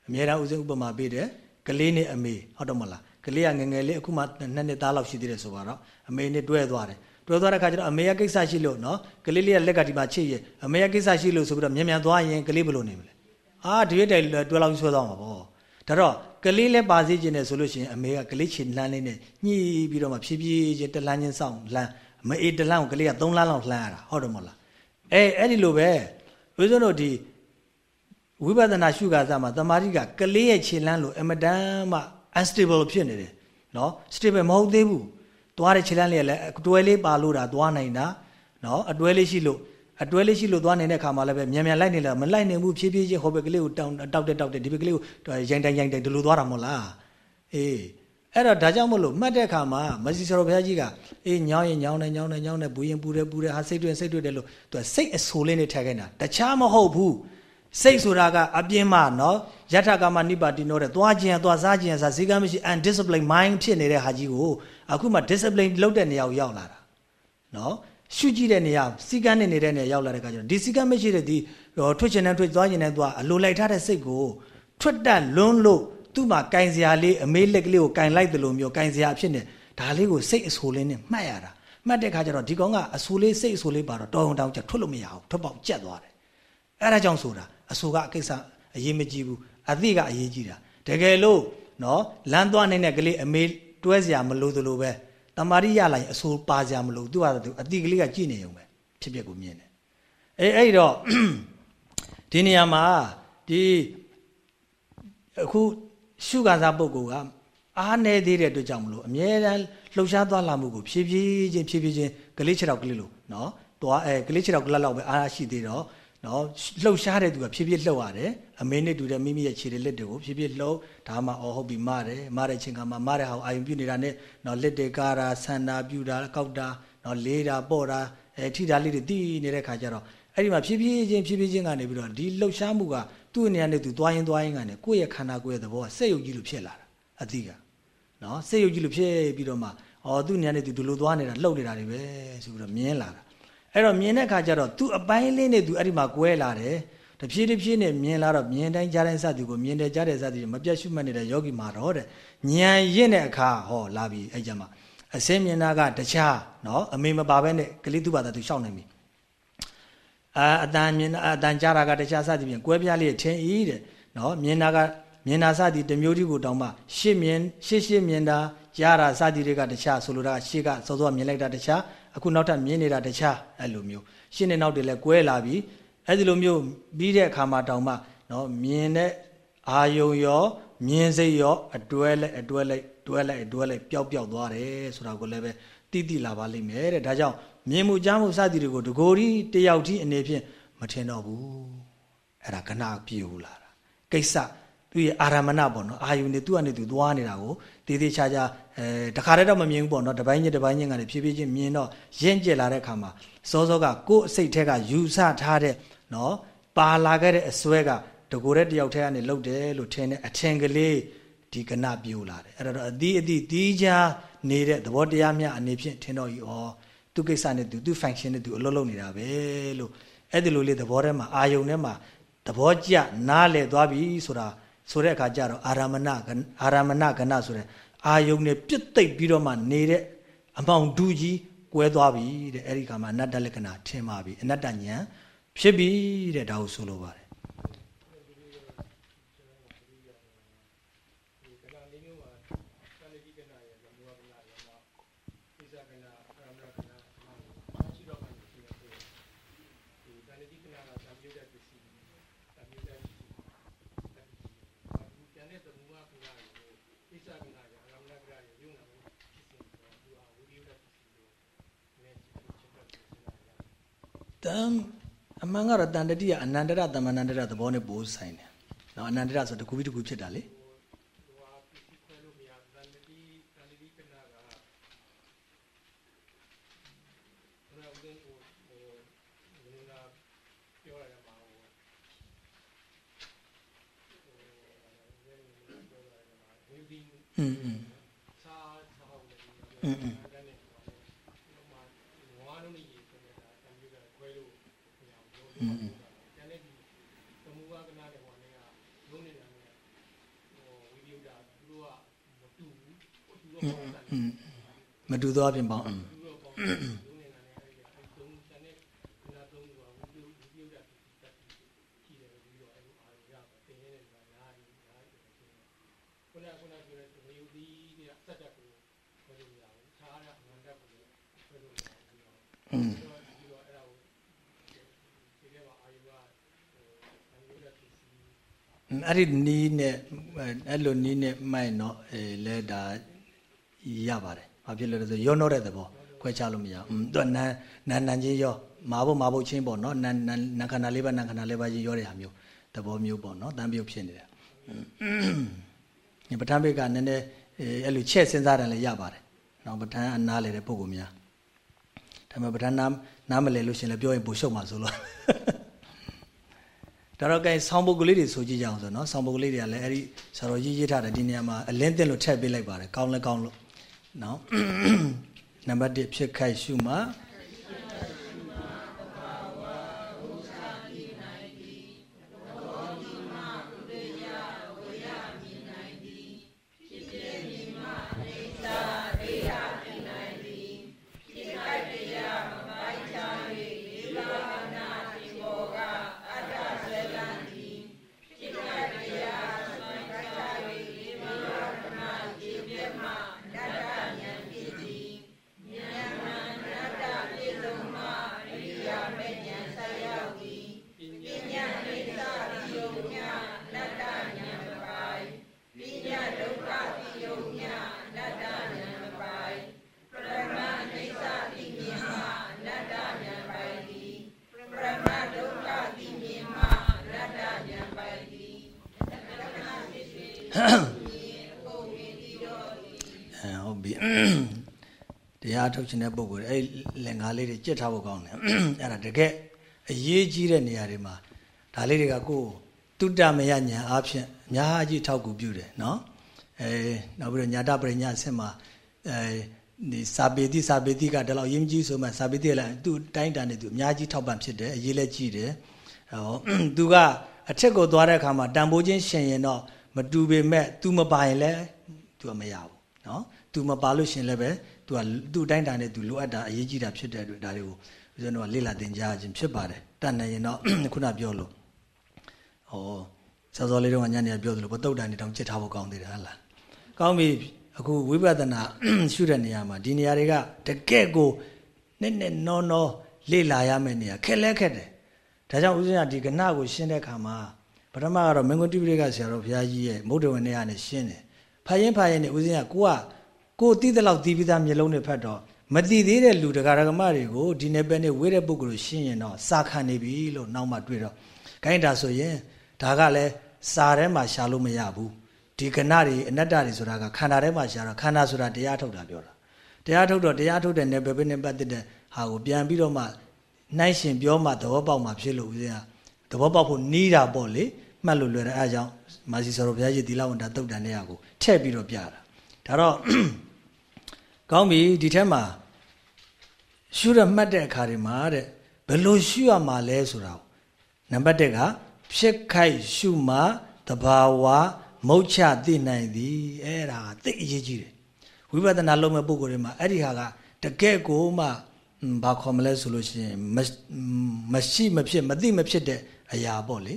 အများအားဦးဇင်းဥပမာပေးတယ်ကလေးနဲ့အမေဟုတ်တော့မလားကလေးကငငယ်လေးအခုမှနှစ်နှစ်သားလောက်ရှိသေးတယ်ဆိုတော့အမေနဲ့တွဲသွားတယ်တွဲသွားတဲ့ခါကျတော့အမေကကိစ္စရှိလို့နော်ကလေးလေးကလက်ကဒီမှာချိတ်ရအမေကကိစ္စရှိလို့ဆိုပြီးတော့မြန်မြန်သွားရင်ကလေးဘယ်လိုနေမလဲအာဒီရက်တိုင်တွဲလောက်ဆွဲသွားမှာပေါ့ဒါတော့ကလေးလည်းပါစေခြင်းနဲ့ဆိုလို့ရှိရင်အမေကကလေးချင်လှမ်းလေးနဲ့ညှိပြီးတော့မှဖြည်းဖြည်းချင်းတလန်းချင်းစောင့်လှမ်း မအေးတလန်းကိုကလေးက3လမ်းလောက်လှမ်းရတာဟုတ်တယ်မဟုတ်လားအဲအဲ့ဒီလိုပဲဦးဇင်းတို့ဒီဝိပဿနာရှုခါစားမှာတမာတိကကလေးရဲ့ခြေလမ်းလို့အမတန်မှ unstable ဖြစ်နေတယ်နော် stable မဟုတ်သေးဘူးသွားတဲ့ခြေလမ်းလေးကလည်းအတွဲလေးပါလို့တာသွားနိုင်တာနော်အတွဲလေးရှိလို့အတွဲလေးရှိလို့သွားနေတဲ့ခါမှာလည်းပဲမြန်မြန်လိုက်နေလားမလိုက်နိုင်ဘူးဖြည်းဖြည်းချင်းဟိုဘက်ကလေးကိုတောင်းတောက်တက်တောက်တက်ဒီဘက်ကလေးကိုရိုင်တိုင်ရိုင်တိုင်ဒီလိုသွားတာမဟုတ်လားအေး အဲ့တော့ဒါကြောင့်မလို့မှတ်တဲ့အခါမှာမစီဆရာဘုရားကြီးကအေးညောင်းရင်ညောင်းတယ်ညောင်းတယ်ညောင်းတယ်ဘူးရင်ပူတယ်ပူတယ်ဟာစိတ်တွင်စိတ်တွေ့တယ်လို့သူကစိတ်အဆိုးလေးနဲ့ထည့်ခိုင်းတာတခြားမဟုတ်ဘူးစိတ်ဆိုတာကအပြင်းမှနော်ယထာကမနိပါတိနောတဲ့သွားခြင်းသွားစားခြင်းစားဈေးကမ်းမရှိ undisciplined mind ဖြစ်နေတဲ့ဟာကြီးကိုအခုမှ discipline လုပ်တဲ့နေရာကိုရောက်လာတာနော်ရှုကြည့်တဲ့နေရာစီကန်းနေနေတဲ့နေရာရောက်လာတဲ့အခါကျတော့ဒီစီကန်းမရှိတဲ့ဒီထွက်ချင်တဲ့ထွက်သွားချင်တဲ့သွားအလိုလိုက်ထားတဲ့စိတ်ကိုထွက်တတ်လွန်းလို့ သူ့မှာကင်စရာလေးအမေးလက်ကလေးကိုကင်လိုက်တယ်လို့မျိုးကင်စရာအဖြစ်နဲ့ဒါလေးကိုစိတ်အဆိုးလေးနဲ့မှတ်ရတာမှတ်တဲ့အခါကျတော့ဒီကောင်ကအဆိုးလေးစိတ်အဆိုးလေးပါတော့တောင်းတောင်းချက်ထွက်လို့မရဘူးထွက်ပေါက်ကျက်သွားတယ်အဲ့ဒါကြောင့်ဆိုတာအဆိုးကအကိစ္စအရေးမကြီးဘူးအသိကအရေးကြီးတာတကယ်လို့နော်လမ်းသွားနေတဲ့ကလေးအမေးတွဲစရာမလိုသလိုပဲတမာရိရလိုက်အဆိုးပါစရာမလိုသူကသူအတိကလေးကကြည့်နေုံပဲဖြစ်ဖြစ်ကိုမြင်တယ်အဲအဲ့တော့ဒီနေရာမှာဒီအခု ရှုခါစားပုဂ္ဂိုလ်ကအားနေသေးတဲ့အတွက်ကြောင့်မလို့အမြဲတမ်းလှုပ်ရှားသွားလာမှုကိုဖြည်းဖြည်းချင်းဖြည်းဖြည်းချင်းကလေးခြေထောက်ကလေးလို့နော်သွားအဲကလေးခြေထောက်ကလတ်လောက်ပဲအားရှိသေးတော့နော်လှုပ်ရှားတဲ့သူကဖြည်းဖြည်းလှုပ်ရတယ်အမေနဲ့တူတဲ့မိမိရဲ့ခြေတွေလက်တွေကိုဖြည်းဖြည်းလှုပ်ဒါမှအော်ဟုတ်ပြီမတယ်မတဲ့ချင်းကမှမတဲ့ဟာအာယုံပြုနေတာနဲ့နော်လက်တွေကားတာဆန္ဒပြုတာကောက်တာနော်လေးတာပေါ့တာအဲထိတာလေးတွေတီးနေတဲ့ခါကျတော့အဲ့ဒီမှာဖြည်းဖြည်းချင်းဖြည်းဖြည်းချင်းကနေပြီးတော့ဒီလှုပ်ရှားမှုက သူ့အနေနဲ့သူသွားရင်သွားရင်ကနေကိုယ့်ရဲ့ခန္ဓာကိုယ်ရဲ့သဘောကစက်ယုတ်ကြီးလိုဖြစ်လာတာအတိကနော်စက်ယုတ်ကြီးလိုဖြစ်ပြီးတော့မှအော်သူ့အနေနဲ့သူဒီလိုသွားနေတာလှုပ်နေတာတွေပဲဆိုပြီးတော့မြင်လာတာအဲ့တော့မြင်တဲ့အခါကျတော့သူအပိုင်းလေးနဲ့သူအဲ့ဒီမှာကွဲလာတယ်တဖြည်းတဖြည်းနဲ့မြင်လာတော့မြင်တိုင်းကြားတိုင်းစသည်ကိုမြင်တယ်ကြားတယ်စသည်မပြတ်ရှုမှတ်နေတဲ့ယောဂီမှာတော့တဲ့ဉာဏ်ရင့်တဲ့အခါဟောလာပြီအဲ့ကြမှာအစင်းမြင်တာကတခြားနော်အမေမပါဘဲနဲ့ကလေးသူ့ဘာသာသူရှောက်နိုင်ပြီ အာအတန်မြင်အတန်ကြားတာကတခြားစသည်ဖြင့်ကွဲပြားလေးထင်ဤတဲ့နော်မြင်တာကမြင်တာစသည်တမျိုးတည်းကိုတောင်းမှရှစ်မြင်ရှစ်ရှစ်မြင်တာကြားတာစသည်တွေကတခြားဆိုလိုတာရှေ့ကစောစောမြင်လိုက်တာတခြားအခုနောက်ထပ်မြင်နေတာတခြားအဲ့လိုမျိုးရှင်းနေနောက်တွေလည်းကွဲလာပြီအဲ့ဒီလိုမျိုးပြီးတဲ့အခါမှာတောင်မှနော်မြင်တဲ့အာယုံရောမြင်စိတ်ရောအတွဲလိုက်အတွဲလိုက်တွဲလိုက်တွဲလိုက်ပျောက်ပျောက်သွားတယ်ဆိုတာကိုလည်းပဲတိတိလာပါလိမ့်မယ်တဲ့ဒါကြောင့် မြင်မှုကြားမှုစသည်တွေကိုတကိုယ်ဒီတယောက်တည်းအနေဖြင့်မထင်တော့ဘူးအဲ့ဒါကနာပြေဦးလာတာကိစ္စသူရဲ့အာရမဏပေါ့နော်အာယုန်နေသူကနေသူသွားနေတာကိုတေးသေးချာချာအဲတခါတည်းတော့မမြင်ဘူးပေါ့နော်တပိုင်းချင်းတပိုင်းချင်းကနေဖြည်းဖြည်းချင်းမြင်တော့ရင့်ကျက်လာတဲ့အခါမှာစောစောကကိုယ်အစိတ်ထက်ကယူဆထားတဲ့နော်ပါလာခဲ့တဲ့အစွဲကတကိုယ်တဲ့တယောက်တည်းကနေလှုပ်တယ်လို့ထင်တဲ့အထင်ကလေးဒီကနပြိုလာတယ်အဲ့တော့အသီးအသီးတီးခြားနေတဲ့သဘောတရားများအနေဖြင့်ထင်တော့ဤဩ သူကိစ္စနဲ့သူသူ function နဲ့သူအလုပ်လုပ်နေတာပဲလို့အဲ့ဒီလိုလေးသဘောထဲမှာအာယုံထဲမှာသဘောကျနားလည်သွားပြီဆိုတာဆိုတဲ့အခါကျတော့အာရမဏအာရမဏကဏဆိုတဲ့အာယုန်နဲ့ပြစ်သိပ်ပြီးတော့မှနေတဲ့အမောင်ဒူးကြီးကွဲသွားပြီတဲ့အဲ့ဒီခါမှာအနတ္တလက္ခဏာထင်ပါပြီအနတ္တဉာဏ်ဖြစ်ပြီတဲ့ဒါကိုဆိုလိုပါတယ် တမ်အမှန်ကတော့တန်တတိကအနန္တရတမ္မနန္တရသဘောနဲ့ပိုးဆိုင်တယ်။နော်အနန္တရဆိုတကူပြီးတကူဖြစ်တာလေอืม တူသောအပြင်ပေါ့အဲ့ဒီနီးနဲ့အဲ့လိုနီးနဲ့မိုက်တော့အဲလဲဒါရပါတယ်။ ဘာဖြစ်လဲဆိုရောနှောတဲ့သဘောခွဲခြားလို့မရဘူး။သူကနန်းနန်းနန်းချင်းရောမာဖို့မာဖို့ချင်းပေါ့နော်နန်းနန်းနန်းခန္ဓာလေးပါနန်းခန္ဓာလေးပါချင်းရောတဲ့ဟာမျိုးသဘောမျိုးပေါ့နော်တန်ပြုတ်ဖြစ်နေတာ။ဒီပဋ္ဌာန်းဘိကနည်းနည်းအဲ့လိုချက်စဉ်းစားတယ်လည်းရပါတယ်။နော်ပဋ္ဌာန်းအနားလေတဲ့ပုံကများ။ဒါပေမဲ့ပဋ္ဌာန်းနားနားမလဲလို့ရှင်လည်းပြောရင်ပိုရှုပ်မှာဆိုလို့ဒါတော့ကဲဆောင်းပုတ်ကလေးတွေဆိုကြည့်ကြအောင်ဆိုနော်ဆောင်းပုတ်ကလေးတွေကလည်းအဲ့ဒီဆရာတော်ကြီးရေးထားတယ်ဒီနေရာမှာအလင်းတင်လို့ထည့်ပေးလိုက်ပါတယ်ကောင်းလဲကောင်းလို့ နော်နံပါတ်1ဖြစ်ခိုက်ရှုမှာ အဲဟုတ်ပြီတရားထုတ်ခြင်းတဲ့ပုံကိုအဲ့လင်္ကာလေးတွေကြက်ထားဖို့ကောင်းတယ်အဲ့ဒါတကယ်အရေးကြီးတဲ့နေရာတွေမှာဒါလေးတွေကကိုယ်တုတ္တမယညာအားဖြင့်အများကြီးထောက်ကူပြုတယ်နော်အဲနောက်ပြီးတော့ညာတပရိညာအဆင့်မှာအဲဒီစာပေတိစာပေတိကဒီလောက်ရင်းကြီးဆိုမှစာပေတိကလည်းသူ့တိုင်းတန်နဲ့သူအများကြီးထောက်ပံ့ဖြစ်တယ်အရေးလည်းကြီးတယ်ဟောသူကအထက်ကိုသွားတဲ့အခါမှာတန်ဖိုးချင်းရှင်ရင်တော့ မတူပေမဲ့ तू မပါရင်လည်း तू မရဘူးနော် तू မပါလို့ရှင်လည်းပဲ तू ကသူ့တိုင်းတာနဲ့ तू လိုအပ်တာအရေးကြီးတာဖြစ်တဲ့အတွက်ဒါတွေကိုဦးဇင်းတို့ကလေ့လာသင်ကြားခြင်းဖြစ်ပါတယ်တတ်နိုင်ရင်တော့ခုနပြောလို့ဟောစောစောလေးတော့ညနေပြောသလိုပတုတ်တန်နေတောင်ချစ်ထားဖို့ကောင်းသေးတယ်ဟလားကောင်းပြီအခုဝိပဿနာရှုတဲ့နေရာမှာဒီနေရာတွေကတကယ့်ကိုနဲ့နဲ့နော်နော်လေ့လာရမယ့်နေရာခက်လဲခက်တယ်ဒါကြောင့်ဦးဇင်းကဒီကဏ္ဍကိုရှင်းတဲ့အခါမှာ ပထမကတော့မင်္ဂတိပိဋကဆရာတော်ဘုရားကြီးရဲ့မုဒ္ဒဝနေရာနဲ့ရှင်းတယ်ဖာရင်ဖာရင်နဲ့ဦးဇင်းကကိုကကိုတိတဲ့လောက်တီးပြီးသားမျိုးလုံးနဲ့ဖတ်တော့မတိသေးတဲ့လူတကာရကမတွေကိုဒီနယ်ပယ်နဲ့ဝေးတဲ့ပုဂ္ဂိုလ်ရှင်းရင်တော့စာခံနေပြီလို့နောက်မှတွေ့တော့ခိုင်းတာဆိုရင်ဒါကလည်းစာထဲမှာရှာလို့မရဘူးဒီကဏတွေအနတ္တတွေဆိုတာကခန္ဓာထဲမှာရှာတော့ခန္ဓာဆိုတာတရားထုတ်တာပြောတာတရားထုတ်တော့တရားထုတ်တဲ့နယ်ပယ်ပဲနဲ့ပတ်သက်တဲ့ဟာကိုပြန်ပြီးတော့မှနှိုင်းရှင်ပြောမှသဘောပေါက်မှဖြစ်လို့ဦးဇင်းက သဘောပေါက်ဖို့နီးတာပေါ့လေမှတ်လို့လွယ်တယ်အဲအကြောင်းမာစီဆော်ဘုရားကြီးသီလဝန္တာတုတ်တန်တဲ့ဟာကိုထည့်ပြီးတော့ပြတာဒါတော့ကောင်းပြီဒီထက်မှာရှုရမှတ်တဲ့အခါတွေမှာတဲ့ဘယ်လိုရှုရမှာလဲဆိုတာနံပါတ်1ကဖြစ်ခိုက်ရှုမှတဘာဝမုတ်ချသိနိုင်သည်အဲ့ဒါသိအရေးကြီးတယ်ဝိပဿနာလုပ်မဲ့ပုဂ္ဂိုလ်တွေမှာအဲ့ဒီဟာကတကယ့်ကိုမှဘာခေါ်မလဲဆိုလို့ရှိရင်မရှိမဖြစ်မသိမဖြစ်တဲ့ အရာပေါ့လေ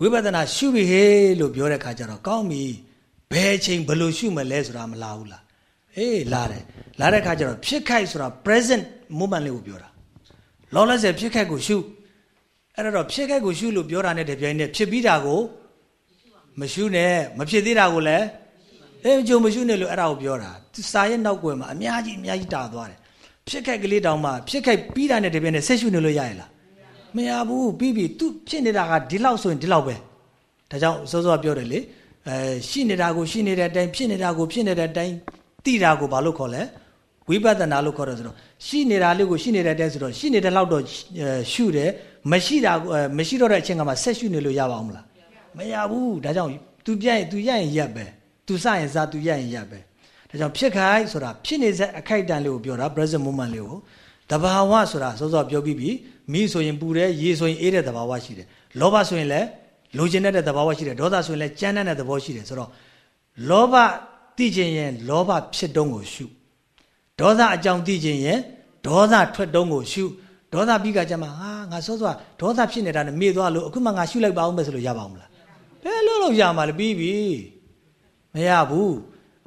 ဝိပဿနာရှုပြီဟေးလို့ပြောတဲ့ခါကျတော့ကောင်းပြီဘယ်အချိန်ဘယ်လိုရှုမလဲဆိုတာမလာဘူးလားအေးလာတယ်လာတဲ့ခါကျတော့ဖြစ်ခိုက်ဆိုတာ present moment လေးကိုပြောတာလောလောဆယ်ဖြစ်ခိုက်ကိုရှုအဲ့တော့ဖြစ်ခိုက်ကိုရှုလို့ပြောတာနဲ့တပြိုင်နက်ဖြစ်ပြီးတာကိုမရှုနဲ့မဖြစ်သေးတာကိုလည်းအေးကြုံမရှုနဲ့လို့အဲ့ဒါကိုပြောတာစာရဲ့နောက်ွယ်မှာအများကြီးအများကြီးတာသွားတယ်ဖြစ်ခိုက်ကလေးတောင်မှဖြစ်ခိုက်ပြီးတာနဲ့တပြိုင်နက်ဆက်ရှုနေလို့ရရလား မရဘူးပြီးပြီသူဖြစ်နေတာကဒီလောက်ဆိုရင်ဒီလောက်ပဲဒါကြောင့်စောစောပြောတယ်လေအဲရှိနေတာကိုရှိနေတဲ့အတိုင်းဖြစ်နေတာကိုဖြစ်နေတဲ့အတိုင်းသိတာကိုဘာလို့ခေါ်လဲဝိပဿနာလို့ခေါ်တယ်ဆိုတော့ရှိနေတာလေးကိုရှိနေတဲ့အတိုင်းဆိုတော့ရှိနေတဲ့လောက်တော့ရှုတယ်မရှိတာမရှိတော့တဲ့အချိန်ကမှဆက်ရှုနေလို့ရပါအောင်မလားမရဘူးဒါကြောင့် तू ပြရင် तू ရရင်ရက်ပဲ तू စရင်စ तू ရရင်ရက်ပဲဒါကြောင့်ဖြစ်ခိုက်ဆိုတာဖြစ်နေတဲ့အခိုက်အတန့်လေးကိုပြောတာ present moment လေးကိုတဘာဝဆိုတာစောစောပြောပြီးပြီ မိဆိုရင်ပူတယ်ရေဆိုရင်အေးတဲ့သဘာဝရှိတယ်လောဘဆိုရင်လည်းလိုချင်တဲ့သဘာဝရှိတယ်ဒေါသဆိုရင်လည်းကြမ်းတမ်းတဲ့သဘောရှိတယ်ဆိုတော့လောဘသိခြင်းရင်လောဘဖြစ်တုံးကိုရှုဒေါသအကြောင်းသိခြင်းရင်ဒေါသထွက်တုံးကိုရှုဒေါသပြီးကကြမှာဟာငါစောစောဒေါသဖြစ်နေတာနဲ့မေ့သွားလို့အခုမှငါရှုလိုက်ပါအောင်ပဲဆိုလို့ရပါအောင်မလားဘယ်လိုလုပ်ရမှာလဲပြီးပြီမရဘူး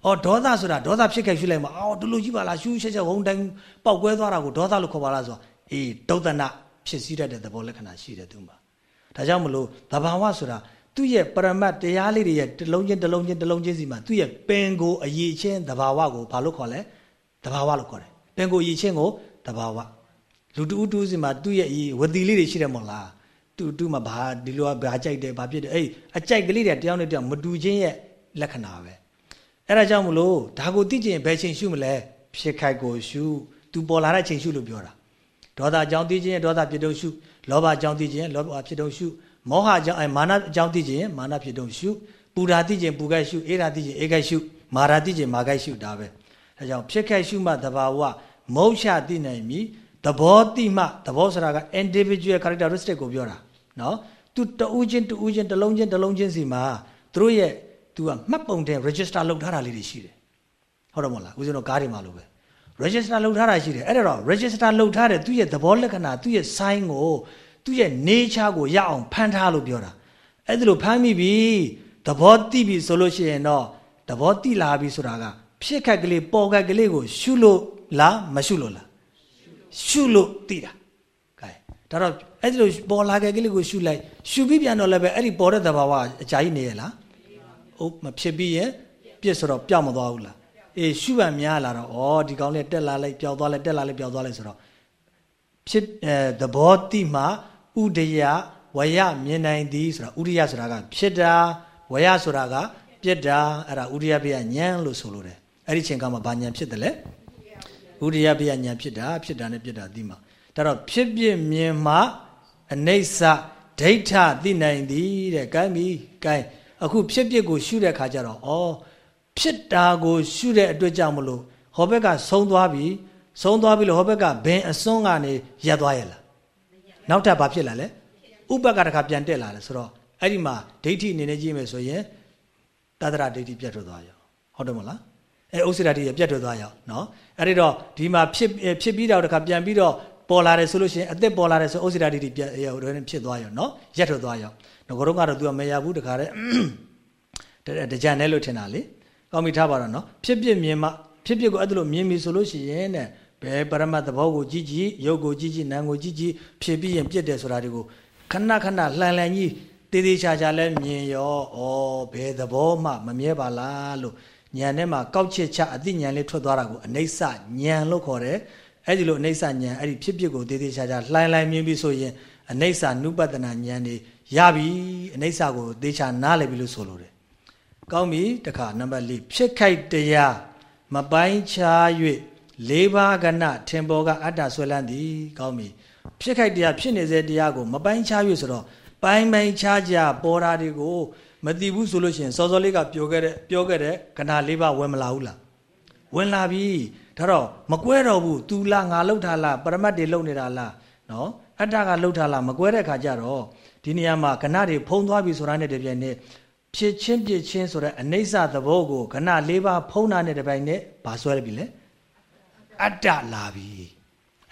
အော်ဒေါသဆိုတာဒေါသဖြစ်ခဲ့ရှုလိုက်မှာအော်ဒီလိုကြီးပါလားရှုချက်ချက်ဝုံတိုင်းပောက်ကွဲသွားတာကိုဒေါသလို့ခေါ်ပါလားဆိုတော့အေးဒုဒ္ဒနာ ဖြစ်စည်းတတ်တဲ့သဘောလက္ခဏာရှိတယ်သူမှာဒါကြောင့်မလို့သဘာဝဆိုတာသူ့ရဲ့ပရမတ်တရားလေးတွေရဲ့တလုံးချင်းတလုံးချင်းတလုံးချင်းစီမှာသူ့ရဲ့ပင်ကိုအရေးချင်းသဘာဝကိုဘာလို့ခေါ်လဲသဘာဝလို့ခေါ်တယ်ပင်ကိုအရေးချင်းကိုသဘာဝလူတူတူစီမှာသူ့ရဲ့ဝတိလေးတွေရှိတယ်မို့လားတူတူမှာဘာဒီလိုဘာကြိုက်တယ်ဘာဖြစ်တယ်အေးအကြိုက်ကလေးတွေတယောက်နဲ့တယောက်မတူချင်းရဲ့လက္ခဏာပဲအဲ့ဒါကြောင့်မလို့ဒါကိုသိကျင်ဘယ်ချိန်ရှုမလဲဖြစ်ခိုက်ကိုရှုသူပေါ်လာတဲ့ချိန်ရှုလို့ပြောတာ ဒေါသအကြောင်းသိခြင်းဒေါသဖြစ်တုံရှုလောဘအကြောင်းသိခြင်းလောဘဖြစ်တုံရှုမောဟအကြောင်းအဲမာနအကြောင်းသိခြင်းမာနဖြစ်တုံရှုပူဓာသိခြင်းပူခိုက်ရှုအေဓာသိခြင်းအေခိုက်ရှုမာရာသိခြင်းမာခိုက်ရှုဒါပဲဒါကြောင့်ဖြစ်ခိုက်ရှုမှတဘာဝမုတ်ချသိနိုင်မည်သဘောတိမှသဘောဆိုတာက individual characteristic ကိုပြောတာနော်သူတူးချင်းတူးချင်းတစ်လုံးချင်းတစ်လုံးချင်းစီမှာသူတို့ရဲ့သူကမှတ်ပုံတဲ့ register လုပ်ထားတာလေးတွေရှိတယ်ဟုတ်တယ်မဟုတ်လားဦးဇင်းတို့ကားတွေမှာလို့ပဲ register လုပ်ထားတာရှိတယ်အဲ့ဒါတော့ register လုပ်ထားတဲ့သူ့ရဲ့သဘောလက္ခဏာသူ့ရဲ့ sign ကိုသူ့ရဲ့ nature ကိုရအောင်ဖန်ထားလို့ပြောတာအဲ့ဒါလို့ဖမ်းမိပြီသဘောတိပြီဆိုလို့ရှိရင်တော့သဘောတိလာပြီဆိုတာကဖြစ်ခက်ကလေးပေါ်ခက်ကလေးကို ရှုလို့လားမရှုလို့လားရှုလို့သိတာကဲဒါတော့အဲ့ဒီလိုပေါ်လာခဲ့ကလေးကိုရှုလိုက်ရှုပြီးပြန်တော့လည်းပဲအဲ့ဒီပေါ်တဲ့သဘာဝအကြာကြီးနေရလားဟုတ်မဖြစ်ပြီးရင်ပြစ်ဆိုတော့ပြောင်းမသွားဘူးလား အေးရှုပံများလာတော့ဩဒီကောင်လေးတက်လာလိုက်ပျောက်သွားလိုက်တက်လာလိုက်ပျောက်သွားလိုက်ဆိုတော့ဖြစ်အဲသဘောတိမှဥဒယဝယမြင်နိုင်သည်ဆိုတာဥရိယဆိုတာကဖြစ်တာဝရဆိုတာကပြစ်တာအဲ့ဒါဥရိယဘေယဉာဏ်လို့ဆိုလိုတယ်အဲ့ဒီချိန်ကမှဘာဉာဏ်ဖြစ်တယ်လဲဥရိယဘေယဉာဏ်ဖြစ်တာဖြစ်တာနဲ့ပြစ်တာသိမှာဒါတော့ဖြစ်ပြမြင်မှအနိစ္စဒိဋ္ဌသိနိုင်သည်တဲ့ကဲပြီကဲအခုဖြစ်ပြကိုရှုတဲ့ခါကျတော့ဩ ဖြစ်တာကိုရှုတဲ့အတွက်ကြောင့်မလို့ဟောဘက်ကဆုံးသွားပြီဆုံးသွားပြီလို့ဟောဘက်ကဘင်အစွန်းကနေရက်သွားရလားနောက်ထပ်ဘာဖြစ်လာလဲဥပကတခါပြန်တက်လာတယ်ဆိုတော့အဲ့ဒီမှာဒိဋ္ဌိအနေနဲ့ကြည့်မယ်ဆိုရင်တသရဒိဋ္ဌိပြတ်ထွက်သွားရောဟုတ်တယ်မလားအဲဥစ္စေရာဒိဋ္ဌိပြတ်ထွက်သွားရောနော်အဲ့ဒီတော့ဒီမှာဖြစ်ဖြစ်ပြီးတော့တခါပြန်ပြီးတော့ပေါ်လာတယ်ဆိုလို့ရှိရင်အသက်ပေါ်လာတယ်ဆိုဥစ္စေရာဒိဋ္ဌိပြတ်ရောဖြစ်သွားရောနော်ရက်ထွက်သွားရောငကိုတော့ကတော့ तू မရဘူးတခါတဲ့တကြံနဲ့လို့ထင်တာလေ ကောင်းပြီထားပါတော့နော်ဖြစ်ဖြစ်မြင်မှဖြစ်ဖြစ်ကိုအဲ့ဒါလိုမြင်ပြီဆိုလို့ရှိရင်တဲ့ဘယ်ပရမတ်သဘောကိုကြည့်ကြည့်ရုပ်ကိုကြည့်ကြည့်နာမ်ကိုကြည့်ကြည့်ဖြစ်ပြီးရင်ပြစ်တယ်ဆိုတာတွေကိုခဏခဏလှန်လှန်ကြီးတည်တည်ချာချာလဲမြင်ရောဩဘယ်သဘောမှမမြဲပါလားလို့ဉာဏ်ထဲမှာကောက်ချစ်ချအသိဉာဏ်လေးထွက်သွားတာကိုအနိစ္စဉာဏ်လို့ခေါ်တယ်အဲ့ဒီလိုအနိစ္စဉာဏ်အဲ့ဒီဖြစ်ဖြစ်ကိုတည်တည်ချာချာလှိုင်းလှိုင်းမြင်ပြီးဆိုရင်အနိစ္စနုပတနာဉာဏ်တွေရပြီအနိစ္စကိုသေချာနားလည်ပြီလို့ဆိုလိုတယ် ကောင်းပြီတခါနံပါတ်၄ဖြစ်ခိုက်တရားမပိုင်းခြား၍လေးပါးကဏထင်ပေါ်ကအတ္တဆွဲလန်းသည် ကောင်းပြီဖြစ်ခိုက်တရားဖြစ်နေစေတရားကို မပိုင်းခြား၍ဆိုတော့ပိုင်းပိုင်းခြားခြားပေါ်တာတွေကိုမသိဘူးဆိုလို့ရှိရင်စောစောလေးကပြောခဲ့တဲ့ပြောခဲ့တဲ့ကဏလေးပါဝင်မလာဘူးလားဝင်လာပြီဒါတော့မကွဲတော့ဘူး तू လားငါလှုပ်ထားလားပရမတ်တွေလှုပ်နေတာလားနော်အတ္တကလှုပ်ထားလားမကွဲတဲ့ခါကျတော့ဒီနေရာမှာကဏတွေဖုံးသွားပြီဆိုတာနဲ့တပြိုင်နက် ဖြစ်ချင်းပြစ်ချင်းဆိုတဲ့အနိစ္စသဘောကိုကဏလေးပါဖုံးတာနဲ့တပြိုင်နက်ဘာဆွဲရပြီလဲအတ္တလာပြီ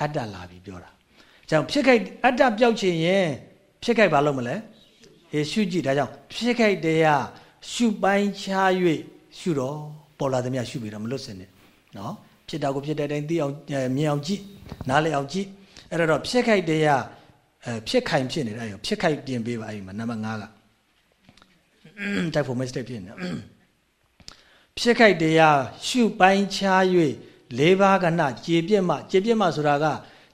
အတ္တလာပြီပြောတာကြောင့်ဖြစ်ခိုက်အတ္တပြောက်ချင်ရင်ဖြစ်ခိုက်ဘာလုပ်မလဲအေရှုကြည့်ဒါကြောင့်ဖြစ်ခိုက်တရားရှုပိုင်းခြား၍ရှုတော့ပေါ်လာသမျှရှုပြီးတော့မလွတ်စင်နဲ့နော်ဖြစ်တာကိုဖြစ်တဲ့အတိုင်းသိအောင်မြင်အောင်ကြည့်နားလည်အောင်ကြည့်အဲ့တော့ဖြစ်ခိုက်တရားအဲဖြစ်ခိုင်ဖြစ်နေတာရောဖြစ်ခိုက်ပြင်ပေးပါအဲ့ဒီမှာနံပါတ်5က တိုက်ဖို့ mistake ဖြစ်နေဖြစ်ခိုက်တရားရှုပိုင်းခြား၍လေးပါးကဏကြေပြက်မှကြေပြက်မှဆိုတာက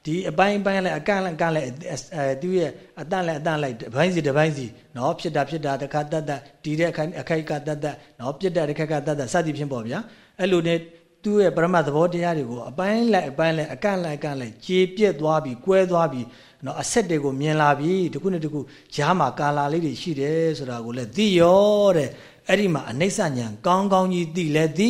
ဒီအပိုင်းပိုင်းလိုက်အကန့်လိုက်အကန့်လိုက်အဲသူရဲ့အတန့်လိုက်အတန့်လိုက်တစ်ပိုင်းစီတစ်ပိုင်းစီနော်ဖြစ်တာဖြစ်တာတစ်ခါတတ်တတ်ဒီတဲ့အခိုက်အခိုက်ကတတ်တတ်နော်ပြစ်တဲ့တစ်ခါကတတ်တတ်စသည်ဖြင့်ပေါ့ဗျာအဲ့လိုနဲ့ သူ့ရဲ့ပရမတ်သဘောတရားတွေကိုအပိုင်းလိုက်အပိုင်းလိုက်အကန့်လိုက်အကန့်လိုက်ကြေပြက်သွားပြီးကွဲသွားပြီးနော်အဆက်တွေကိုမြင်လာပြီးတခုနဲ့တခုရားမှာကာလာလေးတွေရှိတယ်ဆိုတာကိုလည်းသိရောတဲ့အဲ့ဒီမှာအနိစ္စညာကောင်းကောင်းကြီးသိလဲသိ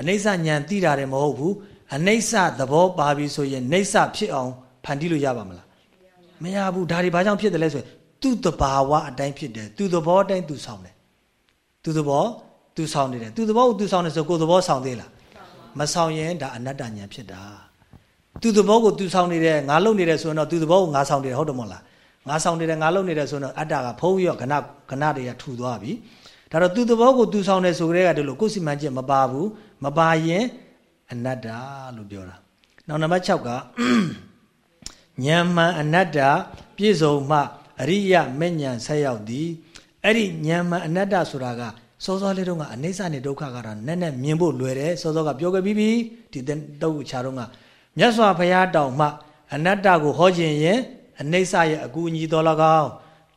အနိစ္စညာသိတာတယ်မဟုတ်ဘူးအနိစ္စသဘောပါပြီဆိုရင်နိစ္စဖြစ်အောင်ဖန်တီးလို့ရပါမလားမရဘူးဒါတွေဘာကြောင့်ဖြစ်တယ်လဲဆိုရင်သူ့တဘာဝအတိုင်းဖြစ်တယ်သူ့သဘောအတိုင်းသူဆောင်တယ်သူ့သဘောသူဆောင်နေတယ်သူ့သဘောကိုသူဆောင်နေဆိုကိုယ်သဘောဆောင်သေးလား မဆောင်ရင်ဒါအနတ္တညာဖြစ်တာသူ့သဘောကိုသူဆောင်နေတယ်ငါလုံနေတယ်ဆိုရင်တော့သူ့သဘောကိုငါဆောင်နေတယ်ဟုတ်တယ်မဟုတ်လားငါဆောင်နေတယ်ငါလုံနေတယ်ဆိုရင်တော့အတ္တကဖုံးရောခဏခဏတွေကထူသွားပြီဒါတော့သူ့သဘောကိုသူဆောင်နေဆိုကြတဲ့ကတည်းကကိုယ်စီမံချက်မပါဘူးမပါရင်အနတ္တလို့ပြောတာနောက်နံပါတ်6ကဉာဏ်မှန်အနတ္တပြည့်စုံမှအရိယမဉ္ဇဉ်ဆက်ရောက်သည်အဲ့ဒီဉာဏ်မှန်အနတ္တဆိုတာက စောစောလေးတုန်းကအနိစ္စနဲ့ဒုက္ခကတော့နက်နက်မြင်ဖို့လွယ်တယ်စောစောကပြောခဲ့ပြီးပြီဒီတုတ်ချာတော့ကမြတ်စွာဘုရားတောင်မှအနတ္တကိုဟောခြင်းရင်အနိစ္စရဲ့အကူအညီတော်၎င်း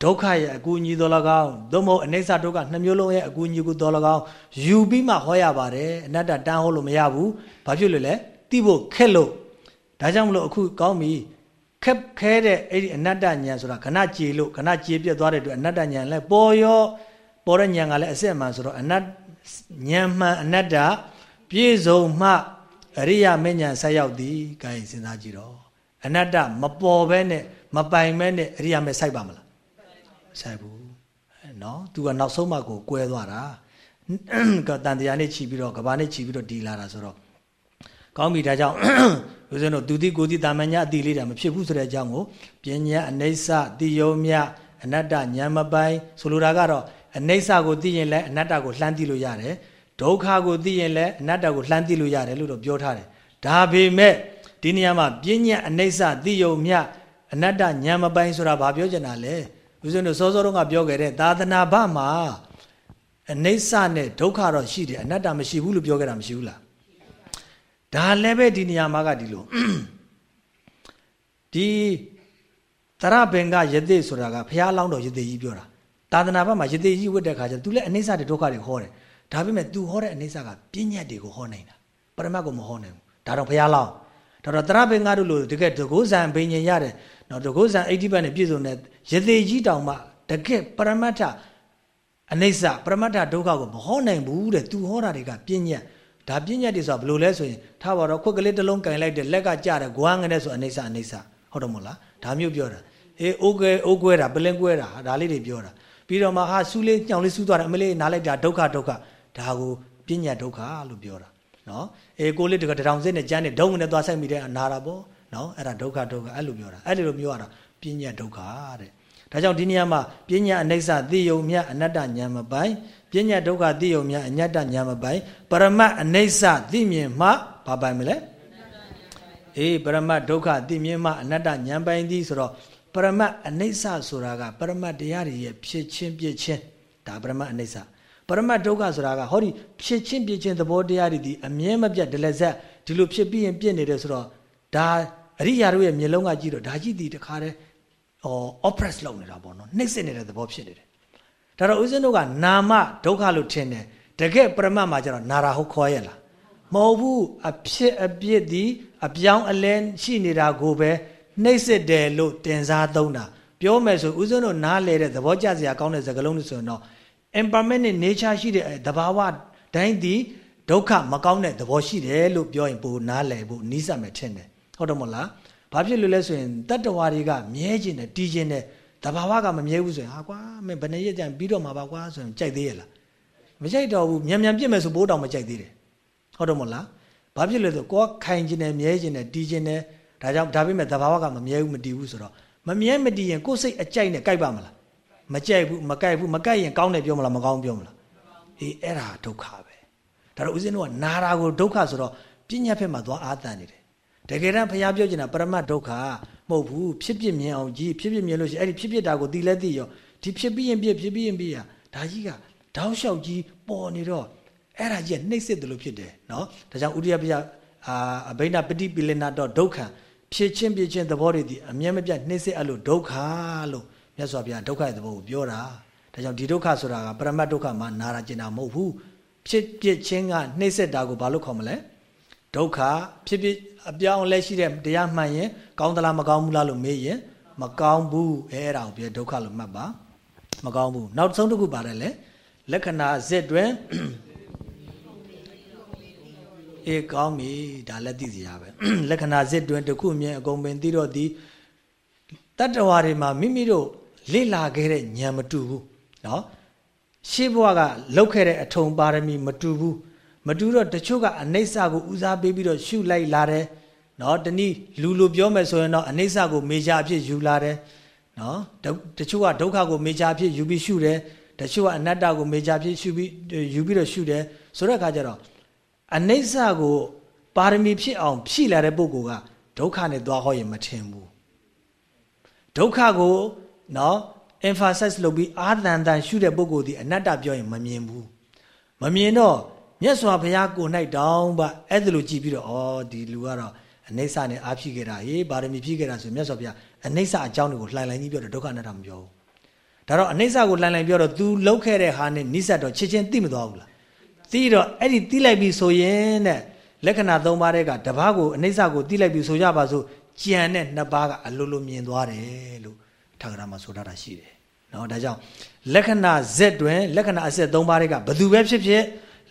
ဒုက္ခရဲ့အကူအညီတော်၎င်းသို့မဟုတ်အနိစ္စဒုက္ခနှစ်မျိုးလုံးရဲ့အကူအညီကိုတော်၎င်းယူပြီးမှဟောရပါတယ်အနတ္တတန်းဟောလို့မရဘူးဘာဖြစ်လို့လဲသိဖို့ခက်လို့ဒါကြောင့်မလို့အခုကောင်းပြီခက်ခဲတဲ့အဲ့ဒီအနတ္တဉာဏ်ဆိုတာခဏကြေလို့ခဏကြေပြတ်သွားတဲ့အတွက်အနတ္တဉာဏ်လဲပေါ်ရော ပေါ်တဲ့ဉာဏ်ကလည်းအစစ်အမှန်ဆိုတော့အနတ်ဉာဏ်မှန်အနတ္တပြည့်စုံမှအရိယာမဉ္ဇဉ်ဆက်ရောက်သည်ကိုင်းစဉ်းစားကြည့်တော့အနတ္တမပေါ်ဘဲနဲ့မပိုင်မဲနဲ့အရိယာမဲစိုက်ပါမလားစိုက်ဘူးနော်သူကနောက်ဆုံးမှကိုကွဲသွားတာကတန်တရားနဲ့ခြီးပြီးတော့ကဘာနဲ့ခြီးပြီးတော့ဒီလာတာဆိုတော့ကောင်းပြီဒါကြောင့်ဦးဇင်းတို့ဒုတိကိုတိတာမညာအတိလေးတာမဖြစ်ဘူးဆိုတဲ့အကြောင်းကိုပညာအနိစ္စတိယုံမြအနတ္တဉာဏ်မပိုင်ဆိုလိုတာကတော့ အနိစ္စကိုသိရင်လည်းအနတ္တကိုလှမ်းသိလို့ရတယ်ဒုက္ခကိုသိရင်လည်းအနတ္တကိုလှမ်းသိလို့ရတယ်လို့တော့ပြောထားတယ်ဒါပေမဲ့ဒီနေရာမှာပညာအနိစ္စသိယုံမြအနတ္တဉာဏ်မပိုင်ဆိုတာဘာပြောချင်တာလဲဦးဇင်းတို့စောစောတုန်းကပြောခဲ့တဲ့သာသနာ့ဘမှာအနိစ္စနဲ့ဒုက္ခတော့ရှိတယ်အနတ္တမရှိဘူးလို့ပြောခဲ့တာမရှိဘူးလားဒါလည်းပဲဒီနေရာမှာကဒီလိုဒီတရဘင်္ဂယသိဆိုတာကဘုရားလောင်းတော်ယသိကြီးပြောတာတ သာသနာဘက်မှာယသိကြီးဝတ်တဲ့ခါကျသူလည်းအနိစ္စတဲ့ဒုက္ခတွေဟောတယ်ဒါပေမဲ့ तू ဟောတဲ့အနိစ္စကပြဉ္ညာတွေကိုဟောနိုင်တာပရမတ်ကိုမဟောနိုင်ဘူးဒါတော့ဘုရားလောင်းဒါတော့တရဘင်္ဂတို့လိုတကယ်ဒဂုဇံဘိညာဉ်ရတယ်နော်ဒဂုဇံအဋ္ဌိပတ်နဲ့ပြည့်စုံတဲ့ယသိကြီးတောင်မှတကယ်ပရမတ်ထအနိစ္စပရမတ္ထဒုက္ခကိုမဟောနိုင်ဘူးတဲ့သူဟောတာတွေကပြဉ္ညတ်ဒါပြဉ္ညတ်တွေဆိုတာဘယ်လိုလဲဆိုရင်ထားပါတော့ခွက်ကလေးတစ်လုံးကင်လိုက်တယ်လက်ကကြတယ်ဂွမ်းငနဲ့ဆိုအနိစ္စအနိစ္စဟုတ်တော့မဟုတ်လားဒါမျိုးပြောတာအေးအိုးကွဲအိုးကွဲတာပလင်းကွဲတာဒါလေးတွေပြောတာ ပြီးတော့မှဟာဆူးလေးညောင်လေးဆူးသွားတယ်အမလေးနားလိုက်တာဒုက္ခဒုက္ခဒါကိုပြဉ္ညတ်ဒုက္ခလို့ပြောတာနော်အေးကိုလေးတကတထောင်စိတ်နဲ့ကြမ်းနဲ့ဒုံနဲ့သွားဆိုင်မိတဲ့နာတာပေါ့နော်အဲ့ဒါဒုက္ခဒုက္ခအဲ့လိုပြောတာအဲ့လိုမျိုးရတာပြဉ္ညတ်ဒုက္ခတဲ့ဒါကြောင့်ဒီနေရာမှာပညာအနိစ္စသိယုံမြတ်အနတ္တဉာဏ်မပိုင်ပညာဒုက္ခသိယုံမြတ်အညတ္တဉာဏ်မပိုင်ပရမတ်အနိစ္စသိမြင်မှဘာပိုင်မလဲအေးပရမတ်ဒုက္ခသိမြင်မှအနတ္တဉာဏ်ပိုင်သည်ဆိုတော့ ပရမတ်အနိစ္စဆိုတာကပရမတ်တရားတွေရဲ့ဖြစ်ချင်းပြည့်ချင်းဒါပရမတ်အနိစ္စပရမတ်ဒုက္ခဆိုတာကဟောဒီဖြစ်ချင်းပြည့်ချင်းသဘောတရားတွေဒီအမြဲမပြတ်ဒလဇက်ဒီလိုဖြစ်ပြီးရင်ပြည့်နေတယ်ဆိုတော့ဒါအရိယာတို့ရဲ့မျက်လုံးကကြည့်တော့ဒါကြည့်ဒီတခါတည်းဟော oppress လုပ်နေတာပေါ့နော်နှိမ့်စစ်နေတဲ့သဘောဖြစ်နေတယ်ဒါတော့ဦးဇင်းတို့ကနာမဒုက္ခလို့ထင်တယ်တကယ်ပရမတ်မှာကျတော့နာရာဟုတ်ခေါ်ရလားမဟုတ်ဘူးအဖြစ်အပြစ်ဒီအပြောင်းအလဲရှိနေတာကိုပဲ နှိမ့်စစ်တယ်လို့တင်စားသုံးတာပြောမယ်ဆိုဦးဇင်းတို့နားလဲတဲ့သဘောကျစရာကောင်းတဲ့စကားလုံးလို့ဆိုရင်တော့ impermanent nature ရှိတဲ့သဘာဝတိုင်းဒီဒုက္ခမကောင်းတဲ့သဘောရှိတယ်လို့ပြောရင်ပိုနားလည်ဖို့နီးစပ်မယ်ထင်တယ်ဟုတ်တယ်မဟုတ်လားဘာဖြစ်လို့လဲဆိုရင်တတ္တဝါတွေကမြဲခြင်းနဲ့တည်ခြင်းနဲ့တဘာဝကမမြဲဘူးဆိုရင်ဟာကွာမင်းဘယ်နှရက်ကြံပြီးတော့မှာပါကွာဆိုရင်ကြိုက်သေးရဲ့လားမကြိုက်တော့ဘူးမြန်မြန်ပြစ်မယ်ဆိုဘိုးတောင်မကြိုက်သေးတယ်ဟုတ်တယ်မဟုတ်လားဘာဖြစ်လဲဆိုကိုယ်ခိုင်ခြင်းနဲ့မြဲခြင်းနဲ့တည်ခြင်းနဲ့ ဒါကြောင့်ဒါပေမဲ့တဘာဝကမမြဲဘူးမတည်ဘူးဆိုတော့မမြဲမတည်ရင်ကိုယ်စိတ်အကြိုက်နဲ့ကြိုက်ပါမလားမကြိုက်ဘူးမကြိုက်ဘူးမကြိုက်ရင်ကောင်းတယ်ပြောမလားမကောင်းပြောမလားအေးအဲ့ဒါဒုက္ခပဲဒါတော့ဦးဇင်းတို့ကနာတာကိုဒုက္ခဆိုတော့ပညာဖက်မှာသွားအာသန်နေတယ်တကယ်တမ်းဘုရားပြောချင်တာပရမတ်ဒုက္ခမဟုတ်ဘူးဖြစ်ဖြစ်မြင်အောင်ကြီးဖြစ်ဖြစ်မြင်လို့ရှိရင်အဲ့ဒီဖြစ်ဖြစ်တာကိုသိလဲသိရောဒီဖြစ်ပြီးရင်ပြဖြစ်ပြီးရင်ပြရဒါကြီးကတောက်လျှောက်ကြီးပေါ်နေတော့အဲ့ဒါကြီးကနှိမ့်စစ်တယ်လို့ဖြစ်တယ်နော်ဒါကြောင့်ဥရိယဘုရားအာအဘိဓပတိပိလနာတော့ဒုက္ခ ဖြစ်ချင်းဖြစ်ချင်းသဘောတွေဒီအမြဲမပြတ်နှိမ့်စစ်အဲ့လိုဒုက္ခလို့မြတ်စွာဘုရားဒုက္ခရဲ့သဘောကိုပြောတာဒါကြောင့်ဒီဒုက္ခဆိုတာကပရမတ်ဒုက္ခမှာနာရကျင်တာမဟုတ်ဘူးဖြစ်ဖြစ်ချင်းကနှိမ့်စစ်တာကိုဘာလို့ခေါ်မလဲဒုက္ခဖြစ်ဖြစ်အပြောင်းလဲရှိတဲ့တရားမှန်ရင်ကောင်းသလားမကောင်းဘူးလားလို့မေးရင်မကောင်းဘူးအဲအဲ့ဒါကိုပြောဒုက္ခလို့မှတ်ပါမကောင်းဘူးနောက်ဆုံးတစ်ခုပါတယ်လေလက္ခဏာဇစ်တွင် အေးကောင်းပြီဒါလည်းသိစရာပဲလက္ခဏာဇစ်တွင်တခုမြင်အကုန်ပင်သိတော့ဒီတတ္တဝါတွေမှာမိမိတို့လေ့လာခဲ့တဲ့ဉာဏ်မတူဘူးเนาะရှေးဘဝကလောက်ခဲ့တဲ့အထုံပါရမီမတူဘူးမတူတော့တချို့ကအနိစ္စကိုဦးစားပေးပြီးတော့ရှုလိုက်လာတယ်နော်တနည်းလူလိုပြောမယ်ဆိုရင်တော့အနိစ္စကိုမေချာအဖြစ်ယူလာတယ်နော်တချို့ကဒုက္ခကိုမေချာအဖြစ်ယူပြီးရှုတယ်တချို့ကအနတ္တကိုမေချာအဖြစ်ရှုပြီးယူပြီးတော့ရှုတယ်ဆိုတဲ့အခါကျတော့ အနိစ္စကိုပါရမီဖြစ်အောင် ဖြည့်လာတဲ့ပုဂ္ဂိုလ်ကဒုက္ခနဲ့သွားဟောရင်မထင်ဘူးဒုက္ခကိုနော် emphasize လုပ်ပြီးအာသန်တန်ရှုတဲ့ပုဂ္ဂိုလ်ဒီအနတ္တပြောရင်မမြင်ဘူးမမြင်တော့မြတ်စွာဘုရားကို၌တောင်းပါအဲ့ဒါလိုကြည်ပြီးတော့ဩဒီလူကတော့အနိစ္စနဲ့အားဖြစ်ခဲ့တာဟေးပါရမီဖြစ်ခဲ့တာဆိုမြတ်စွာဘုရားအနိစ္စအကြောင်းတွေကိုလှိုင်လှိုင်ကြီးပြောတယ်ဒုက္ခအနတ္တမပြောဘူးဒါတော့အနိစ္စကိုလှိုင်လှိုင်ပြောတော့ तू လောက်ခဲ့တဲ့ဟာနဲ့နိစ္စတော့ချစ်ချင်းသိမသွားဘူးလား သိတော့အဲ့ဒီသိလိုက်ပြီဆိုရင်တဲ့လက္ခဏာ၃ပါးတဲ့ကတပားကိုအနိစ္စကိုသိလိုက်ပြီဆိုကြပါစို့ကြံတဲ့နှစ်ပါးကအလိုလိုမြင်သွားတယ်လို့ထာဂရမှာဆိုထားတာရှိတယ်နော်ဒါကြောင့်လက္ခဏာ Z တွင်လက္ခဏာအစစ်၃ပါးတွေကဘယ်သူပဲဖြစ်ဖြစ်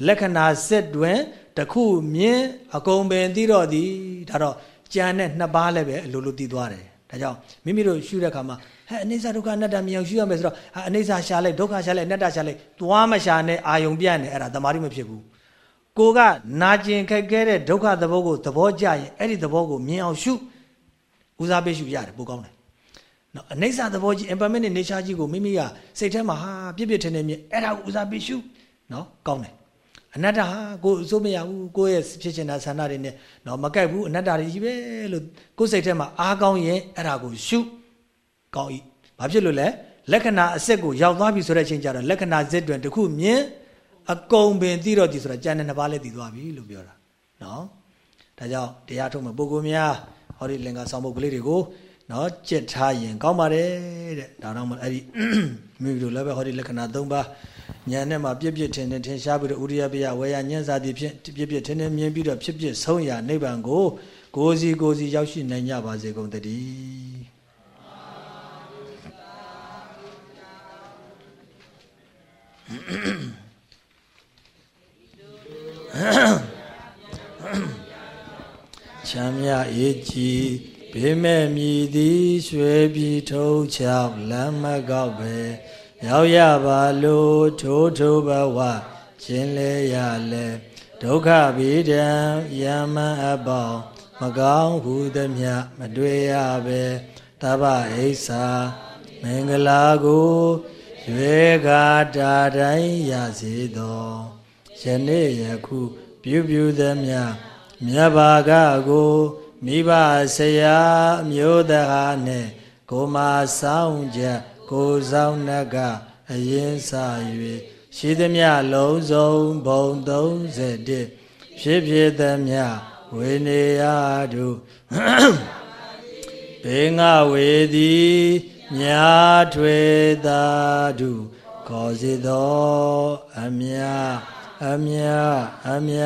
လက္ခဏာစစ်တွင်တခုမြင်အကုန်ပင်သိတော့သည်ဒါတော့ကြံတဲ့နှစ်ပါးလည်းပဲအလိုလိုသိသွားတယ် ဒါကြောင့်မိမိတို့ရှုတဲ့အခါမှာဟဲ့အနိစ္စဒုက္ခအနတ္တမြောင်ရှုရမယ်ဆိုတော့အနိစ္စရှာလိုက်ဒုက္ခရှာလိုက်အနတ္တရှာလိုက်သွားမရှာနဲ့အာယုံပြတ်နေအဲ့ဒါတမာတိမဖြစ်ဘူးကိုကနာကျင်ခက်ခဲတဲ့ဒုက္ခသဘောကိုသဘောကျရင်အဲ့ဒီသဘောကိုမြင်အောင်ရှုဦးစားပေးရှုရတယ်ပိုကောင်းတယ်နော်အနိစ္စသဘောကြီး impermanent nature ကြီးကိုမိမိကစိတ်ထဲမှာဟာပြစ်ပြစ်ထင်နေမြင်အဲ့ဒါကိုဦးစားပေးရှုနော်ကောင်းတယ် အနတ္တဟာကိုအစိုးမရဘူးကိုရဲ့ဖြစ်ချင်တာဆန္ဒတွေနဲ့တော့မကြိုက်ဘူးအနတ္တတွေကြီးပဲလို့ကိုယ်စိတ်ထဲမှာအားကောင်းရင်အဲ့ဒါကိုရှုကောင်းဤဘာဖြစ်လို့လဲလက္ခဏာအစစ်ကိုရောက်သွားပြီဆိုတဲ့အချိန်ကျတော့လက္ခဏာဇစ်တွင်တခုမြင်အကုန်ပင်သိတော့ဒီဆိုတာကြံတဲ့နှစ်ပါးလည်းသိသွားပြီလို့ပြောတာနော်ဒါကြောင့်တရားထုတ်မဲ့ပုဂ္ဂိုလ်များဟောဒီလင်္ကာဆောင်ပုဒ်ကလေးတွေကိုနော်ကြက်ထားရင်ကောင်းပါတယ်တဲ့ဒါတော့မအဲ့ဒီမိမိတို့လည်းပဲဟောဒီလက္ခဏာ၃ပါး ဉာဏ်နဲ့မှပြည့်ပြည့်ထင်ထင်ထင်ရှားပြီးတော့ဥရိယပယဝေယဉာဏ်စာတိဖြင့်ပြည့်ပြည့်ထင်ထင်မြင်ပြီးတော့ဖြစ်ဖြစ်ဆုံးရနိဗ္ဗာန်ကိုကိုယ်စီကိုယ်စီရောက်ရှိနိုင်ကြပါစေကုန်တည်းချမ်းမြအေးကြည်ဘေးမဲ့မြည်သည်ရွှေပြည်ထုံးချောက်လမ်းမကောက်ပဲ ရောက်ရပါလို့ထိုးထိုးဘဝရှင်လဲရလဲဒုက္ခဗေဒံယမန်အပေါင်းမကောင်းဟုသမျှမတွေ့ရပဲတပ္ပဣစ္ဆာမင်္ဂလာကိုရွေကာတာတိုင်းရစေသောယနေ့ယခုပြုပြုသမျှမြတ်ဘာကကိုမိဘဆရာအမျိုးသားနဲ့ကိုမဆောင်ချက် ကိုဆောင်နှက်ကအရင်စာ၍ရှိသမျှလုံးစုံဘုံ31ဖြစ်ဖြစ်သမျှဝေနေရတို့ဘေငါဝေသည်ညာထွေသာတုခေါ်စေသောအမြအမြအမြ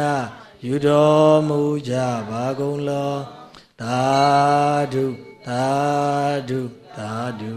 ယူတော်မူကြပါကုန်လောသာဓုသာဓုသာဓု